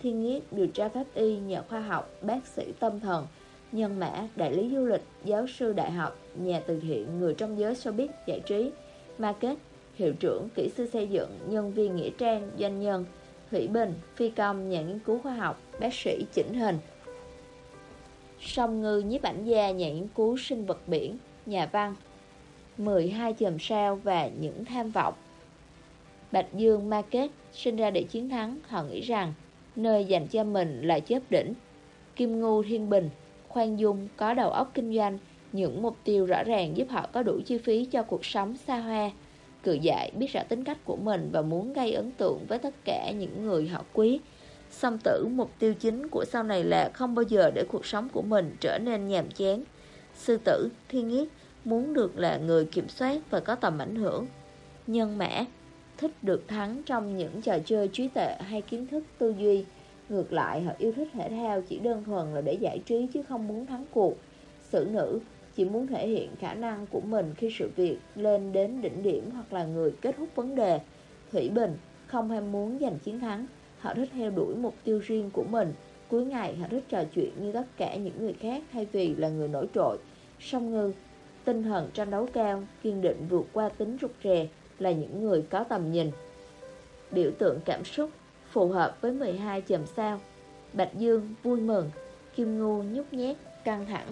thiên nghiết, điều tra pháp y, nhà khoa học, bác sĩ tâm thần, nhân mã, đại lý du lịch, giáo sư đại học, nhà từ thiện, người trong giới showbiz, giải trí, market, hiệu trưởng, kỹ sư xây dựng, nhân viên nghĩa trang, doanh nhân, thủy bình, phi công, nhà nghiên cứu khoa học, bác sĩ chỉnh hình. Song ngư nhiếp ảnh gia, nhà nghiên cứu sinh vật biển, nhà văn. 12 chòm sao và những tham vọng. Bạch Dương Market sinh ra để chiến thắng, họ nghĩ rằng nơi dành cho mình là chớp đỉnh. Kim Ngu Thiên Bình, khoan dung, có đầu óc kinh doanh, những mục tiêu rõ ràng giúp họ có đủ chi phí cho cuộc sống xa hoa. Cự giải biết rõ tính cách của mình và muốn gây ấn tượng với tất cả những người họ quý. Song tử mục tiêu chính của sau này là không bao giờ để cuộc sống của mình trở nên nhàm chán. Sư tử, thiên nghiết, muốn được là người kiểm soát và có tầm ảnh hưởng. Nhân mã, thích được thắng trong những trò chơi trí tuệ hay kiến thức tư duy. Ngược lại, họ yêu thích thể thao chỉ đơn thuần là để giải trí chứ không muốn thắng cuộc. Sử nữ, chỉ muốn thể hiện khả năng của mình khi sự việc lên đến đỉnh điểm hoặc là người kết thúc vấn đề. Thủy Bình không ham muốn giành chiến thắng, họ thích theo đuổi mục tiêu riêng của mình. Cuối ngày họ thích trò chuyện như tất cả những người khác thay vì là người nổi trội. Song Ngư, tinh thần tranh đấu cao, kiên định vượt qua tính rụt rè là những người có tầm nhìn. Biểu tượng cảm xúc phù hợp với 12 chòm sao. Bạch Dương vui mừng, Kim ngưu nhút nhát, căng thẳng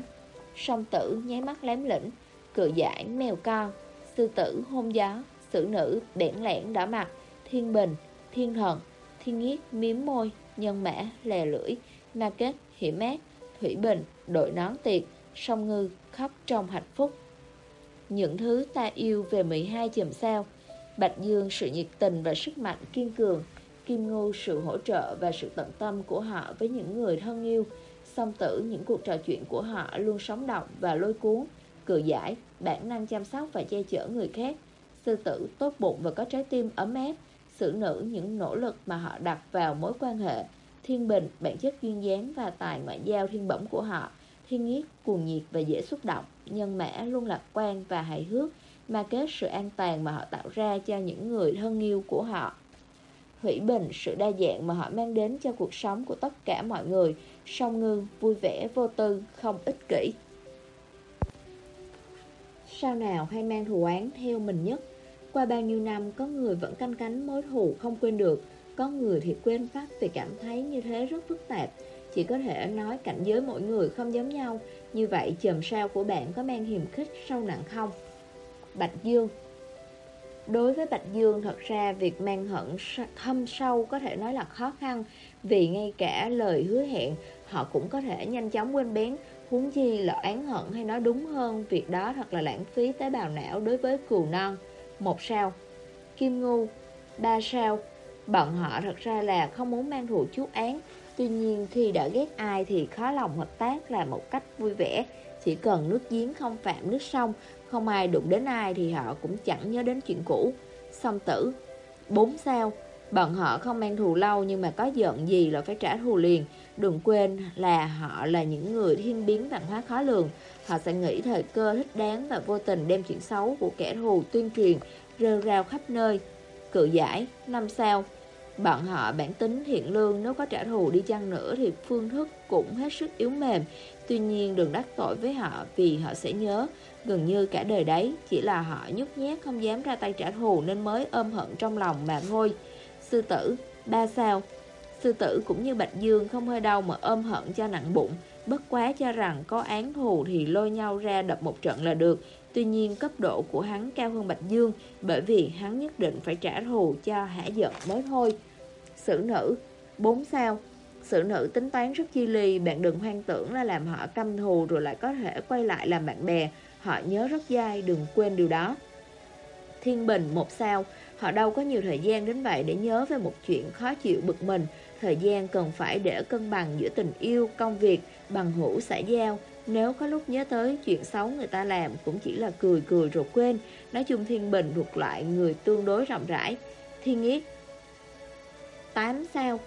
song tử nháy mắt lém lĩnh, cự giải mèo con, sư tử hôn gió, sử nữ bẽn lẽn đỏ mặt, thiên bình, thiên thần, thiên nghiết miếm môi, nhân mã lè lưỡi, ma kết hiểm mát, thủy bình, đội nón tiệc, song ngư khóc trong hạnh phúc. Những thứ ta yêu về 12 chùm sao, Bạch Dương sự nhiệt tình và sức mạnh kiên cường, Kim Ngưu sự hỗ trợ và sự tận tâm của họ với những người thân yêu, Song tử những cuộc trò chuyện của họ luôn sống động và lôi cuốn, cự giải, bản năng chăm sóc và che chở người khác. Sư tử tốt bụng và có trái tim ấm áp, xử nữ những nỗ lực mà họ đặt vào mối quan hệ. Thiên bình, bản chất duyên dáng và tài ngoại giao thiên bẩm của họ. Thiên nghiết, cuồng nhiệt và dễ xúc động. Nhân mã luôn lạc quan và hài hước, mà kết sự an toàn mà họ tạo ra cho những người thân yêu của họ. Hủy bình sự đa dạng mà họ mang đến cho cuộc sống của tất cả mọi người, song ngư, vui vẻ, vô tư, không ích kỷ. Sao nào hay mang thù oán theo mình nhất? Qua bao nhiêu năm, có người vẫn canh cánh mối thù không quên được, có người thì quên phát vì cảm thấy như thế rất phức tạp. Chỉ có thể nói cảnh giới mỗi người không giống nhau, như vậy chùm sao của bạn có mang hiềm khích sâu nặng không? Bạch Dương Đối với Bạch Dương thật ra việc mang hận thâm sâu có thể nói là khó khăn vì ngay cả lời hứa hẹn họ cũng có thể nhanh chóng quên bén. Huống chi là oán hận hay nói đúng hơn Việc đó thật là lãng phí tế bào não đối với cừu non. Một sao. Kim Ngu, ba sao. Bọn họ thật ra là không muốn mang thù chuốc án. Tuy nhiên khi đã ghét ai thì khó lòng hợp tác là một cách vui vẻ. Chỉ cần nước giếng không phạm nước sông Không ai đụng đến ai thì họ cũng chẳng nhớ đến chuyện cũ. Song tử. Bốn sao. Bọn họ không mang thù lâu nhưng mà có giận gì là phải trả thù liền. Đừng quên là họ là những người thiên biến văn hóa khó lường. Họ sẽ nghĩ thời cơ thích đáng và vô tình đem chuyện xấu của kẻ thù tuyên truyền rêu rao khắp nơi. Cự giải, năm sao. Bọn họ bản tính thiện lương nếu có trả thù đi chăng nữa thì phương thức cũng hết sức yếu mềm. Tuy nhiên đừng đắc tội với họ vì họ sẽ nhớ. Gần như cả đời đấy chỉ là họ nhút nhát không dám ra tay trả thù nên mới ôm hận trong lòng mà thôi. Sư tử, ba sao. Sư tử cũng như Bạch Dương không hơi đau mà ôm hận cho nặng bụng Bất quá cho rằng có án thù thì lôi nhau ra đập một trận là được. Tuy nhiên cấp độ của hắn cao hơn Bạch Dương Bởi vì hắn nhất định phải trả thù cho hả giận mới thôi. Sử nữ, bốn sao. Sử nữ tính toán rất chi ly Bạn đừng hoang tưởng là làm họ căm thù Rồi lại có thể quay lại làm bạn bè. Họ nhớ rất dai, đừng quên điều đó. Thiên Bình, một sao. Họ đâu có nhiều thời gian đến vậy để nhớ về một chuyện khó chịu bực mình. Thời gian cần phải để cân bằng giữa tình yêu, công việc, bằng hữu xã giao. Nếu có lúc nhớ tới chuyện xấu người ta làm cũng chỉ là cười cười rồi quên. Nói chung Thiên Bình thuộc loại người tương đối rộng rãi. Thiên Yết. 8 sao?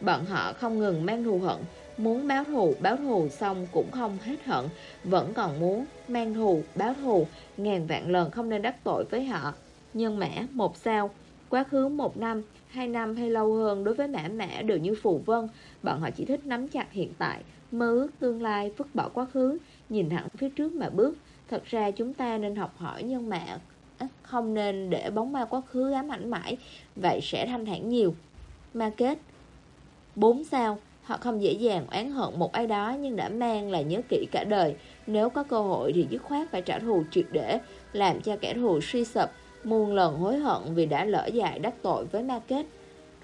Bọn họ không ngừng mang thù hận. Muốn báo thù, báo thù xong cũng không hết hận. Vẫn còn muốn mang thù, báo thù. Ngàn vạn lần không nên đắc tội với họ. Nhân mã một sao? Quá khứ một năm, hai năm hay lâu hơn Đối với mã mã đều như phù vân. Bọn họ chỉ thích nắm chặt hiện tại Mơ ước tương lai, vứt bỏ quá khứ Nhìn thẳng phía trước mà bước. Thật ra chúng ta nên học hỏi nhân mã à, Không nên để bóng ma quá khứ ám ảnh mãi. Vậy sẽ thanh thản nhiều. Ma kết. 4 sao? Họ không dễ dàng oán hận một ai đó nhưng đã mang là nhớ kỹ cả đời. Nếu có cơ hội thì dứt khoát phải trả thù triệt để, làm cho kẻ thù suy sụp, muôn lần hối hận vì đã lỡ dại đắc tội với ma kết.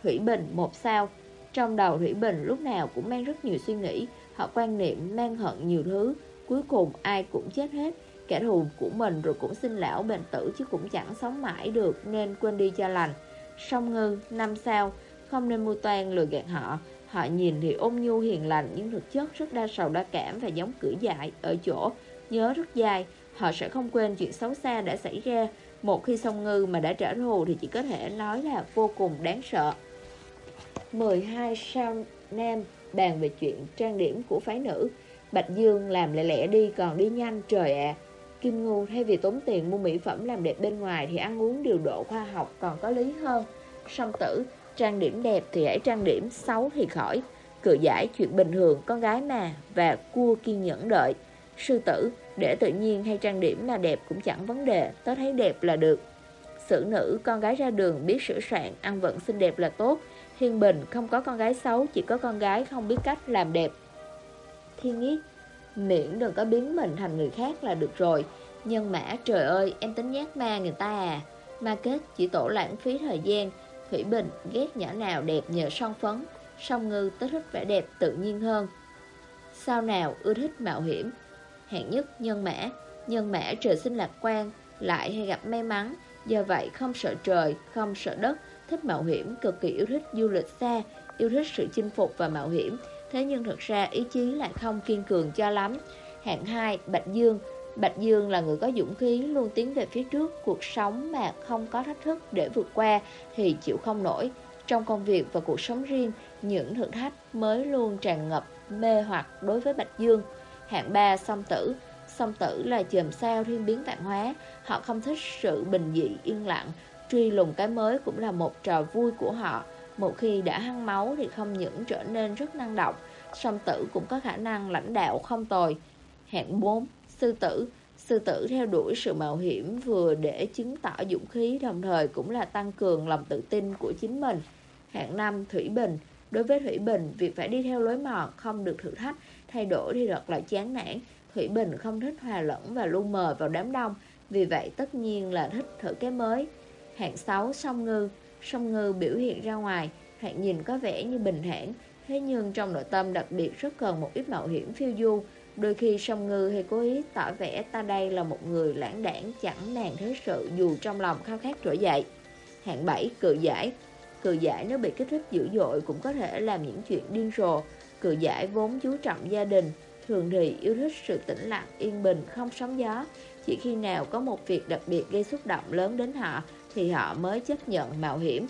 Thủy Bình một sao Trong đầu Thủy Bình lúc nào cũng mang rất nhiều suy nghĩ, họ quan niệm mang hận nhiều thứ, cuối cùng ai cũng chết hết. Kẻ thù của mình rồi cũng sinh lão bệnh tử chứ cũng chẳng sống mãi được nên quên đi cho lành. Song ngư, năm sao, không nên mưu toan lừa gạt họ, Họ nhìn thì ôn nhu hiền lành nhưng thực chất rất đa sầu đa cảm và giống cử dại ở chỗ nhớ rất dài. Họ sẽ không quên chuyện xấu xa đã xảy ra. Một khi sông ngư mà đã trở thù thì chỉ có thể nói là vô cùng đáng sợ. 12 sao nam bàn về chuyện trang điểm của phái nữ. Bạch Dương làm lẹ lẹ đi, còn đi nhanh trời ạ. Kim Ngu thay vì tốn tiền mua mỹ phẩm làm đẹp bên ngoài thì ăn uống điều độ khoa học còn có lý hơn. Song tử, Trang điểm đẹp thì hãy trang điểm xấu thì khỏi Cự giải chuyện bình thường con gái mà Và cua kiên nhẫn đợi Sư tử để tự nhiên hay trang điểm mà đẹp cũng chẳng vấn đề, Tớ thấy đẹp là được. Sử nữ, con gái ra đường biết sửa soạn, Ăn vận xinh đẹp là tốt. Thiên bình, không có con gái xấu, Chỉ có con gái không biết cách làm đẹp. Thiên yết, Miễn đừng có biến mình thành người khác là được rồi. Nhân mã, trời ơi, em tính nhát ma người ta à. Ma kết, chỉ tổ lãng phí thời gian. Thủy Bình, ghét nhỏ nào đẹp nhờ son phấn. Song ngư, tớ thích vẻ đẹp tự nhiên hơn. Sao nào, ưa thích mạo hiểm. Hạng nhất nhân mã. Nhân mã trời sinh lạc quan Lại hay gặp may mắn. Do vậy không sợ trời, không sợ đất Thích mạo hiểm, cực kỳ yêu thích du lịch xa Yêu thích sự chinh phục và mạo hiểm. Thế nhưng thật ra ý chí lại không kiên cường cho lắm. Hạng 2, Bạch Dương. Bạch Dương là người có dũng khí luôn tiến về phía trước. Cuộc sống mà không có thách thức để vượt qua thì chịu không nổi. Trong công việc và cuộc sống riêng Những thử thách mới luôn tràn ngập mê hoặc đối với Bạch Dương. Hạng 3 song tử. Song tử là chòm sao thiên biến vạn hóa. Họ không thích sự bình dị yên lặng. Truy lùng cái mới cũng là một trò vui của họ. Một khi đã hăng máu thì không những trở nên rất năng động Song tử cũng có khả năng lãnh đạo không tồi. Hạng 4 Sư tử. Sư tử theo đuổi sự mạo hiểm vừa để chứng tỏ dũng khí đồng thời cũng là tăng cường lòng tự tin của chính mình. Hạng năm Thủy Bình. Đối với Thủy Bình, việc phải đi theo lối mòn không được thử thách, thay đổi thì thật là chán nản. Thủy Bình không thích hòa lẫn và lu mờ vào đám đông, vì vậy tất nhiên là thích thử cái mới. Hạng 6 Song Ngư Song Ngư biểu hiện ra ngoài, hạng nhìn có vẻ như bình thản, thế nhưng trong nội tâm đặc biệt rất cần một ít mạo hiểm phiêu du, Đôi khi song ngư hay cố ý tỏ vẻ ta đây là một người lãng đảng chẳng nàng thế sự dù trong lòng khao khát trỗi dậy. Hạng 7. Cự giải Cự giải nếu bị kích thích dữ dội cũng có thể làm những chuyện điên rồ. Cự giải vốn chú trọng gia đình, thường thì yêu thích sự tĩnh lặng, yên bình, không sóng gió. Chỉ khi nào có một việc đặc biệt gây xúc động lớn đến họ thì họ mới chấp nhận mạo hiểm.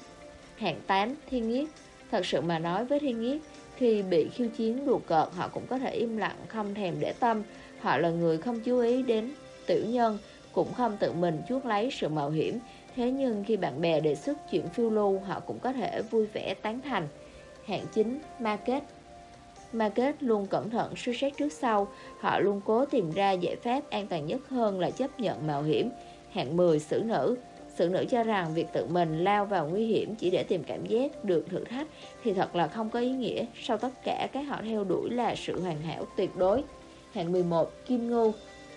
Hạng 8. Thiên nghiết Thật sự mà nói với thiên nghiết, khi bị khiêu chiến đùa cợt họ cũng có thể im lặng không thèm để tâm. Họ là người không chú ý đến tiểu nhân, cũng không tự mình chuốt lấy sự mạo hiểm. Thế nhưng khi bạn bè đề xuất chuyện phiêu lưu, họ cũng có thể vui vẻ tán thành. Hạng 9. Market Market luôn cẩn thận suy xét trước sau, họ luôn cố tìm ra giải pháp an toàn nhất hơn là chấp nhận mạo hiểm. Hạng 10. Xử nữ Xử nữ cho rằng việc tự mình lao vào nguy hiểm chỉ để tìm cảm giác được thử thách thì thật là không có ý nghĩa. Sau tất cả, cái họ theo đuổi là sự hoàn hảo tuyệt đối. Hạng 11. Kim Ngưu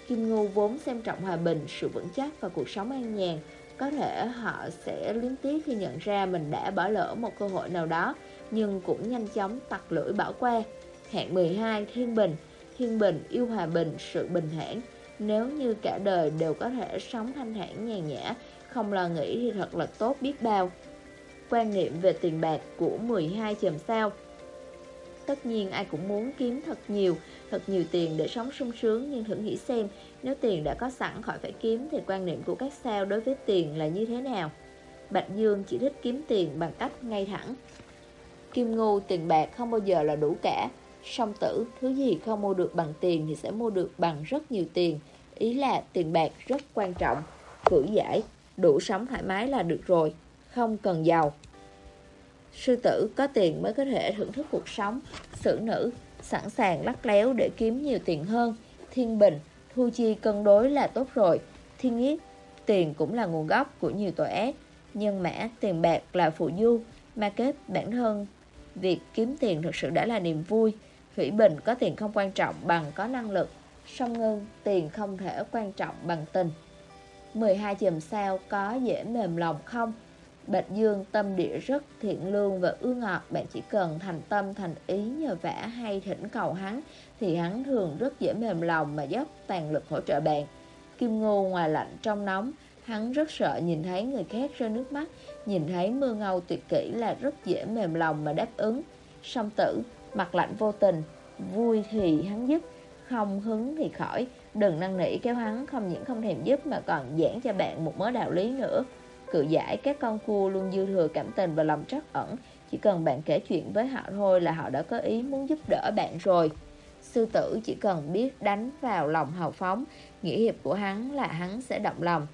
Kim Ngưu vốn xem trọng hòa bình, sự vững chắc và cuộc sống an nhàn. Có thể họ sẽ liếm tiếc khi nhận ra mình đã bỏ lỡ một cơ hội nào đó, nhưng cũng nhanh chóng tặc lưỡi bỏ qua. Hạng 12. Thiên Bình Thiên Bình yêu hòa bình, sự bình thản. Nếu như cả đời đều có thể sống thanh thản nhàn nhã, không lo nghĩ thì thật là tốt biết bao. Quan niệm về tiền bạc của 12 chòm sao Tất nhiên ai cũng muốn kiếm thật nhiều, thật nhiều tiền để sống sung sướng Nhưng thử nghĩ xem, nếu tiền đã có sẵn khỏi phải kiếm Thì quan niệm của các sao đối với tiền là như thế nào? Bạch Dương chỉ thích kiếm tiền bằng cách ngay thẳng Kim Ngưu tiền bạc không bao giờ là đủ cả Song tử, thứ gì không mua được bằng tiền thì sẽ mua được bằng rất nhiều tiền. Ý là tiền bạc rất quan trọng. Cử giải, đủ sống thoải mái là được rồi Không cần giàu. Sư tử có tiền mới có thể thưởng thức cuộc sống. Sử nữ sẵn sàng lắc léo để kiếm nhiều tiền hơn. Thiên bình thu chi cân đối là tốt rồi. Thiên yết tiền cũng là nguồn gốc của nhiều tội ác. Nhân mã tiền bạc là phụ du Ma kết bản thân. Việc kiếm tiền thực sự đã là niềm vui. Thủy bình có tiền không quan trọng bằng có năng lực Song ngân tiền không thể quan trọng bằng tình. 12 chùm sao có dễ mềm lòng không? Bạch Dương tâm địa rất thiện lương và ưa ngọt Bạn chỉ cần thành tâm thành ý nhờ vả hay thỉnh cầu hắn Thì hắn thường rất dễ mềm lòng mà dốc toàn lực hỗ trợ bạn. Kim Ngô ngoài lạnh trong nóng Hắn rất sợ nhìn thấy người khác rơi nước mắt Nhìn thấy mưa ngâu tuyệt kỹ là rất dễ mềm lòng mà đáp ứng. Song tử, mặt lạnh vô tình, Vui thì hắn giúp, Không hứng thì khỏi. Đừng năn nỉ kéo hắn, không những không thèm giúp Mà còn giảng cho bạn một mớ đạo lý nữa. Cự giải các con cua luôn dư thừa cảm tình và lòng trắc ẩn. Chỉ cần bạn kể chuyện với họ thôi là họ đã có ý muốn giúp đỡ bạn rồi. Sư tử chỉ cần biết đánh vào lòng hào phóng, Nghĩa hiệp của hắn là hắn sẽ động lòng.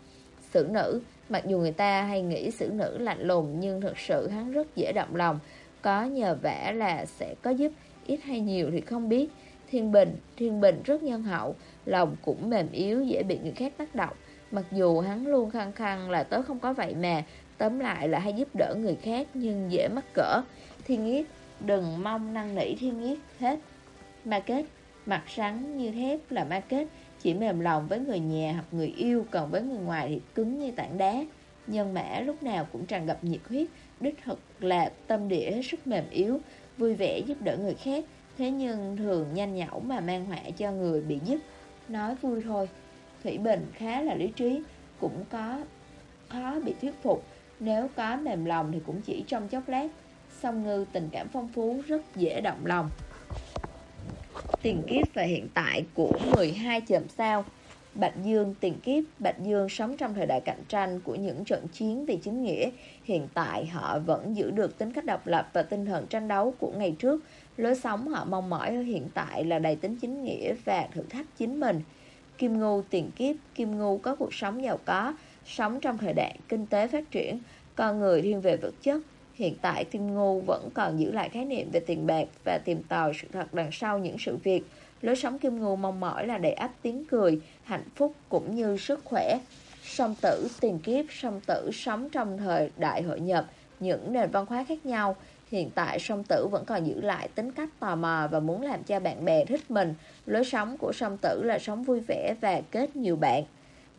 Sử nữ, Mặc dù người ta hay nghĩ xử nữ lạnh lùng Nhưng thực sự hắn rất dễ động lòng. Có nhờ vả là sẽ có giúp, Ít hay nhiều thì không biết. Thiên Bình Thiên Bình rất nhân hậu, Lòng cũng mềm yếu, dễ bị người khác tác động. Mặc dù hắn luôn khăng khăng là tớ không có vậy mà, Tóm lại là hay giúp đỡ người khác nhưng dễ mắc cỡ. Thiên Yết, Đừng mong năn nỉ Thiên Yết hết. Ma kết, Mặt rắn như thép là ma kết, Chỉ mềm lòng với người nhà hoặc người yêu, Còn với người ngoài thì cứng như tảng đá. Nhân mã lúc nào cũng tràn ngập nhiệt huyết, Đích thực là tâm địa hết sức mềm yếu, Vui vẻ giúp đỡ người khác. Thế nhưng thường nhanh nhẩu mà mang họa cho người bị giúp Nói vui thôi, Thủy Bình khá là lý trí, Cũng có, khó bị thuyết phục. Nếu có mềm lòng thì cũng chỉ trong chốc lát. Song ngư tình cảm phong phú rất dễ động lòng. Tiền kiếp và hiện tại của 12 chòm sao. Bạch Dương tiền kiếp Bạch Dương sống trong thời đại cạnh tranh của những trận chiến vì chính nghĩa. Hiện tại họ vẫn giữ được tính cách độc lập và tinh thần tranh đấu của ngày trước. Lối sống họ mong mỏi ở hiện tại là đầy tính chính nghĩa và thử thách chính mình. Kim Ngưu tiền kiếp, Kim Ngưu có cuộc sống giàu có, sống trong thời đại kinh tế phát triển, con người thiên về vật chất. Hiện tại Kim Ngưu vẫn còn giữ lại khái niệm về tiền bạc và tìm tòi sự thật đằng sau những sự việc. Lối sống Kim Ngưu mong mỏi là đầy ắp tiếng cười, hạnh phúc cũng như sức khỏe. Song tử, tiền kiếp, song tử sống trong thời đại hội nhập, những nền văn hóa khác nhau. Hiện tại song tử vẫn còn giữ lại tính cách tò mò và muốn làm cho bạn bè thích mình. Lối sống của song tử là sống vui vẻ và kết nhiều bạn.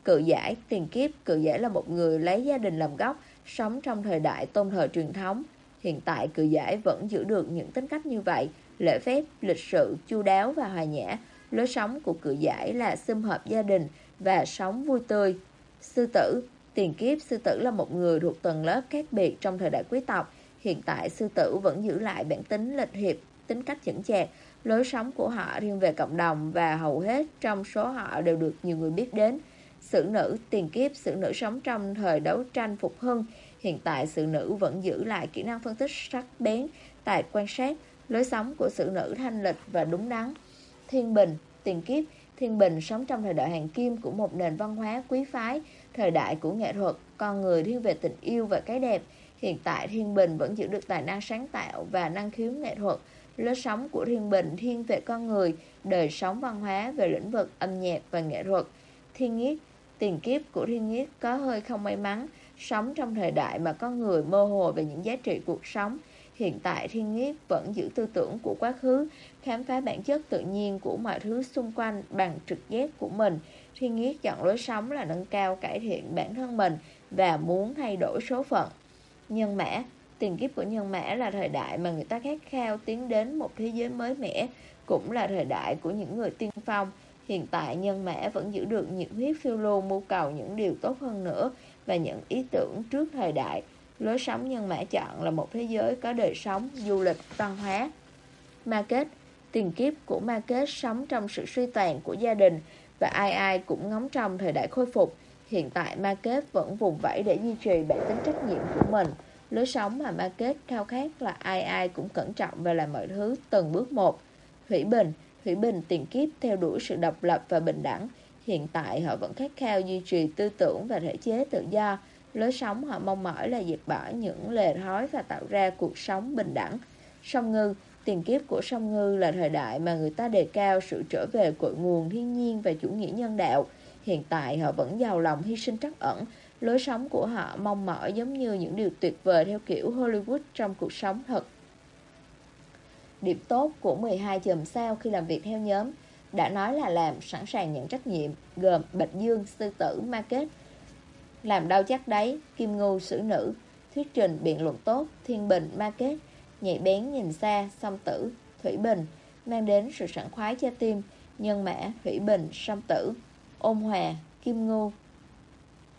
Cự giải, tiền kiếp, cự giải là một người lấy gia đình làm gốc, sống trong thời đại tôn thờ truyền thống. Hiện tại cự giải vẫn giữ được những tính cách như vậy, lễ phép, lịch sự, chu đáo và hòa nhã. Lối sống của cự giải là sum hợp gia đình và sống vui tươi. Sư tử Tiền kiếp sư tử là một người thuộc tầng lớp khác biệt trong thời đại quý tộc. Hiện tại sư tử vẫn giữ lại bản tính lịch hiệp, tính cách chững chạc. Lối sống của họ riêng về cộng đồng và hầu hết trong số họ đều được nhiều người biết đến. Sử nữ tiền kiếp, sử nữ sống trong thời đấu tranh phục hưng. Hiện tại sự nữ vẫn giữ lại kỹ năng phân tích sắc bén, tài quan sát, lối sống của sự nữ thanh lịch và đúng đắn. Thiên bình, tiền kiếp, thiên bình sống trong thời đại hàng kim của một nền văn hóa quý phái, thời đại của nghệ thuật, con người thiên về tình yêu và cái đẹp. Hiện tại Thiên Bình vẫn giữ được tài năng sáng tạo và năng khiếu nghệ thuật. Lối sống của Thiên Bình thiên về con người, đời sống văn hóa về lĩnh vực âm nhạc và nghệ thuật. Thiên Nhiết tiền kiếp của Thiên Nhiết có hơi không may mắn, sống trong thời đại mà con người mơ hồ về những giá trị cuộc sống. Hiện tại Thiên Nghiết vẫn giữ tư tưởng của quá khứ, khám phá bản chất tự nhiên của mọi thứ xung quanh bằng trực giác của mình. Thiên Nghiết chọn lối sống là nâng cao cải thiện bản thân mình và muốn thay đổi số phận. Nhân mã Tiền kiếp của nhân mã là thời đại mà người ta khát khao tiến đến một thế giới mới mẻ, cũng là thời đại của những người tiên phong. Hiện tại nhân mã vẫn giữ được nhiệt huyết phiêu lưu mưu cầu những điều tốt hơn nữa và những ý tưởng trước thời đại. Lối sống nhân mã chọn là một thế giới có đời sống, du lịch, văn hóa. Ma kết Tiền kiếp của ma kết sống trong sự suy tàn của gia đình và ai ai cũng ngóng trong thời đại khôi phục. Hiện tại ma kết vẫn vùng vẫy để duy trì bản tính trách nhiệm của mình. Lối sống mà ma kết khao khát là ai ai cũng cẩn trọng và làm mọi thứ từng bước một. Thủy Bình Thủy Bình tiền kiếp theo đuổi sự độc lập và bình đẳng. Hiện tại họ vẫn khát khao duy trì tư tưởng và thể chế tự do. Lối sống họ mong mỏi là dẹp bỏ những lề thói và tạo ra cuộc sống bình đẳng. Song Ngư Tiền kiếp của sông Ngư là thời đại mà người ta đề cao sự trở về cội nguồn thiên nhiên và chủ nghĩa nhân đạo. Hiện tại họ vẫn giàu lòng hy sinh trắc ẩn, lối sống của họ mong mỏi giống như những điều tuyệt vời theo kiểu Hollywood trong cuộc sống thật. Điểm tốt của 12 chùm sao khi làm việc theo nhóm đã nói là làm sẵn sàng nhận trách nhiệm, gồm Bạch Dương, Sư Tử, ma kết. Làm đau chắc đấy, Kim Ngưu, Sử Nữ, thuyết trình, biện luận tốt, Thiên Bình, ma kết. Nhạy bén nhìn xa, song tử, thủy bình, mang đến sự sảng khoái cho tim, nhân mã, thủy bình, song tử, ôn hòa, kim ngưu,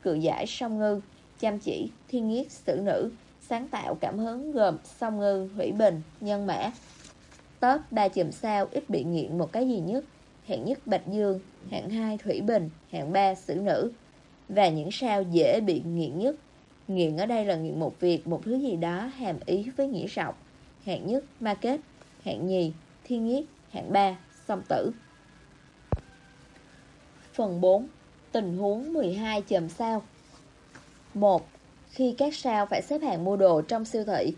cự giải song ngư, chăm chỉ, thiên nghiết, sử nữ, sáng tạo cảm hứng gồm song ngư, thủy bình, nhân mã. Tớp, ba chùm sao ít bị nghiện một cái gì nhất, hạng nhất bạch dương, hạng hai thủy bình, hạng ba sử nữ. Và những sao dễ bị nghiện nhất Nghiện ở đây là nghiện một việc, một thứ gì đó hàm ý với nghĩa rộng hạng nhất ma kết, hạng nhì thiên nhiết, hạng ba song tử. Phần 4. Tình huống 12 chòm sao 1. Khi các sao phải xếp hàng mua đồ trong siêu thị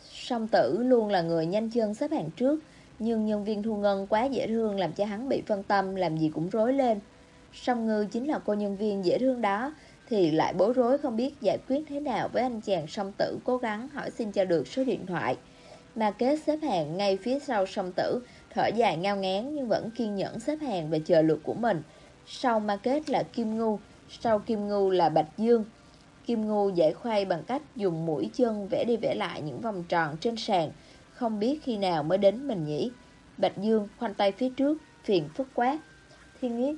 Song tử luôn là người nhanh chân xếp hàng trước nhưng nhân viên thu ngân quá dễ thương làm cho hắn bị phân tâm, Làm gì cũng rối lên. Song ngư chính là cô nhân viên dễ thương đó, Thì lại bối rối không biết giải quyết thế nào với anh chàng song tử Cố gắng hỏi xin cho được số điện thoại. Mà kết xếp hàng ngay phía sau song tử, Thở dài ngao ngán nhưng vẫn kiên nhẫn xếp hàng và chờ lượt của mình. Sau ma kết là Kim Ngu, Sau Kim Ngu là Bạch Dương. Kim Ngu giải khuây bằng cách dùng mũi chân vẽ đi vẽ lại những vòng tròn trên sàn không biết khi nào mới đến mình nhỉ Bạch Dương khoanh tay phía trước, Phiền phức quá Thiên Nghiết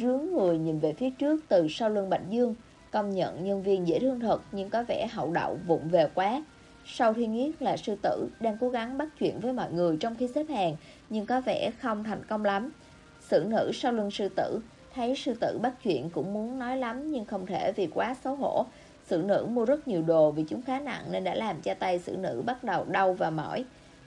Rướng người nhìn về phía trước từ sau lưng Bạch Dương, Công nhận nhân viên dễ thương thật Nhưng có vẻ hậu đậu vụng về quá sau thiên nghiết là sư tử đang cố gắng bắt chuyện với mọi người trong khi xếp hàng, nhưng có vẻ không thành công lắm. Sử nữ sau lưng sư tử, thấy sư tử bắt chuyện cũng muốn nói lắm nhưng không thể vì quá xấu hổ. Sử nữ mua rất nhiều đồ vì chúng khá nặng nên đã làm cho tay sử nữ bắt đầu đau và mỏi.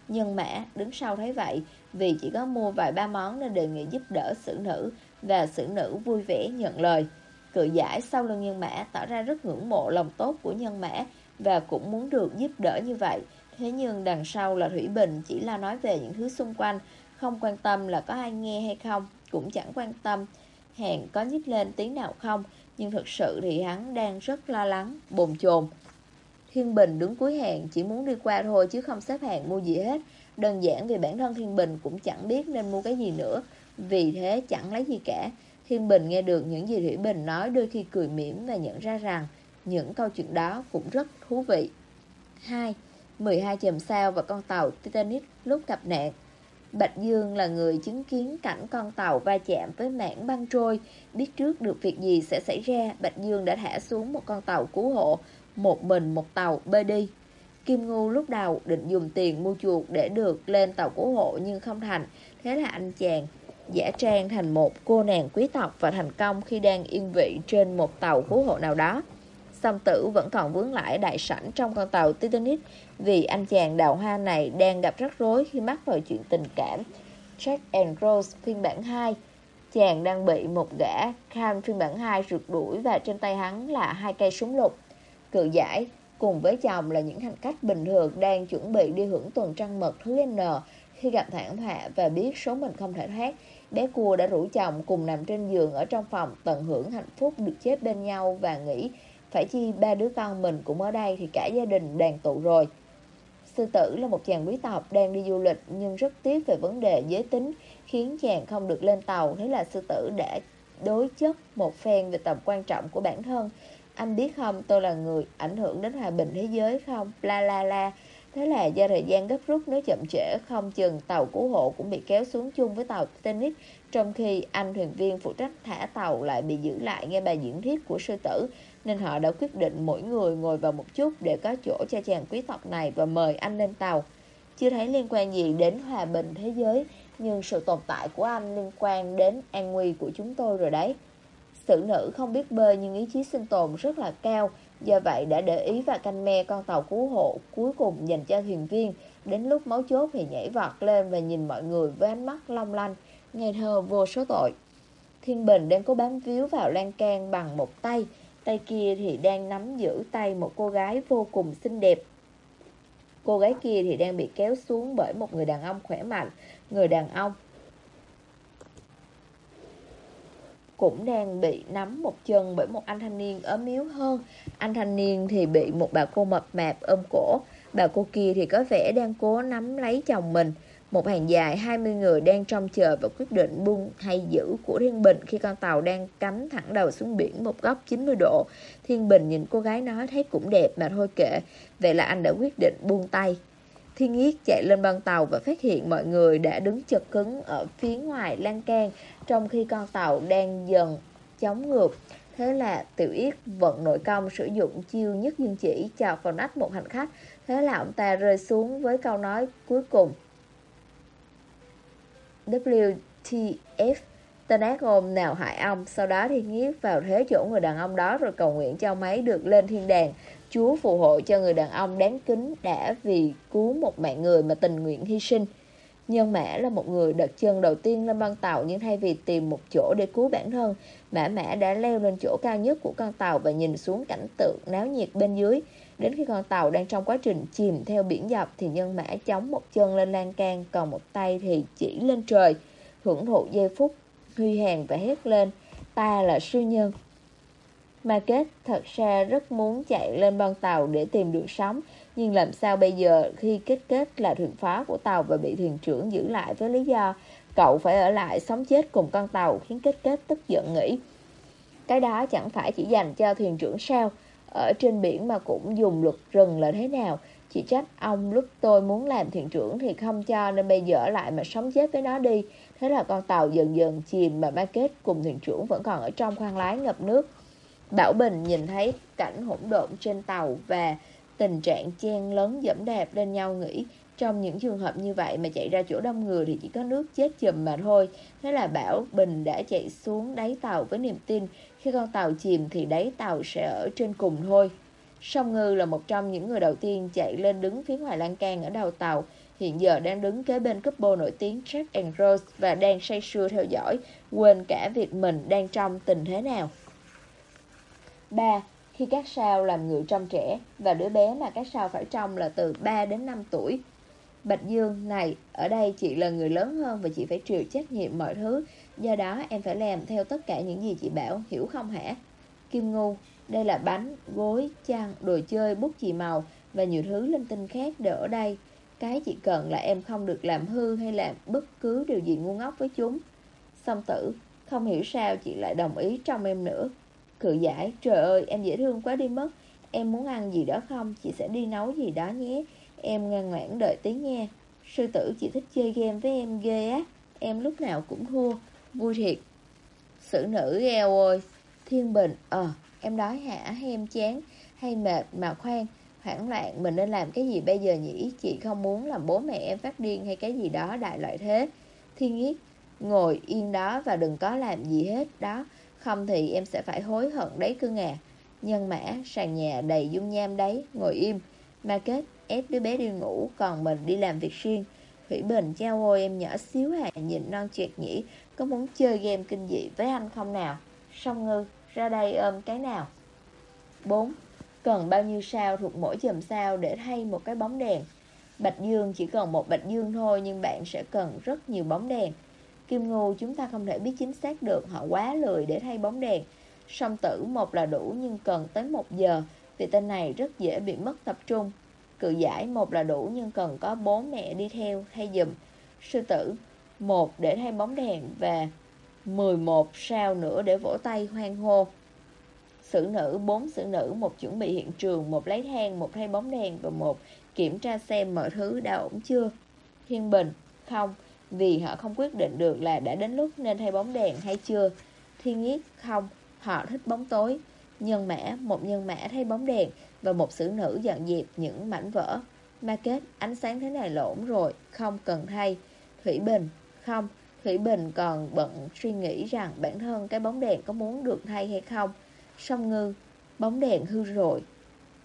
Nhân mã đứng sau thấy vậy vì chỉ có mua vài ba món nên đề nghị giúp đỡ sử nữ và sử nữ vui vẻ nhận lời. Cự giải sau lưng nhân mã tỏ ra rất ngưỡng mộ lòng tốt của nhân mã và cũng muốn được giúp đỡ như vậy. Thế nhưng đằng sau là Thủy Bình chỉ là nói về những thứ xung quanh, không quan tâm là có ai nghe hay không, cũng chẳng quan tâm hàng có nhích lên tiếng nào không, nhưng thực sự thì hắn đang rất lo lắng, bồn chồn. Thiên Bình đứng cuối hàng chỉ muốn đi qua thôi chứ không xếp hàng mua gì hết. Đơn giản vì bản thân Thiên Bình cũng chẳng biết nên mua cái gì nữa, vì thế chẳng lấy gì cả. Thiên Bình nghe được những gì Thủy Bình nói đôi khi cười mỉm và nhận ra rằng những câu chuyện đó cũng rất thú vị 2. 12 chòm sao và con tàu Titanic lúc gặp nạn Bạch Dương là người chứng kiến cảnh con tàu va chạm với mảng băng trôi. Biết trước được việc gì sẽ xảy ra, Bạch Dương đã thả xuống một con tàu cứu hộ, một mình một tàu bơi đi. Kim Ngu lúc đầu định dùng tiền mua chuột để được lên tàu cứu hộ nhưng không thành. Thế là anh chàng giả trang thành một cô nàng quý tộc và thành công khi đang yên vị trên một tàu cứu hộ nào đó. Song tử vẫn còn vướng lại đại sảnh trong con tàu Titanic vì anh chàng đào hoa này đang gặp rắc rối khi mắc vào chuyện tình cảm. Jack and Rose, phiên bản 2 Chàng đang bị một gã Khan phiên bản 2 rượt đuổi và trên tay hắn là hai cây súng lục. Cự giải cùng với chồng là những hành khách bình thường đang chuẩn bị đi hưởng tuần trăng mật thứ N khi gặp thảm họa và biết số mình không thể thoát. Bé cua đã rủ chồng cùng nằm trên giường ở trong phòng tận hưởng hạnh phúc được chết bên nhau và nghĩ phải chi ba đứa con mình cũng ở đây thì cả gia đình đoàn tụ rồi. Sư tử là một chàng quý tộc đang đi du lịch nhưng rất tiếc về vấn đề giới tính khiến chàng không được lên tàu. Thế là sư tử đã đối chất một phen về tầm quan trọng của bản thân. Anh biết không, tôi là người ảnh hưởng đến hòa bình thế giới không? La la la. Thế là do thời gian gấp rút nếu chậm trễ không chừng tàu cứu hộ cũng bị kéo xuống chung với tàu Titanic trong khi anh thuyền viên phụ trách thả tàu lại bị giữ lại nghe bài diễn thuyết của sư tử nên họ đã quyết định mỗi người ngồi vào một chút để có chỗ cho chàng quý tộc này và mời anh lên tàu. Chưa thấy liên quan gì đến hòa bình thế giới, nhưng sự tồn tại của anh liên quan đến an nguy của chúng tôi rồi đấy. Sử nữ không biết bơi nhưng ý chí sinh tồn rất là cao, do vậy đã để ý và canh me con tàu cứu hộ cuối cùng dành cho thuyền viên. Đến lúc máu chốt thì nhảy vọt lên và nhìn mọi người với ánh mắt long lanh, ngây thơ vô số tội. Thiên Bình đang cố bám víu vào lan can bằng một tay, Tay kia thì đang nắm giữ tay một cô gái vô cùng xinh đẹp. Cô gái kia thì đang bị kéo xuống bởi một người đàn ông khỏe mạnh. Người đàn ông cũng đang bị nắm một chân bởi một anh thanh niên ốm yếu hơn. Anh thanh niên thì bị một bà cô mập mạp ôm cổ. Bà cô kia thì có vẻ đang cố nắm lấy chồng mình một hàng dài 20 người đang trông chờ và quyết định buông hay giữ của Thiên Bình khi con tàu đang cắm thẳng đầu xuống biển một góc 90 độ. Thiên Bình nhìn cô gái nói thấy cũng đẹp mà thôi kệ. Vậy là anh đã quyết định buông tay. Thiên Yết chạy lên băng tàu và phát hiện mọi người đã đứng chật cứng ở phía ngoài lan can, trong khi con tàu đang dần chống ngược. Thế là Tiểu Yết vận nội công sử dụng chiêu nhất dương chỉ chọc vào nách một hành khách. Thế là ông ta rơi xuống với câu nói cuối cùng. WTF Tên ác ôm nào hại ông? Sau đó thì nghiếp vào thế chỗ người đàn ông đó Rồi cầu nguyện cho ông ấy được lên thiên đàng. Chúa phù hộ cho người đàn ông đáng kính Đã vì cứu một mạng người mà tình nguyện hy sinh. Nhân Mã là một người đặt chân đầu tiên lên băng tàu Nhưng thay vì tìm một chỗ để cứu bản thân, Mã Mã đã leo lên chỗ cao nhất của con tàu Và nhìn xuống cảnh tượng náo nhiệt bên dưới. Đến khi con tàu đang trong quá trình chìm theo biển dọc thì nhân mã chống một chân lên lan can, còn một tay thì chỉ lên trời, hưởng thụ giây phút, huy hàng và hét lên, ta là sư nhân. Ma kết thật ra rất muốn chạy lên băng tàu để tìm đường sống, nhưng làm sao bây giờ khi kết kết là thuyền phó của tàu và bị thuyền trưởng giữ lại với lý do cậu phải ở lại sống chết cùng con tàu khiến kết kết tức giận nghĩ. Cái đó chẳng phải chỉ dành cho thuyền trưởng sao, ở trên biển mà cũng dùng luật rừng là thế nào? Chỉ trách ông lúc tôi muốn làm thuyền trưởng thì không cho Nên bây giờ lại mà sống chết với nó đi. Thế là con tàu dần dần chìm Mà Market cùng thuyền trưởng vẫn còn ở trong khoang lái ngập nước. Bảo Bình nhìn thấy cảnh hỗn độn trên tàu Và tình trạng chen lớn dẫm đạp lên nhau nghĩ, trong những trường hợp như vậy mà chạy ra chỗ đông người thì chỉ có nước chết chùm mà thôi. Thế là Bảo Bình đã chạy xuống đáy tàu với niềm tin khi con tàu chìm thì đáy tàu sẽ ở trên cùng thôi. Song Ngư là một trong những người đầu tiên chạy lên đứng phía ngoài lan can ở đầu tàu. Hiện giờ đang đứng kế bên couple nổi tiếng Jack and Rose và đang say sưa theo dõi, quên cả việc mình đang trong tình thế nào. 3. Khi các sao làm người trong trẻ và đứa bé mà các sao phải trong là từ 3 đến 5 tuổi. Bạch Dương, này, ở đây chị là người lớn hơn và chị phải chịu trách nhiệm mọi thứ Do đó em phải làm theo tất cả những gì chị bảo, hiểu không hả? Kim Ngu, đây là bánh, gối, chăn, đồ chơi, bút chì màu và nhiều thứ linh tinh khác đều ở đây. Cái chị cần là em không được làm hư hay làm bất cứ điều gì ngu ngốc với chúng. Song tử, không hiểu sao chị lại đồng ý trong em nữa. Cự giải, trời ơi, em dễ thương quá đi mất. Em muốn ăn gì đó không, chị sẽ đi nấu gì đó nhé. Em ngoan ngoãn đợi tí nha. Sư tử chị thích chơi game với em ghê á Em lúc nào cũng thua Vui thiệt. Sử nữ eo ôi Thiên bình. Ờ em đói hả? Hay em chán Hay mệt mà khoan. Hoảng loạn, mình nên làm cái gì bây giờ nhỉ? Chị không muốn làm bố mẹ em phát điên Hay cái gì đó, đại loại thế. Thiên yết, Ngồi yên đó và đừng có làm gì hết. Đó, Không thì em sẽ phải hối hận đấy cưng à Nhân mã, sàn nhà đầy dung nham đấy. Ngồi im. Ma kết, ép đứa bé đi ngủ, Còn mình đi làm việc riêng. Thủy Bình trao ôi em nhỏ xíu à Nhìn non triệt nhỉ có muốn chơi game kinh dị với anh không nào? Song ngư, ra đây ôm cái nào? 4. Cần bao nhiêu sao thuộc mỗi chùm sao để thay một cái bóng đèn? Bạch Dương chỉ cần một bạch dương thôi, Nhưng bạn sẽ cần rất nhiều bóng đèn. Kim Ngưu, chúng ta không thể biết chính xác được, Họ quá lười để thay bóng đèn. Song tử, một là đủ nhưng cần tới một giờ, Vì tên này rất dễ bị mất tập trung. Cự giải, một là đủ nhưng cần có bố mẹ đi theo, thay dùm Sư tử một để thay bóng đèn và 11 sao nữa để vỗ tay hoang hô Sử nữ, bốn sử nữ, một chuẩn bị hiện trường, một lấy than, một thay bóng đèn và một kiểm tra xem mọi thứ đã ổn chưa. Thiên Bình, không, vì họ không quyết định được là đã đến lúc nên thay bóng đèn hay chưa. Thiên Nhiết, không, họ thích bóng tối. Nhân mã, một nhân mã thay bóng đèn và một sử nữ dọn dẹp những mảnh vỡ. Ma kết, ánh sáng thế này lộn rồi, không cần thay. Thủy Bình, không, Thủy Bình còn bận suy nghĩ rằng bản thân cái bóng đèn có muốn được thay hay không. Song ngư, bóng đèn hư rồi.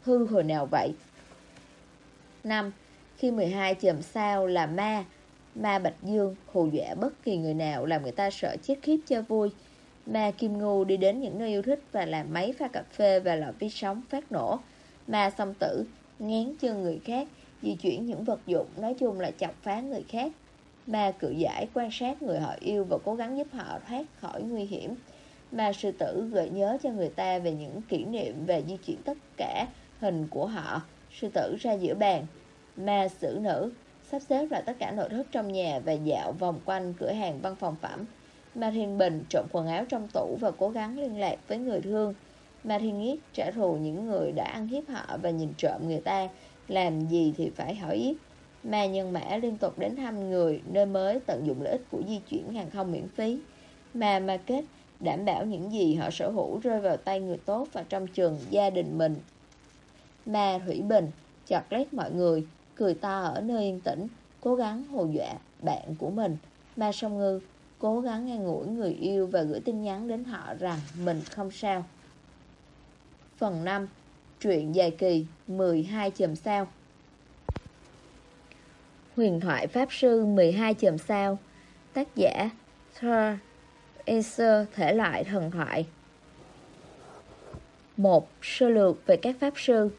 Hư hồi nào vậy? 5. Khi 12 chùm sao là ma, ma Bạch Dương hù dọa bất kỳ người nào làm người ta sợ chết khiếp cho vui. Ma Kim Ngu đi đến những nơi yêu thích và làm máy pha cà phê và lò vi sóng phát nổ. Ma song tử, ngán chân người khác, di chuyển những vật dụng, nói chung là chọc phá người khác. Ma cự giải quan sát người họ yêu và cố gắng giúp họ thoát khỏi nguy hiểm. Ma sư tử gợi nhớ cho người ta về những kỷ niệm về di chuyển tất cả hình của họ. Sư tử ra giữa bàn. Ma sử nữ sắp xếp lại tất cả nội thất trong nhà và dạo vòng quanh cửa hàng văn phòng phẩm. Ma Thiên Bình trộm quần áo trong tủ và cố gắng liên lạc với người thương. Ma Thiên Yết trả thù những người đã ăn hiếp họ và nhìn trộm người ta. Làm gì thì phải hỏi yết mà Nhân Mã liên tục đến thăm người nơi mới tận dụng lợi ích của di chuyển hàng không miễn phí. mà market Kết đảm bảo những gì họ sở hữu rơi vào tay người tốt và trong trường gia đình mình. mà Thủy Bình chọt lét mọi người, cười to ở nơi yên tĩnh, cố gắng hồ dọa bạn của mình. mà Song Ngư cố gắng nghe ngủi người yêu và gửi tin nhắn đến họ rằng mình không sao. Phần 5 Truyện dài kỳ 12 chùm sao Huyền thoại Pháp Sư 12 chùm sao Tác giả Thor Acer thể loại thần thoại. Một Sơ lược về các Pháp Sư.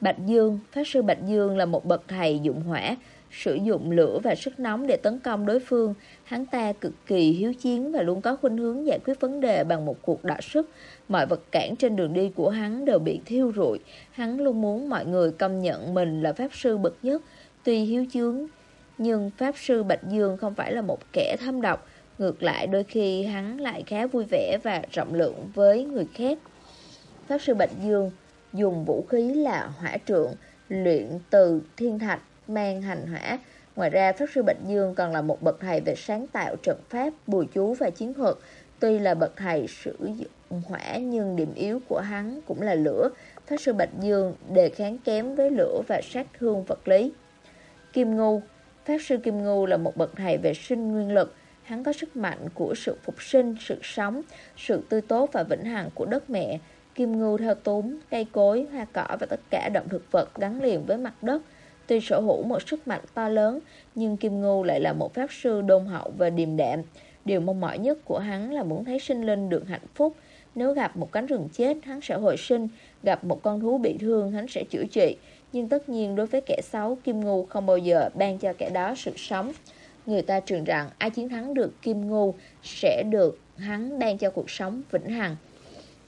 Bạch Dương, Pháp Sư Bạch Dương là một bậc thầy dụng hỏa Sử dụng lửa và sức nóng để tấn công đối phương. Hắn ta cực kỳ hiếu chiến và luôn có khuynh hướng giải quyết vấn đề bằng một cuộc đọ sức. Mọi vật cản trên đường đi của hắn đều bị thiêu rụi. Hắn luôn muốn mọi người công nhận mình là Pháp Sư bậc nhất Tuy hiếu chướng Nhưng Pháp Sư Bạch Dương không phải là một kẻ thâm độc. Ngược lại đôi khi hắn lại khá vui vẻ và rộng lượng với người khác. Pháp Sư Bạch Dương dùng vũ khí là hỏa trượng Luyện từ thiên thạch mang hành hỏa. Ngoài ra Pháp Sư Bạch Dương còn là một bậc thầy về sáng tạo trận pháp, bùi chú và chiến thuật. Tuy là bậc thầy sử dụng hỏa nhưng điểm yếu của hắn cũng là lửa. Pháp Sư Bạch Dương đề kháng kém với lửa và sát thương vật lý. Kim Ngưu, Pháp Sư Kim Ngưu là một bậc thầy về sinh nguyên lực Hắn có sức mạnh của sự phục sinh, sự sống, sự tươi tốt và vĩnh hằng của đất mẹ Kim Ngưu theo túm, cây cối, hoa cỏ và tất cả động thực vật gắn liền với mặt đất Tuy sở hữu một sức mạnh to lớn, nhưng Kim Ngưu lại là một pháp sư đôn hậu và điềm đạm. Điều mong mỏi nhất của hắn là muốn thấy sinh linh được hạnh phúc. Nếu gặp một cánh rừng chết, hắn sẽ hồi sinh. Gặp một con thú bị thương, hắn sẽ chữa trị. Nhưng tất nhiên đối với kẻ xấu, Kim Ngưu không bao giờ ban cho kẻ đó sự sống. Người ta truyền rằng ai chiến thắng được Kim Ngưu sẽ được hắn ban cho cuộc sống vĩnh hằng.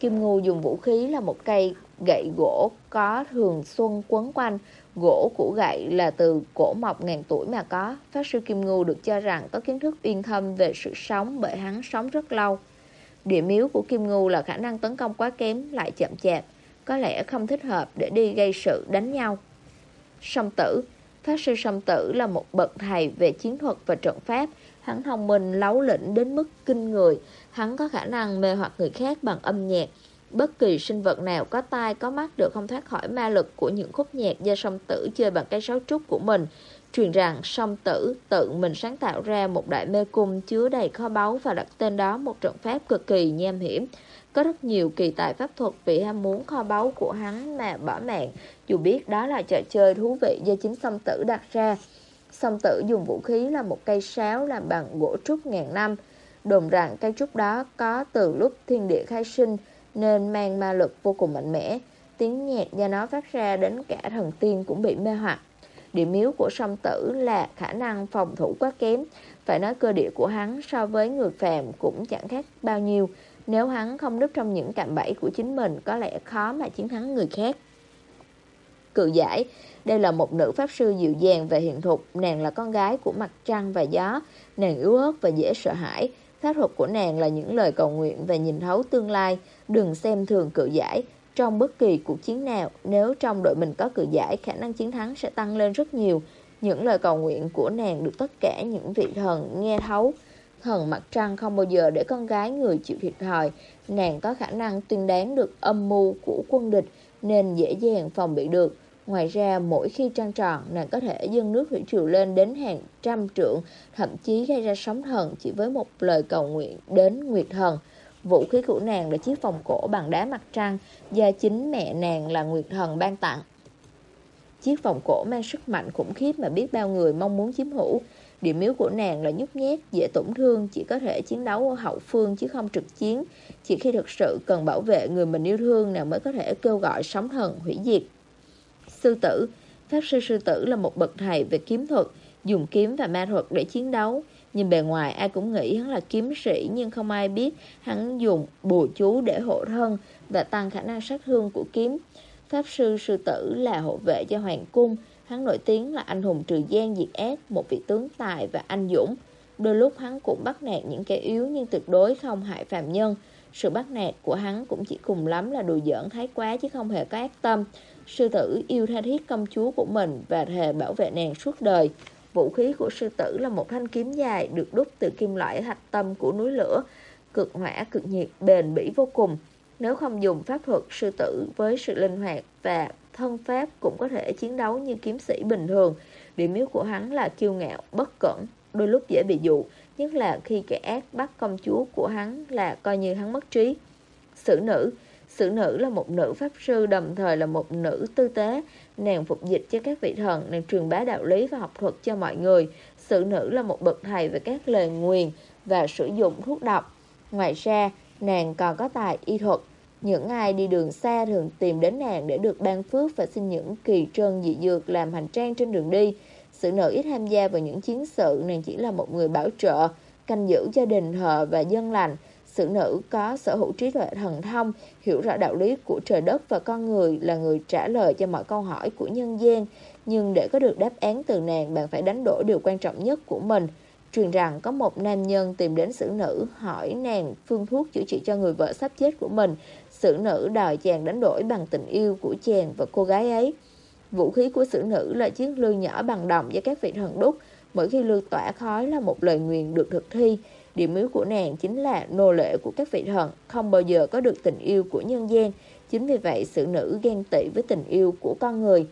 Kim Ngưu dùng vũ khí là một cây gậy gỗ có thường xuân quấn quanh. Gỗ của gậy là từ cổ mọc ngàn tuổi mà có. Pháp sư Kim Ngưu được cho rằng có kiến thức uyên thâm về sự sống bởi hắn sống rất lâu. Điểm yếu của Kim Ngưu là khả năng tấn công quá kém lại chậm chạp. Có lẽ không thích hợp để đi gây sự đánh nhau. Song tử Pháp sư song tử là một bậc thầy về chiến thuật và trận pháp. Hắn thông minh, lấu lĩnh đến mức kinh người. Hắn có khả năng mê hoặc người khác bằng âm nhạc. Bất kỳ sinh vật nào có tai có mắt đều không thoát khỏi ma lực của những khúc nhạc do song tử chơi bằng cây sáo trúc của mình. Truyền rằng song tử tự mình sáng tạo ra một đại mê cung chứa đầy kho báu và đặt tên đó một trận pháp cực kỳ nham hiểm. Có rất nhiều kỳ tài pháp thuật vì ham muốn kho báu của hắn mà bỏ mạng, dù biết đó là trò chơi thú vị do chính song tử đặt ra. Song tử dùng vũ khí là một cây sáo làm bằng gỗ trúc ngàn năm. Đồn rằng cây trúc đó có từ lúc thiên địa khai sinh nên mang ma lực vô cùng mạnh mẽ. Tiếng nhạc do nó phát ra đến cả thần tiên cũng bị mê hoặc. Điểm yếu của song tử là khả năng phòng thủ quá kém. Phải nói cơ địa của hắn so với người phàm cũng chẳng khác bao nhiêu. Nếu hắn không núp trong những cạm bẫy của chính mình có lẽ khó mà chiến thắng người khác. Cự giải, đây là một nữ pháp sư dịu dàng và hiện thục, nàng là con gái của mặt trăng và gió, nàng yếu ớt và dễ sợ hãi. Pháp thuật của nàng là những lời cầu nguyện và nhìn thấu tương lai, đừng xem thường cự giải. Trong bất kỳ cuộc chiến nào, nếu trong đội mình có cự giải, khả năng chiến thắng sẽ tăng lên rất nhiều. Những lời cầu nguyện của nàng được tất cả những vị thần nghe thấu. Thần mặt trăng không bao giờ để con gái người chịu thiệt thòi. Nàng có khả năng tuyên đoán được âm mưu của quân địch nên dễ dàng phòng bị được. Ngoài ra, mỗi khi trăng tròn, nàng có thể dâng nước thủy triều lên đến hàng trăm trượng, thậm chí gây ra sóng thần chỉ với một lời cầu nguyện đến Nguyệt Thần. Vũ khí của nàng là chiếc vòng cổ bằng đá mặt trăng do chính mẹ nàng là Nguyệt Thần ban tặng. Chiếc vòng cổ mang sức mạnh khủng khiếp mà biết bao người mong muốn chiếm hữu. Điểm yếu của nàng là nhút nhát, dễ tổn thương, chỉ có thể chiến đấu ở hậu phương chứ không trực chiến. Chỉ khi thực sự cần bảo vệ người mình yêu thương nàng mới có thể kêu gọi sóng thần hủy diệt. Sư tử Pháp sư sư tử là một bậc thầy về kiếm thuật, dùng kiếm và ma thuật để chiến đấu. Nhìn bề ngoài ai cũng nghĩ hắn là kiếm sĩ nhưng không ai biết hắn dùng bùa chú để hộ thân và tăng khả năng sát thương của kiếm. Pháp sư sư tử là hộ vệ cho hoàng cung, hắn nổi tiếng là anh hùng trừ gian diệt ác, một vị tướng tài và anh dũng. Đôi lúc hắn cũng bắt nạt những kẻ yếu nhưng tuyệt đối không hại phạm nhân. Sự bắt nạt của hắn cũng chỉ cùng lắm là đùa giỡn thái quá chứ không hề có ác tâm. Sư tử yêu tha thiết công chúa của mình và thề bảo vệ nàng suốt đời. Vũ khí của sư tử là một thanh kiếm dài được đúc từ kim loại hạch tâm của núi lửa, cực hỏa cực nhiệt bền bỉ vô cùng. Nếu không dùng pháp thuật sư tử với sự linh hoạt và thân pháp cũng có thể chiến đấu như kiếm sĩ bình thường. Điểm yếu của hắn là kiêu ngạo, bất cẩn, đôi lúc dễ bị dụ, nhất là khi kẻ ác bắt công chúa của hắn là coi như hắn mất trí. Sử nữ Sử nữ là một nữ pháp sư đồng thời là một nữ tư tế. Nàng phục dịch cho các vị thần, nàng truyền bá đạo lý và học thuật cho mọi người. Sử nữ là một bậc thầy về các lời nguyền và sử dụng thuốc độc. Ngoài ra, nàng còn có tài y thuật. Những ai đi đường xa thường tìm đến nàng để được ban phước và xin những kỳ trân dị dược làm hành trang trên đường đi. Sự nữ ít tham gia vào những chiến sự, nàng chỉ là một người bảo trợ, canh giữ gia đình thờ và dân lành. Sự nữ có sở hữu trí tuệ thần thông, hiểu rõ đạo lý của trời đất và con người là người trả lời cho mọi câu hỏi của nhân gian. Nhưng để có được đáp án từ nàng, bạn phải đánh đổi điều quan trọng nhất của mình. Truyền rằng có một nam nhân tìm đến sử nữ hỏi nàng phương thuốc chữa trị cho người vợ sắp chết của mình. Sử nữ đòi chàng đánh đổi bằng tình yêu của chàng và cô gái ấy. Vũ khí của sử nữ là chiếc lư nhỏ bằng đồng do các vị thần đúc. Mỗi khi lư tỏa khói là một lời nguyền được thực thi. Điểm yếu của nàng chính là nô lệ của các vị thần, không bao giờ có được tình yêu của nhân gian. Chính vì vậy, sự nữ ghen tị với tình yêu của con người.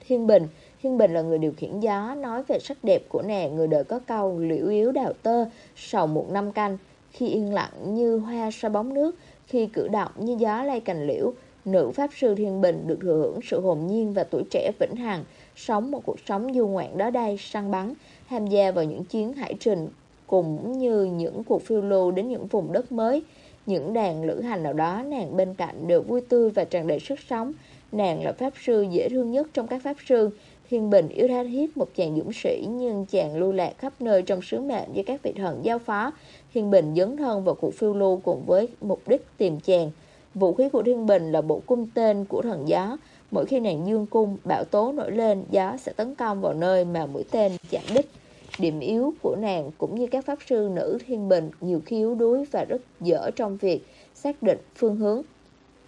Thiên Bình Thiên Bình là người điều khiển gió, nói về sắc đẹp của nàng, người đời có câu liễu yếu đào tơ, sầu một năm canh. Khi yên lặng như hoa sau bóng nước, khi cử động như gió lay cành liễu, nữ pháp sư Thiên Bình được thừa hưởng sự hồn nhiên và tuổi trẻ vĩnh hằng, sống một cuộc sống du ngoạn đó đây, săn bắn, tham gia vào những chuyến hải trình cũng như những cuộc phiêu lưu đến những vùng đất mới. Những đàn lữ hành nào đó nàng bên cạnh đều vui tươi và tràn đầy sức sống. Nàng là pháp sư dễ thương nhất trong các pháp sư. Thiên Bình yêu tha thiết một chàng dũng sĩ nhưng chàng lưu lạc khắp nơi trong sứ mệnh với các vị thần giao phó. Thiên Bình dấn thân vào cuộc phiêu lưu cùng với mục đích tìm chàng. Vũ khí của Thiên Bình là bộ cung tên của thần gió. Mỗi khi nàng dương cung, bão tố nổi lên, gió sẽ tấn công vào nơi mà mũi tên chạm đích. Điểm yếu của nàng cũng như các pháp sư nữ thiên bình nhiều khi yếu đuối và rất dở trong việc xác định phương hướng.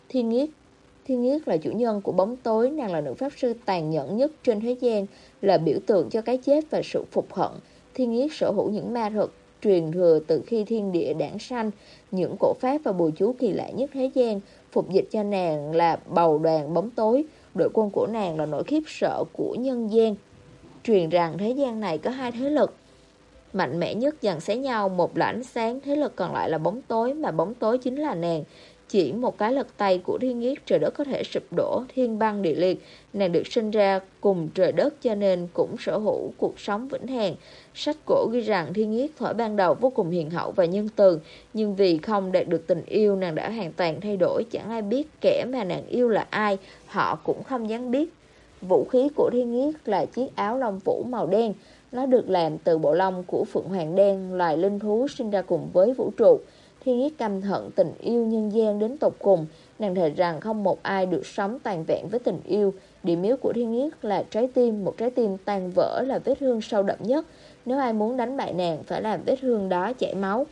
Thiên Nghiết Thiên Yết là chủ nhân của bóng tối, nàng là nữ pháp sư tàn nhẫn nhất trên thế gian, là biểu tượng cho cái chết và sự phục hận. Thiên Yết sở hữu những ma thuật truyền thừa từ khi thiên địa đản sanh, những cổ pháp và bùa chú kỳ lạ nhất thế gian, phục dịch cho nàng là bầu đoàn bóng tối, đội quân của nàng là nỗi khiếp sợ của nhân gian. Truyền rằng thế gian này có hai thế lực, mạnh mẽ nhất dần xé nhau, một là ánh sáng, thế lực còn lại là bóng tối, mà bóng tối chính là nàng. Chỉ một cái lật tay của thiên yết trời đất có thể sụp đổ, thiên băng địa liệt. Nàng được sinh ra cùng trời đất cho nên cũng sở hữu cuộc sống vĩnh hằng. Sách cổ ghi rằng thiên yết thổi ban đầu vô cùng hiền hậu và nhân từ, nhưng vì không đạt được tình yêu nàng đã hoàn toàn thay đổi, chẳng ai biết kẻ mà nàng yêu là ai, họ cũng không dám biết. Vũ khí của thiên yết là chiếc áo lông vũ màu đen, nó được làm từ bộ lông của Phượng Hoàng Đen, loài linh thú sinh ra cùng với vũ trụ. Thiên Yết căm hận tình yêu nhân gian đến tột cùng, nàng thề rằng không một ai được sống toàn vẹn với tình yêu. Điểm yếu của Thiên Yết là trái tim, một trái tim tan vỡ là vết thương sâu đậm nhất. Nếu ai muốn đánh bại nàng, phải làm vết thương đó chảy máu.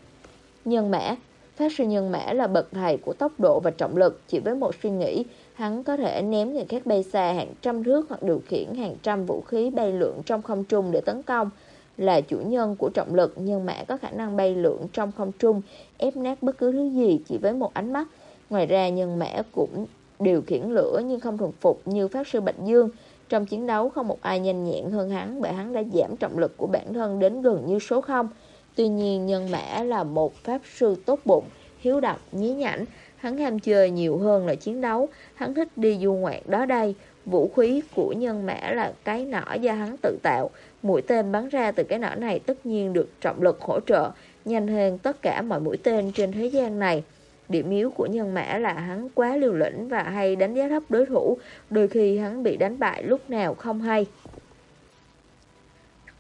Nhân mã Pháp sư nhân mã là bậc thầy của tốc độ và trọng lực, chỉ với một suy nghĩ, hắn có thể ném người khác bay xa hàng trăm thước hoặc điều khiển hàng trăm vũ khí bay lượn trong không trung để tấn công là chủ nhân của trọng lực nhưng mã có khả năng bay lượn trong không trung, ép nát bất cứ thứ gì chỉ với một ánh mắt. Ngoài ra nhân mã cũng điều khiển lửa nhưng không thuần phục như Pháp Sư Bạch Dương. Trong chiến đấu không một ai nhanh nhẹn hơn hắn bởi hắn đã giảm trọng lực của bản thân đến gần như số 0. Tuy nhiên nhân mã là một Pháp Sư tốt bụng, hiếu động, nhí nhảnh. Hắn ham chơi nhiều hơn là chiến đấu, hắn thích đi du ngoạn đó đây. Vũ khí của nhân mã là cái nỏ do hắn tự tạo, Mũi tên bắn ra từ cái nỏ này tất nhiên được trọng lực hỗ trợ, nhanh hơn tất cả mọi mũi tên trên thế gian này. Điểm yếu của nhân mã là hắn quá liều lĩnh và hay đánh giá thấp đối thủ, đôi khi hắn bị đánh bại lúc nào không hay.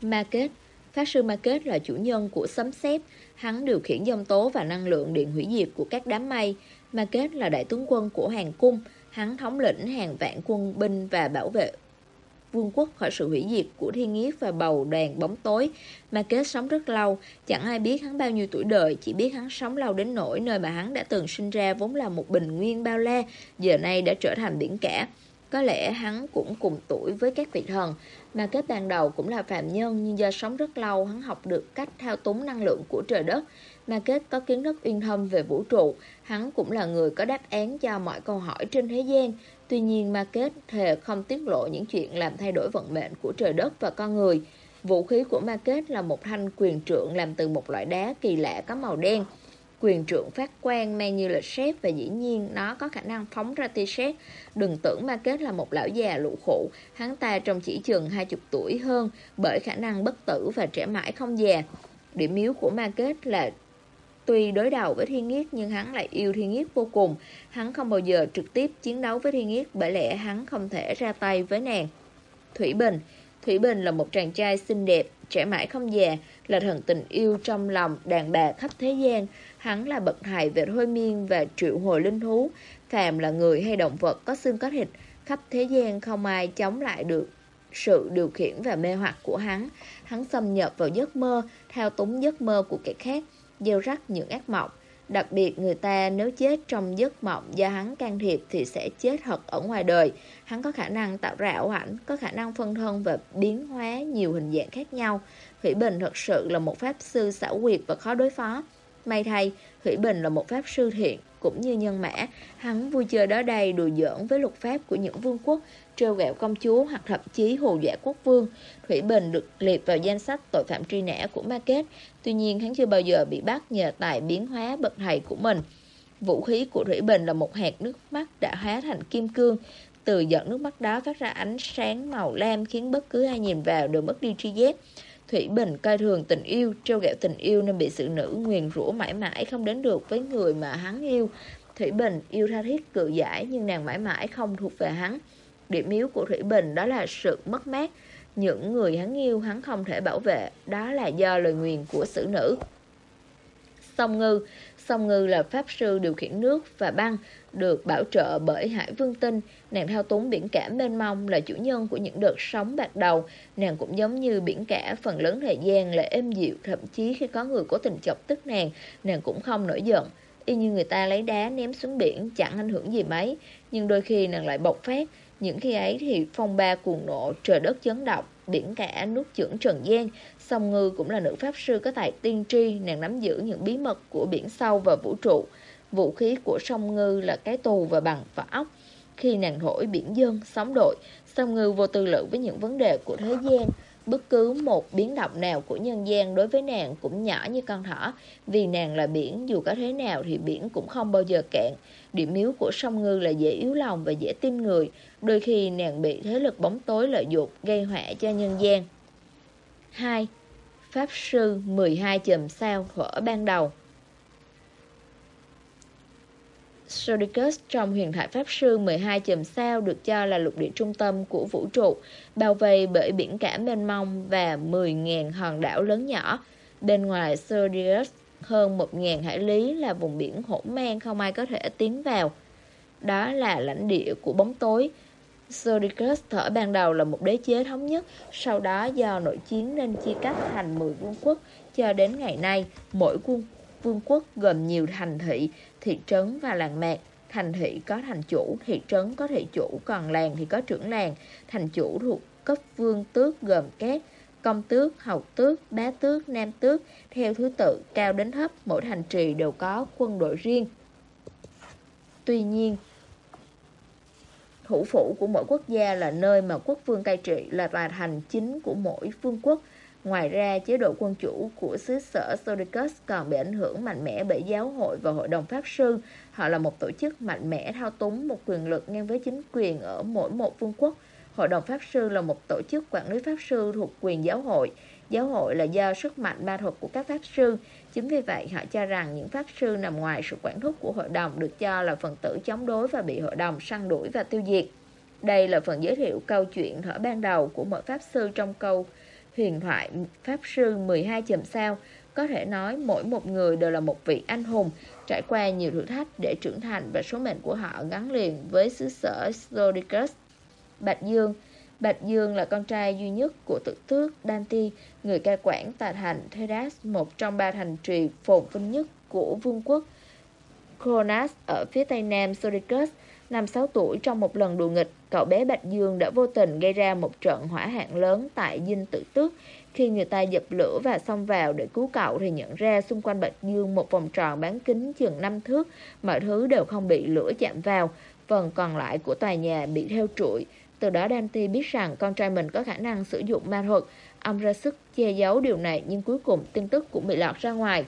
Market Pháp sư Market là chủ nhân của sấm sét, hắn điều khiển dông tố và năng lượng điện hủy diệt của các đám mây. Market là đại tướng quân của hàng cung, hắn thống lĩnh hàng vạn quân binh và bảo vệ vương quốc khỏi sự hủy diệt của thiên yết và bầu đoàn bóng tối. Mà kết sống rất lâu, chẳng ai biết hắn bao nhiêu tuổi đời, chỉ biết hắn sống lâu đến nỗi nơi mà hắn đã từng sinh ra vốn là một bình nguyên bao la, giờ nay đã trở thành biển cả. Có lẽ hắn cũng cùng tuổi với các vị thần, mà kết ban đầu cũng là phạm nhân nhưng do sống rất lâu hắn học được cách thao túng năng lượng của trời đất. Mà kết có kiến thức uyên thâm về vũ trụ, hắn cũng là người có đáp án cho mọi câu hỏi trên thế gian. Tuy nhiên ma kết thề không tiết lộ những chuyện làm thay đổi vận mệnh của trời đất và con người. Vũ khí của ma kết là một thanh quyền trượng làm từ một loại đá kỳ lạ có màu đen. Quyền trượng phát quang mang như là sét và dĩ nhiên nó có khả năng phóng ra tia sét. Đừng tưởng ma kết là một lão già lụ khổ, hắn ta trông chỉ chừng 20 tuổi hơn bởi khả năng bất tử và trẻ mãi không già. Điểm yếu của ma kết là Tuy đối đầu với Thiên Nghiết nhưng hắn lại yêu Thiên Nghiết vô cùng. Hắn không bao giờ trực tiếp chiến đấu với Thiên Nghiết bởi lẽ hắn không thể ra tay với nàng. Thủy Bình Thủy Bình là một chàng trai xinh đẹp, trẻ mãi không già, là thần tình yêu trong lòng đàn bà khắp thế gian. Hắn là bậc thầy về thôi miên và triệu hồi linh thú. Phàm là người hay động vật có xương có thịt, khắp thế gian không ai chống lại được sự điều khiển và mê hoặc của hắn. Hắn xâm nhập vào giấc mơ, theo túng giấc mơ của kẻ khác gieo rắc những ác mộng. Đặc biệt người ta nếu chết trong giấc mộng do hắn can thiệp thì sẽ chết thật ở ngoài đời. Hắn có khả năng tạo ra ảo ảnh, có khả năng phân thân và biến hóa nhiều hình dạng khác nhau. Thủy Bình thật sự là một pháp sư xảo quyệt và khó đối phó. May thay, Thủy Bình là một pháp sư thiện, cũng như nhân mã. Hắn vui chơi đó đây đùa giỡn với luật pháp của những vương quốc, trêu ghẹo công chúa hoặc thậm chí hồ dọa quốc vương. Thủy Bình được liệt vào danh sách tội phạm truy nã của Market. Tuy nhiên, hắn chưa bao giờ bị bắt nhờ tài biến hóa bậc thầy của mình. Vũ khí của Thủy Bình là một hạt nước mắt đã hóa thành kim cương. Từ giọt nước mắt đó phát ra ánh sáng màu lam khiến bất cứ ai nhìn vào đều mất đi tri giác. Thủy Bình coi thường tình yêu, trêu ghẹo tình yêu nên bị sự nữ nguyền rủa mãi mãi không đến được với người mà hắn yêu. Thủy Bình yêu tha thiết cự giải nhưng nàng mãi mãi không thuộc về hắn. Điểm yếu của Thủy Bình đó là sự mất mát. Những người hắn yêu hắn không thể bảo vệ, đó là do lời nguyền của sử nữ. Song Ngư Song Ngư là pháp sư điều khiển nước và băng, được bảo trợ bởi Hải Vương Tinh. Nàng thao túng biển cả mênh mông là chủ nhân của những đợt sóng bạc đầu. Nàng cũng giống như biển cả phần lớn thời gian là êm dịu, thậm chí khi có người cố tình chọc tức nàng, nàng cũng không nổi giận. Y như người ta lấy đá ném xuống biển chẳng ảnh hưởng gì mấy Nhưng đôi khi nàng lại bộc phát Những khi ấy thì phong ba cuồng nộ Trời đất chấn động Biển cả nuốt chửng trần gian Song Ngư cũng là nữ pháp sư có tài tiên tri Nàng nắm giữ những bí mật của biển sâu và vũ trụ. Vũ khí của Song Ngư là cái tù và bằng và ốc. Khi nàng thổi biển dân, sóng đội Song Ngư vô tư lự với những vấn đề của thế gian. Bất cứ một biến động nào của nhân gian đối với nàng cũng nhỏ như con thỏ. Vì nàng là biển, dù có thế nào thì biển cũng không bao giờ cạn. Điểm yếu của sông ngư là dễ yếu lòng và dễ tin người. Đôi khi nàng bị thế lực bóng tối lợi dụng gây họa cho nhân gian. 2. Pháp sư 12 chùm sao thuở ban đầu Sodicus trong huyền thoại Pháp Sư 12 chùm sao được cho là lục địa trung tâm của vũ trụ, bao vây bởi biển cả mênh mông và 10.000 hòn đảo lớn nhỏ. Bên ngoài Sodicus hơn 1.000 hải lý là vùng biển hỗn mang không ai có thể tiến vào. Đó là lãnh địa của bóng tối. Sodicus thở ban đầu là một đế chế thống nhất, sau đó do nội chiến nên chia cắt thành 10 vương quốc, cho đến ngày nay, mỗi quân vương quốc gồm nhiều thành thị, thị trấn và làng mạc. Thành thị có thành chủ, thị trấn có thị chủ, còn làng thì có trưởng làng. Thành chủ thuộc cấp vương tước gồm các công tước, hầu tước, bá tước, nam tước, theo thứ tự cao đến thấp, mỗi thành trì đều có quân đội riêng. Tuy nhiên, thủ phủ của mỗi quốc gia là nơi mà quốc vương cai trị là tòa thành chính của mỗi vương quốc. Ngoài ra, chế độ quân chủ của xứ sở Sodicus còn bị ảnh hưởng mạnh mẽ bởi giáo hội và hội đồng pháp sư. Họ là một tổ chức mạnh mẽ thao túng một quyền lực ngang với chính quyền ở mỗi một vương quốc. Hội đồng pháp sư là một tổ chức quản lý pháp sư thuộc quyền giáo hội. Giáo hội là do sức mạnh ma thuật của các pháp sư. Chính vì vậy, họ cho rằng những pháp sư nằm ngoài sự quản thúc của hội đồng được cho là phần tử chống đối và bị hội đồng săn đuổi và tiêu diệt. Đây là phần giới thiệu câu chuyện thở ban đầu của mỗi pháp sư trong câu huyền thoại Pháp Sư 12 chùm sao Có thể nói mỗi một người đều là một vị anh hùng Trải qua nhiều thử thách để trưởng thành Và số mệnh của họ gắn liền với xứ sở Zodicus Bạch Dương Bạch Dương là con trai duy nhất của tự tước Danti, Người cai quản tại thành Thedas Một trong ba thành trì phồn vinh nhất của vương quốc Kronas ở phía tây nam Soricus. Năm 6 tuổi trong một lần đùa nghịch, cậu bé Bạch Dương đã vô tình gây ra một trận hỏa hạn lớn tại dinh tự tước. Khi người ta dập lửa và xông vào để cứu cậu thì nhận ra xung quanh Bạch Dương một vòng tròn bán kính chừng 5 thước, mọi thứ đều không bị lửa chạm vào, phần còn lại của tòa nhà bị theo trụi. Từ đó Dante biết rằng con trai mình có khả năng sử dụng ma thuật. Ông ra sức che giấu điều này, nhưng cuối cùng tin tức cũng bị lọt ra ngoài.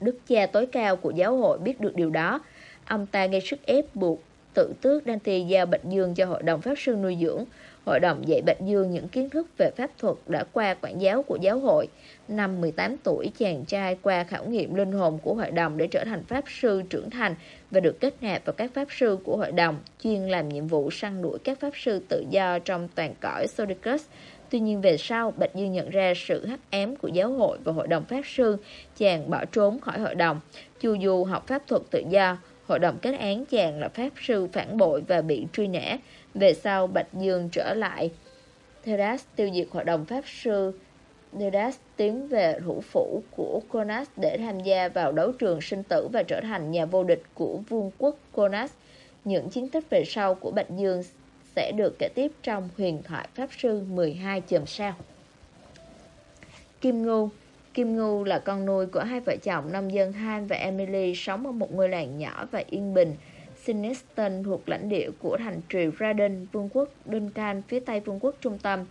Đức cha tối cao của giáo hội biết được điều đó. Ông ta gây sức ép buộc tự tước Dante giao bệnh Dương cho hội đồng pháp sư nuôi dưỡng. Hội đồng dạy Bạch Dương những kiến thức về pháp thuật đã qua quản giáo của giáo hội. Năm 18 tuổi, chàng trai qua khảo nghiệm linh hồn của hội đồng để trở thành pháp sư trưởng thành và được kết nạp vào các pháp sư của hội đồng, chuyên làm nhiệm vụ săn đuổi các pháp sư tự do trong toàn cõi Sodicus. Tuy nhiên về sau, Bạch Dương nhận ra sự hắc ám của giáo hội và hội đồng pháp sư, chàng bỏ trốn khỏi hội đồng. Chu Du học pháp thuật tự do, Hội đồng kết án chàng là pháp sư phản bội và bị truy nã. Về sau, Bạch Dương trở lại. Theras tiêu diệt hội đồng pháp sư. Theras tiến về thủ phủ của Konas để tham gia vào đấu trường sinh tử và trở thành nhà vô địch của vương quốc Konas. Những chiến tích về sau của Bạch Dương sẽ được kể tiếp trong huyền thoại Pháp Sư 12 chùm sao. Kim Ngưu Kim Ngưu là con nuôi của hai vợ chồng nông dân Han và Emily sống ở một ngôi làng nhỏ và yên bình. Siniston thuộc lãnh địa của thành trì Raden, vương quốc Duncan, phía tây vương quốc trung tâm.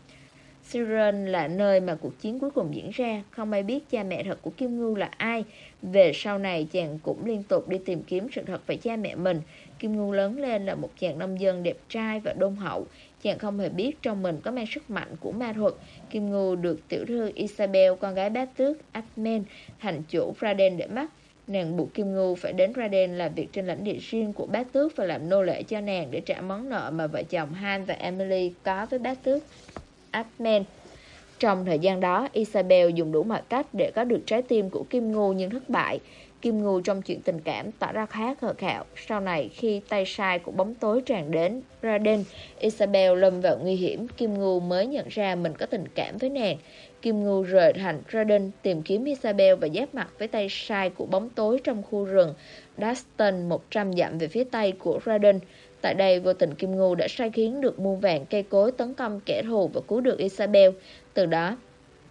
Siren là nơi mà cuộc chiến cuối cùng diễn ra, không ai biết cha mẹ thật của Kim Ngưu là ai. Về sau này chàng cũng liên tục đi tìm kiếm sự thật về cha mẹ mình. Kim Ngưu lớn lên là một chàng nông dân đẹp trai và đôn hậu. Chàng không hề biết trong mình có mang sức mạnh của ma thuật. Kim Ngưu được tiểu thư Isabel, con gái bá tước Admen thành chủ Raden để mắt. Nàng buộc Kim Ngưu phải đến Raden làm việc trên lãnh địa riêng của bá tước và làm nô lệ cho nàng để trả món nợ mà vợ chồng Han và Emily có với bá tước Admen Trong thời gian đó, Isabel dùng đủ mọi cách để có được trái tim của Kim Ngưu nhưng thất bại. Kim Ngưu trong chuyện tình cảm tỏ ra khá khờ khạo. Sau này, khi tay sai của bóng tối tràn đến Raden, Isabel lâm vào nguy hiểm, Kim Ngưu mới nhận ra mình có tình cảm với nàng. Kim Ngưu rời thành Raden tìm kiếm Isabel và giáp mặt với tay sai của bóng tối trong khu rừng Dustin 100 dặm về phía tây của Raden. Tại đây, vô tình Kim Ngưu đã sai khiến được muôn vàng cây cối tấn công kẻ thù và cứu được Isabel. Từ đó,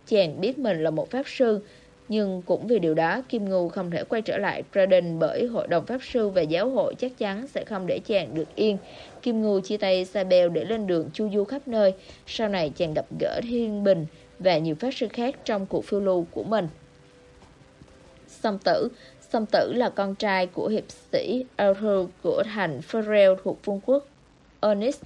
chàng biết mình là một pháp sư, nhưng cũng vì điều đó, Kim Ngưu không thể quay trở lại Braden bởi hội đồng pháp sư và giáo hội chắc chắn sẽ không để chàng được yên. Kim Ngưu chia tay Isabel để lên đường chu du khắp nơi. Sau này chàng gặp gỡ Thiên Bình và nhiều pháp sư khác trong cuộc phiêu lưu của mình. Song tử Song tử là con trai của hiệp sĩ Arthur của thành Ferrell thuộc vương quốc Onyx,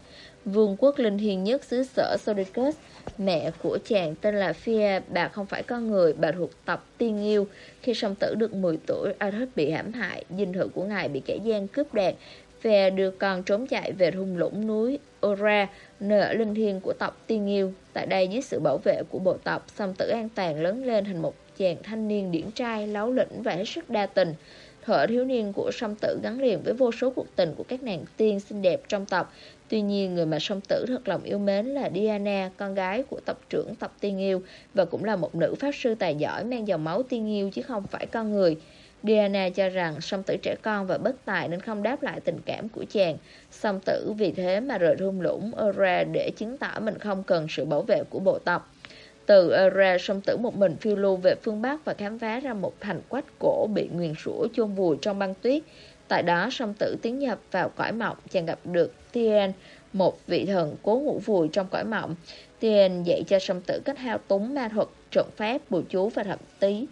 vương quốc linh thiêng nhất xứ sở Sodicus. Mẹ của chàng tên là Fia, bà không phải con người, bà thuộc tộc tiên yêu. Khi song tử được 10 tuổi, Arthur bị hãm hại, dinh thự của ngài bị kẻ gian cướp đoạt. Fia đưa con trốn chạy về thung lũng núi Ora, nơi ở linh thiêng của tộc tiên yêu. Tại đây dưới sự bảo vệ của bộ tộc, song tử an toàn lớn lên thành một chàng thanh niên điển trai, láo lĩnh và hết sức đa tình. thợ thiếu niên của song tử gắn liền với vô số cuộc tình của các nàng tiên xinh đẹp trong tộc. Tuy nhiên, người mà song tử thật lòng yêu mến là Diana, con gái của tộc trưởng tộc tiên yêu và cũng là một nữ pháp sư tài giỏi mang dòng máu tiên yêu chứ không phải con người. Diana cho rằng song tử trẻ con và bất tài nên không đáp lại tình cảm của chàng. Song tử vì thế mà rời thung lũng Ora để chứng tỏ mình không cần sự bảo vệ của bộ tộc. Từ Ora, song tử một mình phiêu lưu về phương Bắc và khám phá ra một thành quách cổ bị nguyền rủa chôn vùi trong băng tuyết. Tại đó, song tử tiến nhập vào cõi mộng, chàng gặp được Tien, một vị thần cố ngủ vùi trong cõi mộng. Tien dạy cho song tử cách hao túng ma thuật, trộn pháp, bùa chú và thậm tí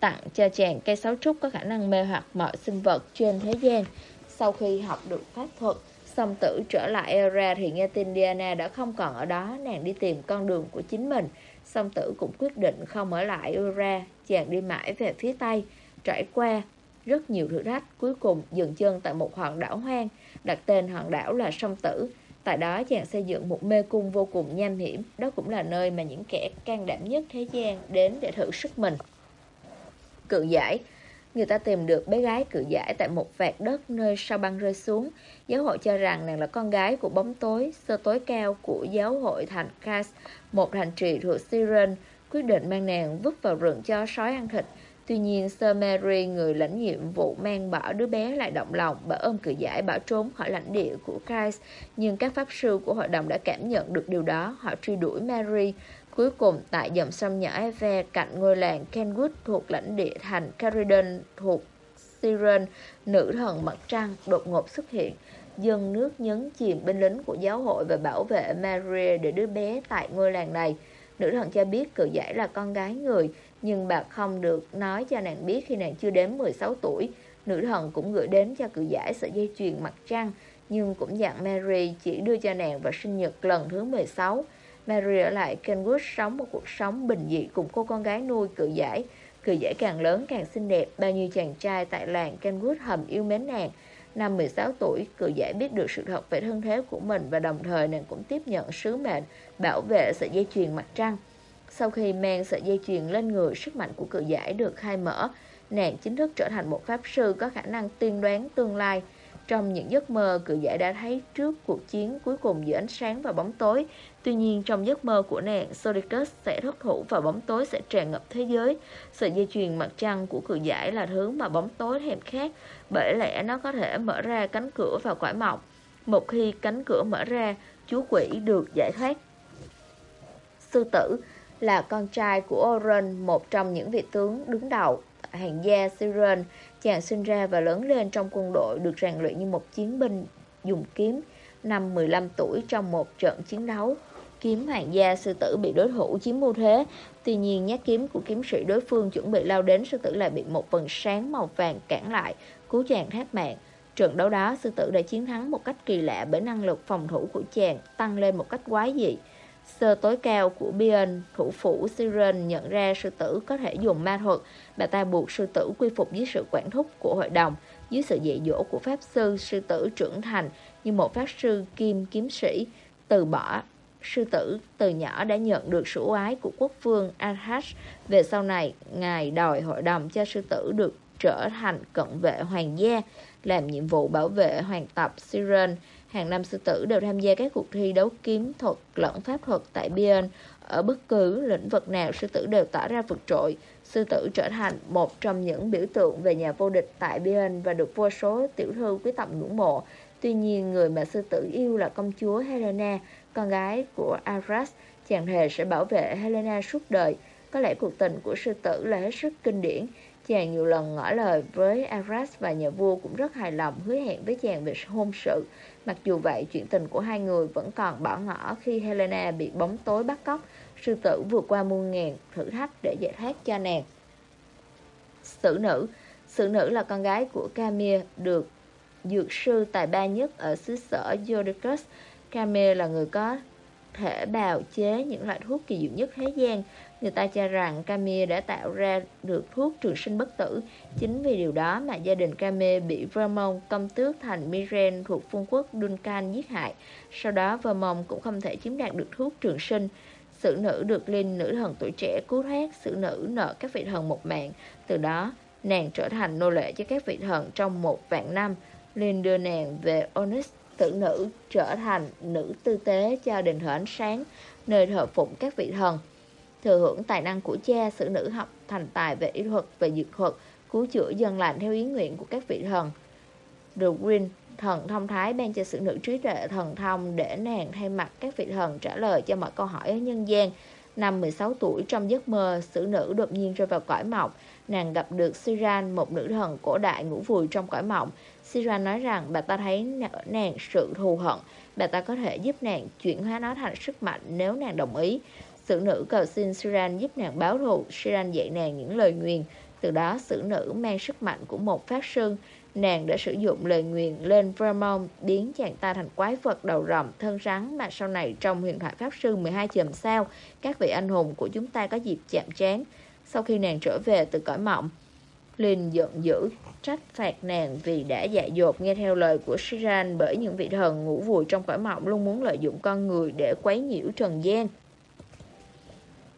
tặng cho chàng cây sáo trúc có khả năng mê hoặc mọi sinh vật trên thế gian. Sau khi học được pháp thuật, song tử trở lại Era thì nghe tin Diana đã không còn ở đó, nàng đi tìm con đường của chính mình. Song tử cũng quyết định không ở lại Ura, chàng đi mãi về phía Tây, trải qua rất nhiều thử thách, cuối cùng dừng chân tại một hòn đảo hoang, đặt tên hòn đảo là sông Tử. Tại đó chàng xây dựng một mê cung vô cùng nham hiểm, đó cũng là nơi mà những kẻ can đảm nhất thế gian đến để thử sức mình. Cự giải Người ta tìm được bé gái cự giải tại một vạt đất nơi sao băng rơi xuống. Giáo hội cho rằng nàng là con gái của bóng tối, sơ tối cao của giáo hội thành Kas, một thành trì thuộc siren quyết định mang nàng vứt vào rừng cho sói ăn thịt. Tuy nhiên, Sir Mary, người lãnh nhiệm vụ mang bỏ đứa bé lại động lòng, bà ôm cự giải bỏ trốn khỏi lãnh địa của Christ. Nhưng các pháp sư của hội đồng đã cảm nhận được điều đó, họ truy đuổi Mary. Cuối cùng, tại dòng sông nhỏ Eve cạnh ngôi làng Kenwood thuộc lãnh địa thành Caridon thuộc Siren, nữ thần mặt trăng đột ngột xuất hiện. Dân nước nhấn chìm binh lính của giáo hội và bảo vệ Maria để đứa bé tại ngôi làng này. Nữ thần cho biết cự giải là con gái người, nhưng bà không được nói cho nàng biết khi nàng chưa đến 16 tuổi. Nữ thần cũng gửi đến cho cự giải sợi dây chuyền mặt trăng, nhưng cũng dặn Mary chỉ đưa cho nàng vào sinh nhật lần thứ 16. Mary ở lại Kenwood sống một cuộc sống bình dị cùng cô con gái nuôi cự giải. Cự giải càng lớn càng xinh đẹp, bao nhiêu chàng trai tại làng Kenwood hầm yêu mến nàng. Năm 16 tuổi, cự giải biết được sự thật về thân thế của mình và đồng thời nàng cũng tiếp nhận sứ mệnh bảo vệ sợi dây chuyền mặt trăng. Sau khi mang sợi dây chuyền lên người, sức mạnh của cự giải được khai mở. Nàng chính thức trở thành một pháp sư có khả năng tiên đoán tương lai. Trong những giấc mơ, cự giải đã thấy trước cuộc chiến cuối cùng giữa ánh sáng và bóng tối. Tuy nhiên, trong giấc mơ của nàng, Sodicus sẽ thất thủ và bóng tối sẽ tràn ngập thế giới. Sợi dây chuyền mặt trăng của cự giải là thứ mà bóng tối thèm khát, bởi lẽ nó có thể mở ra cánh cửa vào cõi mọc Một khi cánh cửa mở ra, chú quỷ được giải thoát. Sư tử là con trai của Oren, một trong những vị tướng đứng đầu hàng gia Siren. Chàng sinh ra và lớn lên trong quân đội được rèn luyện như một chiến binh dùng kiếm. Năm 15 tuổi trong một trận chiến đấu, kiếm hoàng gia sư tử bị đối thủ chiếm ưu thế. Tuy nhiên nhát kiếm của kiếm sĩ đối phương chuẩn bị lao đến sư tử lại bị một vần sáng màu vàng cản lại, cứu chàng thoát mạng. Trận đấu đó, sư tử đã chiến thắng một cách kỳ lạ bởi năng lực phòng thủ của chàng tăng lên một cách quái dị. Sơ tối cao của Bion, thủ phủ Siren nhận ra sư tử có thể dùng ma thuật. Bà ta buộc sư tử quy phục dưới sự quản thúc của hội đồng. Dưới sự dạy dỗ của pháp sư, sư tử trưởng thành như một pháp sư kim kiếm sĩ, từ bỏ sư tử từ nhỏ đã nhận được sự ái của quốc vương Arhash. Về sau này, ngài đòi hội đồng cho sư tử được trở thành cận vệ hoàng gia, làm nhiệm vụ bảo vệ hoàng tộc Siren. Hàng năm sư tử đều tham gia các cuộc thi đấu kiếm thuật lẫn pháp thuật tại Biên. Ở bất cứ lĩnh vực nào, sư tử đều tỏ ra vượt trội. Sư tử trở thành một trong những biểu tượng về nhà vô địch tại Biên và được vô số tiểu thư quý tộc ngưỡng mộ. Tuy nhiên, người mà sư tử yêu là công chúa Helena, con gái của Aras. Chàng hề sẽ bảo vệ Helena suốt đời. Có lẽ cuộc tình của sư tử là hết sức kinh điển. Chàng nhiều lần ngỏ lời với Aras và nhà vua cũng rất hài lòng hứa hẹn với chàng về hôn sự. Mặc dù vậy, chuyện tình của hai người vẫn còn bỏ ngỏ khi Helena bị bóng tối bắt cóc. Sư tử vượt qua muôn ngàn thử thách để giải thoát cho nàng. Sử nữ Sử nữ là con gái của Camille, được dược sư tài ba nhất ở xứ sở Jodicus. Camille là người có thể bào chế những loại thuốc kỳ diệu nhất thế gian. Người ta cho rằng Kame đã tạo ra được thuốc trường sinh bất tử. Chính vì điều đó mà gia đình Kame bị Vermont, công tước thành Miren thuộc phương quốc Duncan giết hại. Sau đó Vermont cũng không thể chiếm đạt được thuốc trường sinh. Sử nữ được linh nữ thần tuổi trẻ cứu thoát, sử nữ nợ các vị thần một mạng. Từ đó, nàng trở thành nô lệ cho các vị thần trong một vạn năm. Linh đưa nàng về Onyx, sự nữ trở thành nữ tư tế cho đền thờ ánh sáng, nơi thờ phụng các vị thần. Thừa hưởng tài năng của cha, sử nữ học thành tài về y thuật và dược thuật, cứu chữa dân lành theo ý nguyện của các vị thần. The Green, thần thông thái ban cho sự nữ trí tuệ thần thông để nàng thay mặt các vị thần trả lời cho mọi câu hỏi ở nhân gian. Năm 16 tuổi trong giấc mơ, sử nữ đột nhiên rơi vào cõi mộng. Nàng gặp được Siran, một nữ thần cổ đại ngủ vùi trong cõi mộng. Siran nói rằng bà ta thấy nàng sự thù hận. Bà ta có thể giúp nàng chuyển hóa nó thành sức mạnh nếu nàng đồng ý. Sử nữ cầu xin Siran giúp nàng báo thù. Siran dạy nàng những lời nguyền. Từ đó sử nữ mang sức mạnh của một phát sương. Nàng đã sử dụng lời nguyền lên Vermont biến chàng ta thành quái vật đầu rồng thân rắn mà sau này trong huyền thoại Pháp Sư 12 chùm sao các vị anh hùng của chúng ta có dịp chạm trán. Sau khi nàng trở về từ cõi mộng, Linh giận dữ trách phạt nàng vì đã dại dột nghe theo lời của Siran bởi những vị thần ngủ vùi trong cõi mộng luôn muốn lợi dụng con người để quấy nhiễu trần gian.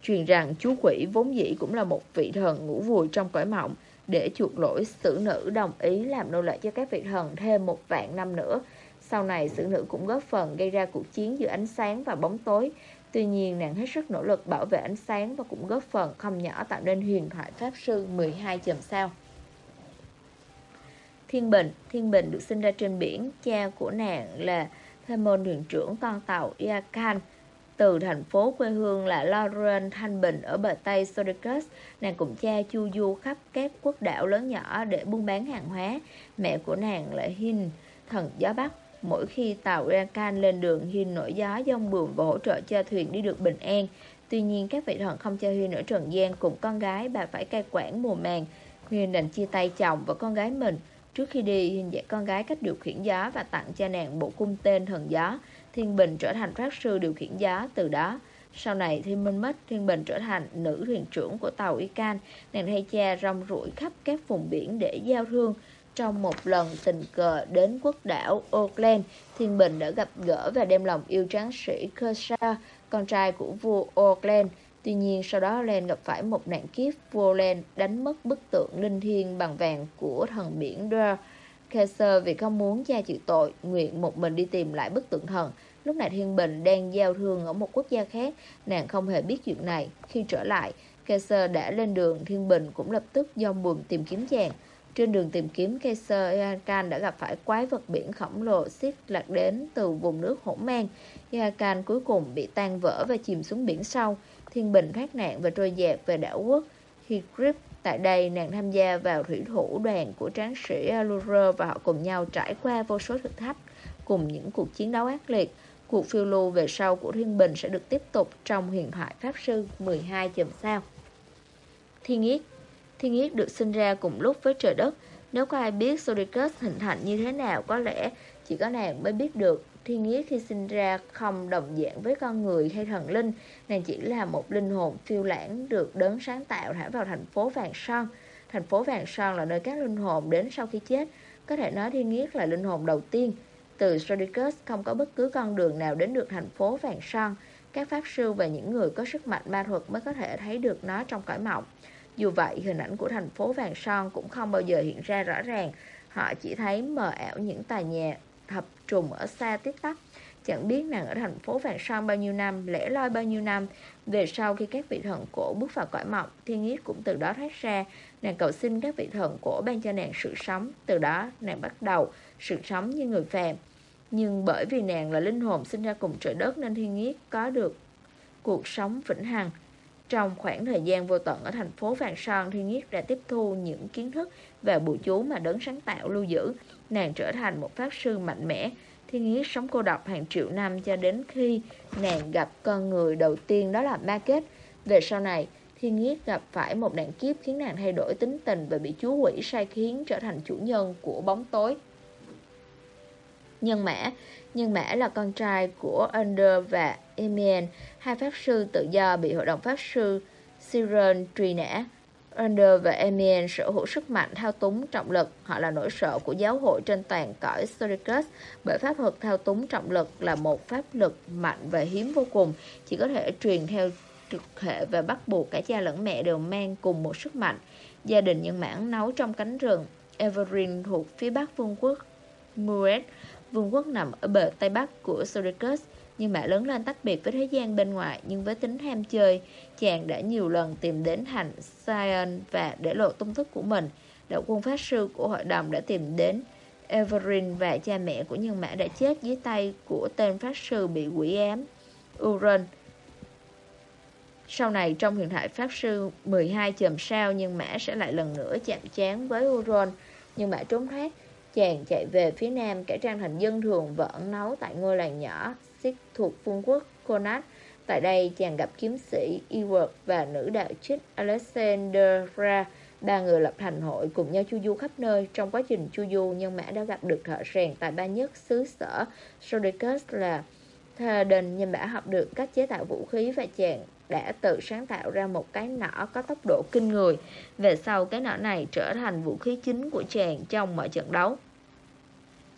Truyền rằng chú quỷ vốn dĩ cũng là một vị thần ngủ vùi trong cõi mộng để chuộc lỗi sử nữ đồng ý làm nô lệ cho các vị thần thêm một vạn năm nữa. Sau này sử nữ cũng góp phần gây ra cuộc chiến giữa ánh sáng và bóng tối. Tuy nhiên nàng hết sức nỗ lực bảo vệ ánh sáng và cũng góp phần không nhỏ tạo nên huyền thoại Pháp Sư 12 chùm sao. Thiên Bình Thiên Bình được sinh ra trên biển, cha của nàng là thê môn thuyền trưởng con tàu Iakan từ thành phố quê hương là Lauren Thanh Bình ở bờ Tây Sodicus, nàng cùng cha chu du khắp các quốc đảo lớn nhỏ để buôn bán hàng hóa. Mẹ của nàng là Hin, thần gió Bắc. Mỗi khi tàu Rakan lên đường, Hin nổi gió dông bùm và hỗ trợ cho thuyền đi được bình an. Tuy nhiên, các vị thần không cho Hin ở trần gian cùng con gái bà phải cai quản mùa màng. Hin đành chia tay chồng và con gái mình. Trước khi đi, hình dạy con gái cách điều khiển gió và tặng cho nàng bộ cung tên thần gió. Thiên Bình trở thành pháp sư điều khiển gió từ đó. Sau này Thiên Minh mất, Thiên Bình trở thành nữ thuyền trưởng của tàu y can Nàng thay cha rong ruổi khắp các vùng biển để giao thương. Trong một lần tình cờ đến quốc đảo Auckland, Thiên Bình đã gặp gỡ và đem lòng yêu tráng sĩ Kershaw, con trai của vua Auckland. Tuy nhiên sau đó Len gặp phải một nạn kiếp, vua Len đánh mất bức tượng linh thiêng bằng vàng của thần biển Dore. Kaiser vì không muốn cha chịu tội, nguyện một mình đi tìm lại bức tượng thần. Lúc này Thiên Bình đang giao thương ở một quốc gia khác, nàng không hề biết chuyện này. Khi trở lại, Kaiser đã lên đường, Thiên Bình cũng lập tức dòng buồm tìm kiếm chàng. Trên đường tìm kiếm, Kaiser Iakan đã gặp phải quái vật biển khổng lồ xiết lạc đến từ vùng nước hỗn mang. Iakan cuối cùng bị tan vỡ và chìm xuống biển sâu. Thiên Bình thoát nạn và trôi dạt về đảo quốc Higrip Tại đây, nàng tham gia vào thủy thủ đoàn của tráng sĩ Alura và họ cùng nhau trải qua vô số thử thách, cùng những cuộc chiến đấu ác liệt. Cuộc phiêu lưu về sau của Thiên Bình sẽ được tiếp tục trong huyền thoại Pháp Sư 12 chùm sao. Thiên Yết Thiên Yết được sinh ra cùng lúc với trời đất. Nếu có ai biết Sodicus hình thành như thế nào, có lẽ chỉ có nàng mới biết được. Thiên Yết khi sinh ra không đồng dạng với con người hay thần linh, nàng chỉ là một linh hồn phiêu lãng được đấng sáng tạo thả vào thành phố Vàng Son. Thành phố Vàng Son là nơi các linh hồn đến sau khi chết. Có thể nói Thiên Yết là linh hồn đầu tiên. Từ Stradicus không có bất cứ con đường nào đến được thành phố Vàng Son. Các pháp sư và những người có sức mạnh ma thuật mới có thể thấy được nó trong cõi mộng. Dù vậy, hình ảnh của thành phố vàng son cũng không bao giờ hiện ra rõ ràng. Họ chỉ thấy mờ ảo những tòa nhà thập trùng ở xa tiết tắc Chẳng biết nàng ở thành phố vàng son bao nhiêu năm, lẻ loi bao nhiêu năm. Về sau khi các vị thần cổ bước vào cõi mộng, thiên yết cũng từ đó thoát ra. Nàng cầu xin các vị thần cổ ban cho nàng sự sống. Từ đó, nàng bắt đầu sự sống như người phàm. Nhưng bởi vì nàng là linh hồn sinh ra cùng trời đất nên thiên yết có được cuộc sống vĩnh hằng. Trong khoảng thời gian vô tận ở thành phố Vàng Son, Thiên Nhiết đã tiếp thu những kiến thức về bùa chú mà đấng sáng tạo lưu giữ. Nàng trở thành một pháp sư mạnh mẽ. Thiên Nhiết sống cô độc hàng triệu năm cho đến khi nàng gặp con người đầu tiên đó là Market. Kết. Về sau này, Thiên Nhiết gặp phải một nạn kiếp khiến nàng thay đổi tính tình và bị chú quỷ sai khiến trở thành chủ nhân của bóng tối. Nhân mã Nhân mã là con trai của Under và Emien, hai pháp sư tự do bị hội đồng pháp sư Siren truy nã. Under và Emien sở hữu sức mạnh thao túng trọng lực. Họ là nỗi sợ của giáo hội trên toàn cõi Storicus bởi pháp thuật thao túng trọng lực là một pháp lực mạnh và hiếm vô cùng, chỉ có thể truyền theo trực hệ và bắt buộc cả cha lẫn mẹ đều mang cùng một sức mạnh. Gia đình nhân mãn nấu trong cánh rừng. Everin thuộc phía bắc vương quốc Muret Vương quốc nằm ở bờ Tây Bắc của Syracuse, nhưng mà lớn lên tách biệt với thế gian bên ngoài, nhưng với tính ham chơi, chàng đã nhiều lần tìm đến thành Sion và để lộ tung thức của mình. Đạo quân pháp sư của hội đồng đã tìm đến Everin và cha mẹ của nhân mã đã chết dưới tay của tên pháp sư bị quỷ ám, Uran. Sau này trong huyền thoại pháp sư 12 chòm sao nhân mã sẽ lại lần nữa chạm chán với Uran, nhưng mã trốn thoát Chàng chạy về phía nam cải trang thành dân thường và ẩn nấu tại ngôi làng nhỏ Xích thuộc vương quốc Konat. Tại đây chàng gặp kiếm sĩ Ewart và nữ đạo trích Alexandra. Ba người lập thành hội cùng nhau chu du khắp nơi. Trong quá trình chu du, nhân mã đã gặp được thợ rèn tại ba nhất xứ sở Sodicus là Thaden. Nhân mã học được cách chế tạo vũ khí và chàng đã tự sáng tạo ra một cái nỏ có tốc độ kinh người. Về sau, cái nỏ này trở thành vũ khí chính của chàng trong mọi trận đấu.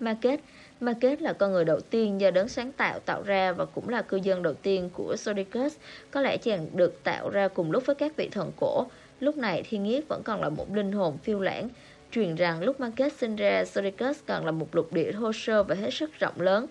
Market Market là con người đầu tiên do đấng sáng tạo tạo ra và cũng là cư dân đầu tiên của Sodicus. Có lẽ chàng được tạo ra cùng lúc với các vị thần cổ. Lúc này Thiên Nhiếp vẫn còn là một linh hồn phiêu lãng. Truyền rằng lúc Market sinh ra, Sodicus còn là một lục địa thô sơ và hết sức rộng lớn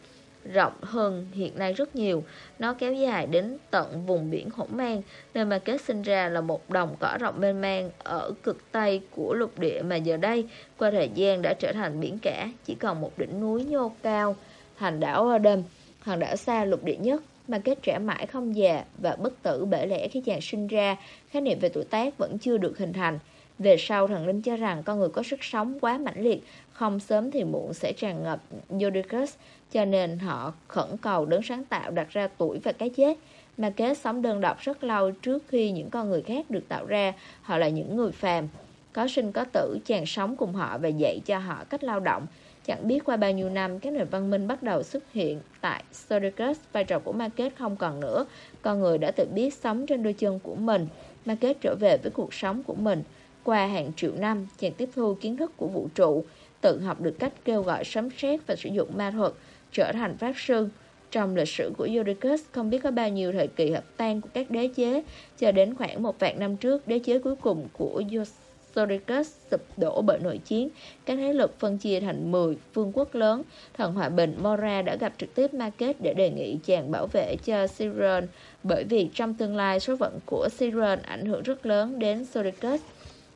rộng hơn hiện nay rất nhiều. Nó kéo dài đến tận vùng biển hỗn mang, nơi mà kết sinh ra là một đồng cỏ rộng mênh mang ở cực tây của lục địa mà giờ đây, qua thời gian đã trở thành biển cả, chỉ còn một đỉnh núi nhô cao, hành đảo Adam, hòn đảo xa lục địa nhất. Mà kết trẻ mãi không già và bất tử bể lẽ khi chàng sinh ra, khái niệm về tuổi tác vẫn chưa được hình thành. Về sau, thần linh cho rằng con người có sức sống quá mãnh liệt, không sớm thì muộn sẽ tràn ngập Jodicus, cho nên họ khẩn cầu đấng sáng tạo đặt ra tuổi và cái chết. Mà kế sống đơn độc rất lâu trước khi những con người khác được tạo ra, họ là những người phàm. Có sinh có tử, chàng sống cùng họ và dạy cho họ cách lao động. Chẳng biết qua bao nhiêu năm, các nền văn minh bắt đầu xuất hiện tại Sodicus, vai trò của Market không còn nữa. Con người đã tự biết sống trên đôi chân của mình. Market trở về với cuộc sống của mình. Qua hàng triệu năm, chàng tiếp thu kiến thức của vũ trụ, tự học được cách kêu gọi sấm sét và sử dụng ma thuật, trở thành pháp sư. Trong lịch sử của Eurystheus không biết có bao nhiêu thời kỳ hợp tan của các đế chế, cho đến khoảng một vạn năm trước, đế chế cuối cùng của Eurystheus sụp đổ bởi nội chiến. Các thế lực phân chia thành 10 vương quốc lớn. Thần hòa bình Mora đã gặp trực tiếp Market để đề nghị chàng bảo vệ cho Siren, bởi vì trong tương lai số phận của Siren ảnh hưởng rất lớn đến Eurystheus.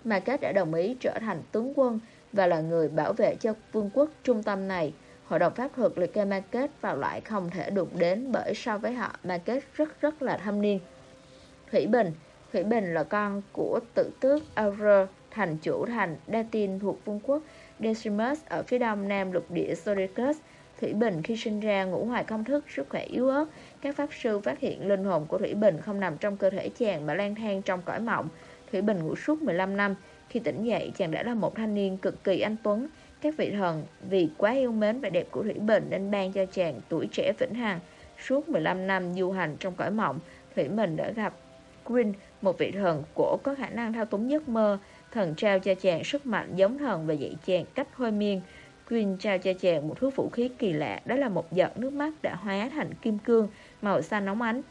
Market đã đồng ý trở thành tướng quân và là người bảo vệ cho vương quốc trung tâm này. Hội đồng pháp thuật liệt kê Market vào loại không thể đụng đến bởi so với họ Market rất rất là thâm niên. Thủy Bình Thủy Bình là con của tự tước Aurora, thành chủ thành Datin thuộc vương quốc Decimus ở phía đông nam lục địa Sodicus. Thủy Bình khi sinh ra ngủ hoài công thức, sức khỏe yếu ớt. Các pháp sư phát hiện linh hồn của Thủy Bình không nằm trong cơ thể chàng mà lang thang trong cõi mộng. Thủy Bình ngủ suốt 15 năm. Khi tỉnh dậy, chàng đã là một thanh niên cực kỳ anh tuấn. Các vị thần vì quá yêu mến vẻ đẹp của Thủy Bình nên ban cho chàng tuổi trẻ vĩnh hằng. Suốt 15 năm du hành trong cõi mộng, Thủy Bình đã gặp Green, một vị thần cổ có khả năng thao túng giấc mơ. Thần trao cho chàng sức mạnh giống thần và dạy chàng cách hôi miên. Green trao cho chàng một thứ vũ khí kỳ lạ, đó là một giọt nước mắt đã hóa thành kim cương, màu xanh nóng ánh.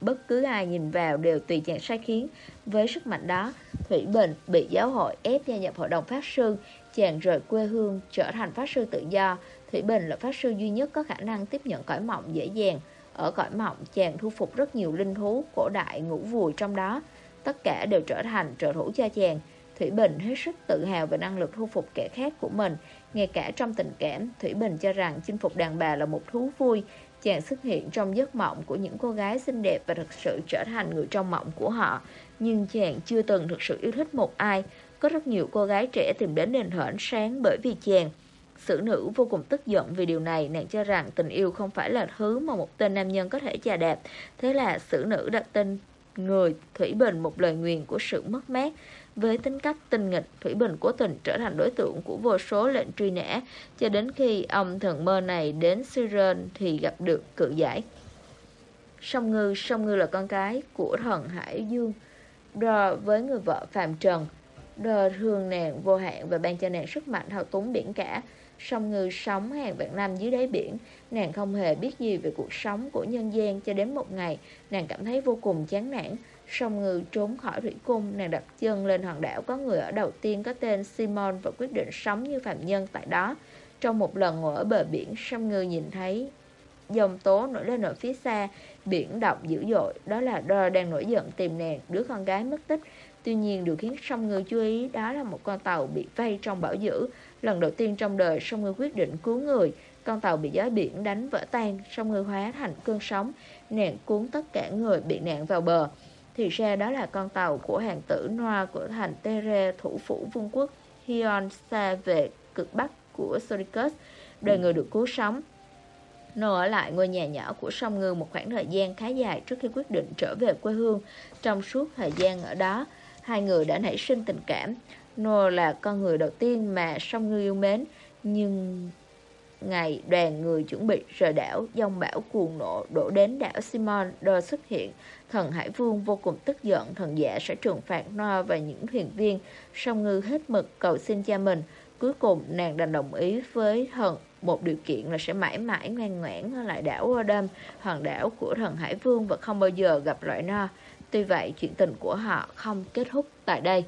bất cứ ai nhìn vào đều tùy chàng sai khiến. Với sức mạnh đó, Thủy Bình bị giáo hội ép gia nhập hội đồng pháp sư, chàng rời quê hương trở thành pháp sư tự do. Thủy Bình là pháp sư duy nhất có khả năng tiếp nhận cõi mộng dễ dàng. Ở cõi mộng, chàng thu phục rất nhiều linh thú cổ đại ngủ vùi trong đó. Tất cả đều trở thành trợ thủ cho chàng. Thủy Bình hết sức tự hào về năng lực thu phục kẻ khác của mình. Ngay cả trong tình cảm, Thủy Bình cho rằng chinh phục đàn bà là một thú vui. Chàng xuất hiện trong giấc mộng của những cô gái xinh đẹp và thực sự trở thành người trong mộng của họ. Nhưng chàng chưa từng thực sự yêu thích một ai. Có rất nhiều cô gái trẻ tìm đến nền thờ ánh sáng bởi vì chàng. Sử nữ vô cùng tức giận vì điều này, nàng cho rằng tình yêu không phải là thứ mà một tên nam nhân có thể chà đạp. Thế là sử nữ đặt tên người Thủy Bình một lời nguyền của sự mất mát. Với tính cách tinh nghịch, Thủy Bình cố tình trở thành đối tượng của vô số lệnh truy nã, cho đến khi ông thần mơ này đến Siren thì gặp được cự giải. Song Ngư, Song Ngư là con cái của thần Hải Dương, đo với người vợ Phạm Trần. Đo thường nàng vô hạn và ban cho nàng sức mạnh thao túng biển cả. Song Ngư sống hàng vạn năm dưới đáy biển, nàng không hề biết gì về cuộc sống của nhân gian cho đến một ngày, nàng cảm thấy vô cùng chán nản. Song Ngư trốn khỏi thủy cung, nàng đặt chân lên hòn đảo có người ở đầu tiên có tên Simon và quyết định sống như phạm nhân tại đó. Trong một lần ngồi ở bờ biển, Song Ngư nhìn thấy dòng tố nổi lên ở phía xa, biển động dữ dội, đó là Dora đang nổi giận tìm nàng, đứa con gái mất tích. Tuy nhiên, điều khiến Song Ngư chú ý đó là một con tàu bị vây trong bão dữ. Lần đầu tiên trong đời, Song Ngư quyết định cứu người. Con tàu bị gió biển đánh vỡ tan, Song Ngư hóa thành cơn sóng, nạn cuốn tất cả người bị nạn vào bờ. Thì ra đó là con tàu của hàng tử Noa của thành Tere, thủ phủ vương quốc Hion xa về cực bắc của Soricus. Đời người được cứu sống. Nô ở lại ngôi nhà nhỏ của sông ngư một khoảng thời gian khá dài trước khi quyết định trở về quê hương. Trong suốt thời gian ở đó, hai người đã nảy sinh tình cảm. Noel là con người đầu tiên mà Song ngư yêu mến, nhưng ngày đoàn người chuẩn bị rời đảo, dòng bão cuồng nộ đổ đến đảo Simon đơ xuất hiện. Thần Hải Vương vô cùng tức giận, thần giả sẽ trừng phạt Noel và những thuyền viên. Song ngư hết mực cầu xin cha mình. Cuối cùng nàng đành đồng ý với thần một điều kiện là sẽ mãi mãi ngoan ngoãn ở lại đảo Odom, hòn đảo của thần Hải Vương và không bao giờ gặp loại no. Tuy vậy, chuyện tình của họ không kết thúc tại đây.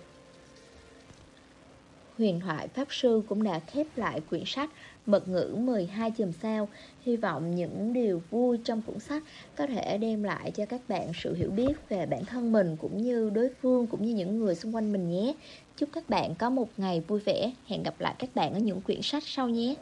Huyền thoại Pháp Sư cũng đã khép lại quyển sách Mật ngữ 12 chùm sao. Hy vọng những điều vui trong cuốn sách có thể đem lại cho các bạn sự hiểu biết về bản thân mình cũng như đối phương cũng như những người xung quanh mình nhé. Chúc các bạn có một ngày vui vẻ. Hẹn gặp lại các bạn ở những quyển sách sau nhé.